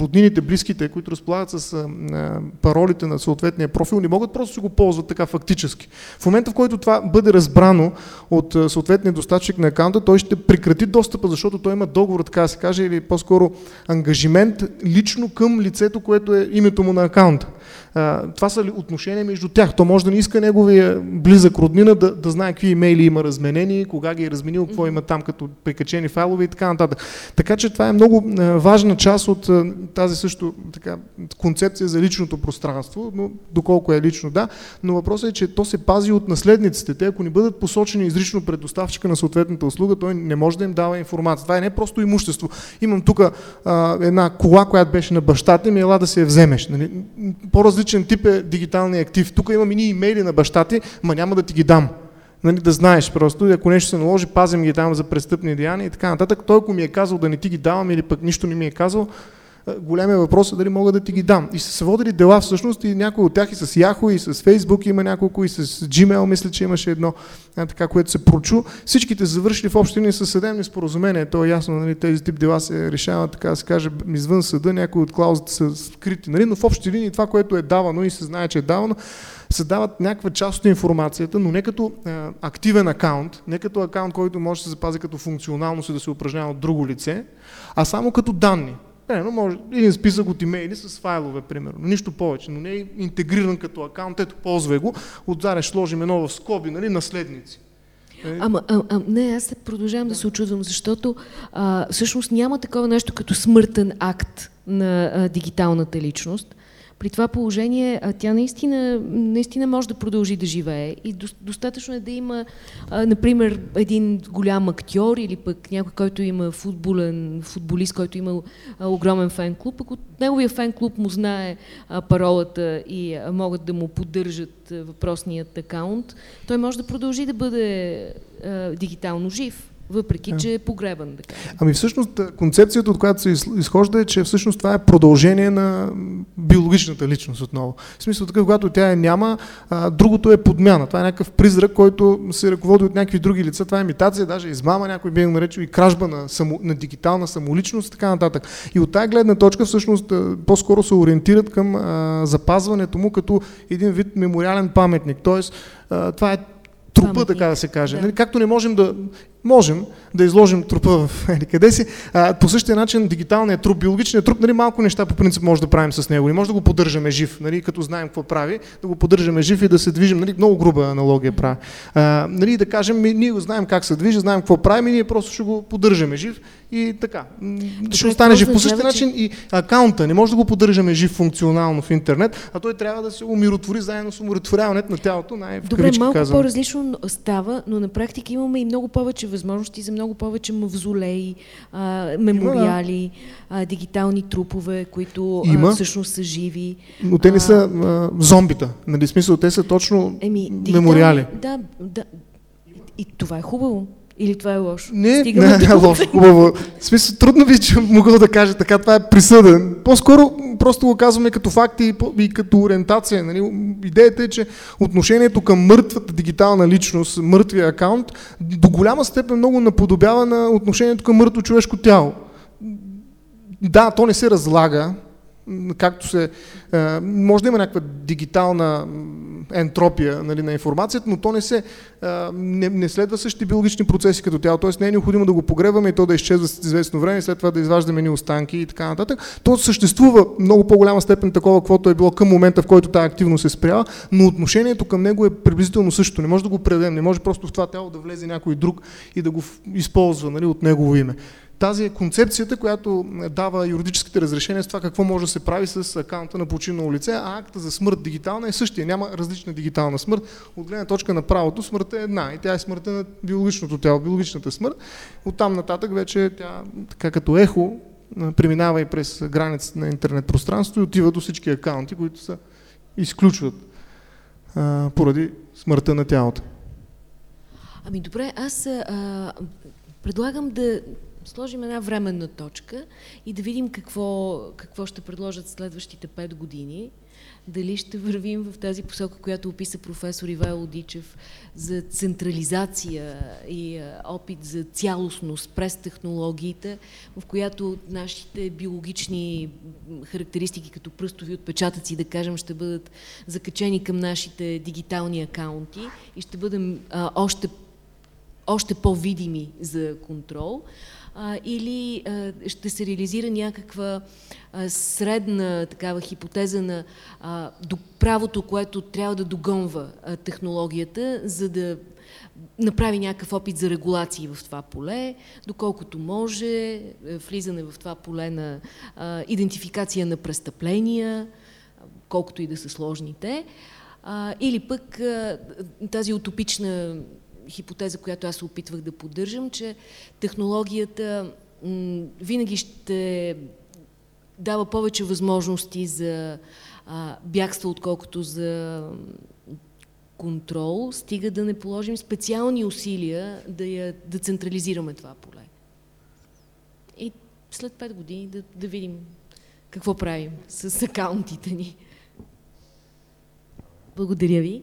Speaker 2: роднините, близките, които разполагат с а, паролите на съответния профил, не могат просто да го ползват така фактически. В момента, в който това бъде разбрано от а, съответния доставчик на акаунта, той ще прекрати достъпа, защото той има договор, така да се каже, или по-скоро ангажимент лично към лицето, което е името му на акаунта а, това са ли отношения между тях. То може да не иска неговия близък роднина да, да знае какви имейли има разменени, кога ги е разменил, какво има там като прикачени файлове и така нататък. Така че това е много важна част от тази също така, концепция за личното пространство, но доколко е лично, да. Но въпросът е, че то се пази от наследниците. Те, ако не бъдат посочени изрично пред доставчика на съответната услуга, той не може да им дава информация. Това е не просто имущество. Имам тук една кола, която беше на бащата ми, ела да се я вземеш. Нали? по-различен тип е дигиталния актив. Тук имам и имейли на баща ти, ма няма да ти ги дам. Нали, да знаеш просто, ако нещо се наложи, пазим ги там за престъпни деяния и така нататък. Той ако ми е казал да не ти ги давам или пък нищо не ми е казал, Големия въпрос е дали мога да ти ги дам. И са се водили дела всъщност и някои от тях и с Yahoo, и с Facebook има няколко, и с Gmail, мисля, че имаше едно така, което се прочу. Всичките завършили в общи линии с съдебни споразумения. То е ясно, нали, тези тип дела се решават, така да се каже, извън съда, някои от клаузите са скрити. Нали, но в общи линии това, което е давано и се знае, че е давано, се дават някаква част от информацията, но не като е, активен акаунт, не като акаунт, който може да се запази като функционалност и да се упражнява от друго лице, а само като данни. Примерно може един списък от имейли с файлове, примерно. Нищо повече, но не е интегриран като акаунт. Ето, ползвай го. Отзаре ще сложим едно в скоби, нали, наследници.
Speaker 1: Е. Ама, а, а, не, аз продължавам да се очудвам, защото а, всъщност няма такова нещо като смъртен акт на а, дигиталната личност. При това положение тя наистина, наистина може да продължи да живее и достатъчно е да има, например, един голям актьор или пък някой, който има футболен, футболист, който има огромен фен клуб. Ако неговия фен клуб му знае паролата и могат да му поддържат въпросният акаунт, той може да продължи да бъде дигитално жив въпреки че е погребан. Да кажем.
Speaker 2: Ами всъщност концепцията, от която се изхожда е, че всъщност това е продължение на биологичната личност отново. В смисъл така, когато тя е няма, а, другото е подмяна. Това е някакъв призрак, който се ръководи от някакви други лица. Това е имитация, даже измама, някой би наречил и кражба на, само, на дигитална самоличност и така нататък. И от тази гледна точка всъщност по-скоро се ориентират към а, запазването му като един вид мемориален паметник. Тоест, а, това е трупа, така да се каже. Да. Нали, както не можем да можем да изложим трупа в еди къде си. А, по същия начин дигиталният труп, биологичният труп, нали, малко неща по принцип може да правим с него. Не може да го поддържаме жив, нали, като знаем какво прави, да го поддържаме жив и да се движим. Нали, много груба аналогия прави. А, нали, да кажем, ми, ние го знаем как се движи, знаем какво правим и ние просто ще го поддържаме жив и така. Добре, ще остане жив. По същия начин и акаунта не може да го поддържаме жив функционално в интернет, а той трябва да се умиротвори заедно с умиротворяването на тялото. Най-
Speaker 1: Добре, малко по-различно става, но на практика имаме и много повече възможности за много повече мавзолеи, а, мемориали, а, дигитални трупове, които а, всъщност са живи.
Speaker 2: Но те не са а, зомбита. Нали, смисъл, те са точно Еми, мемориали.
Speaker 1: Да, да. И това е хубаво. Или това е лошо?
Speaker 2: Не, Стигаме не, не е лошо, хубаво. В смисъл, трудно ви, че мога да кажа така, това е присъден. По-скоро просто го казваме като факти и, и като ориентация. Нали? Идеята е, че отношението към мъртвата дигитална личност, мъртвия акаунт, до голяма степен много наподобява на отношението към мъртво човешко тяло. Да, то не се разлага, както се... Е, може да има някаква дигитална ентропия нали, на информацията, но то не се е, не, не следва същите биологични процеси като тяло. Тоест не е необходимо да го погребаме и то да изчезва с известно време след това да изваждаме ни останки и така нататък. То съществува много по-голяма степен такова, каквото е било към момента, в който тази активност се спрява, но отношението към него е приблизително същото. Не може да го предадем, не може просто в това тяло да влезе някой друг и да го използва нали, от негово име тази е концепцията, която дава юридическите разрешения с това какво може да се прави с акаунта на починало лице, а акта за смърт дигитална е същия. Няма различна дигитална смърт. От гледна точка на правото смъртта е една и тя е смъртта на биологичното тяло, биологичната смърт. От там нататък вече тя така като ехо преминава и през границата на интернет пространството и отива до всички акаунти, които се изключват а, поради смъртта на тялото.
Speaker 1: Ами добре, аз а, предлагам да сложим една временна точка и да видим какво, какво ще предложат следващите пет години. Дали ще вървим в тази посока, която описа професор Ивайло Дичев за централизация и опит за цялостност през технологиите, в която нашите биологични характеристики, като пръстови отпечатъци, да кажем, ще бъдат закачени към нашите дигитални акаунти и ще бъдем а, още, още по-видими за контрол а, или а, ще се реализира някаква а, средна такава хипотеза на а, до правото, което трябва да догонва а, технологията, за да направи някакъв опит за регулации в това поле, доколкото може, влизане в това поле на а, идентификация на престъпления, колкото и да са сложните, а, или пък а, тази утопична хипотеза, която аз се опитвах да поддържам, че технологията винаги ще дава повече възможности за бягство, отколкото за контрол, стига да не положим специални усилия да, я, да централизираме това поле. И след 5 години да, да видим какво правим с акаунтите ни. Благодаря ви.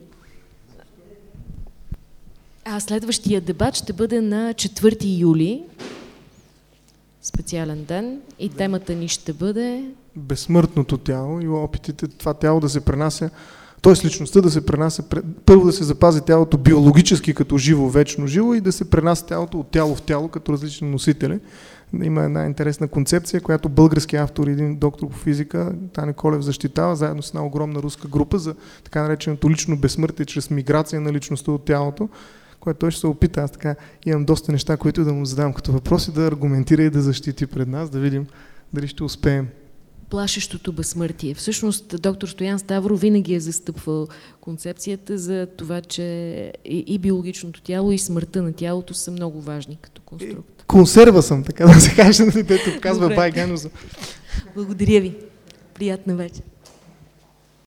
Speaker 1: А следващия дебат ще бъде на 4 юли, специален ден, и темата ни ще бъде
Speaker 2: Безсмъртното тяло и опитите това тяло да се пренася, т.е. личността да се пренася, първо да се запази тялото биологически като живо, вечно живо и да се пренася тялото от тяло в тяло като различни носители. Има една интересна концепция, която български автор, един доктор по физика, Таня Колев защитава, заедно с една огромна руска група за така нареченото лично безсмъртие чрез миграция на личността от тялото което той ще се опита. Аз така имам доста неща, които да му задам като въпроси, да аргументира и да защити пред нас, да видим дали ще успеем.
Speaker 1: Плашещото безсмъртие. Всъщност доктор Стоян Ставро винаги е застъпвал концепцията за това, че и, биологичното тяло, и смъртта на тялото са много важни като конструкт.
Speaker 2: Консерва съм, така да се каже, дето казва Бай Гануза.
Speaker 1: Благодаря ви. Приятна вечер.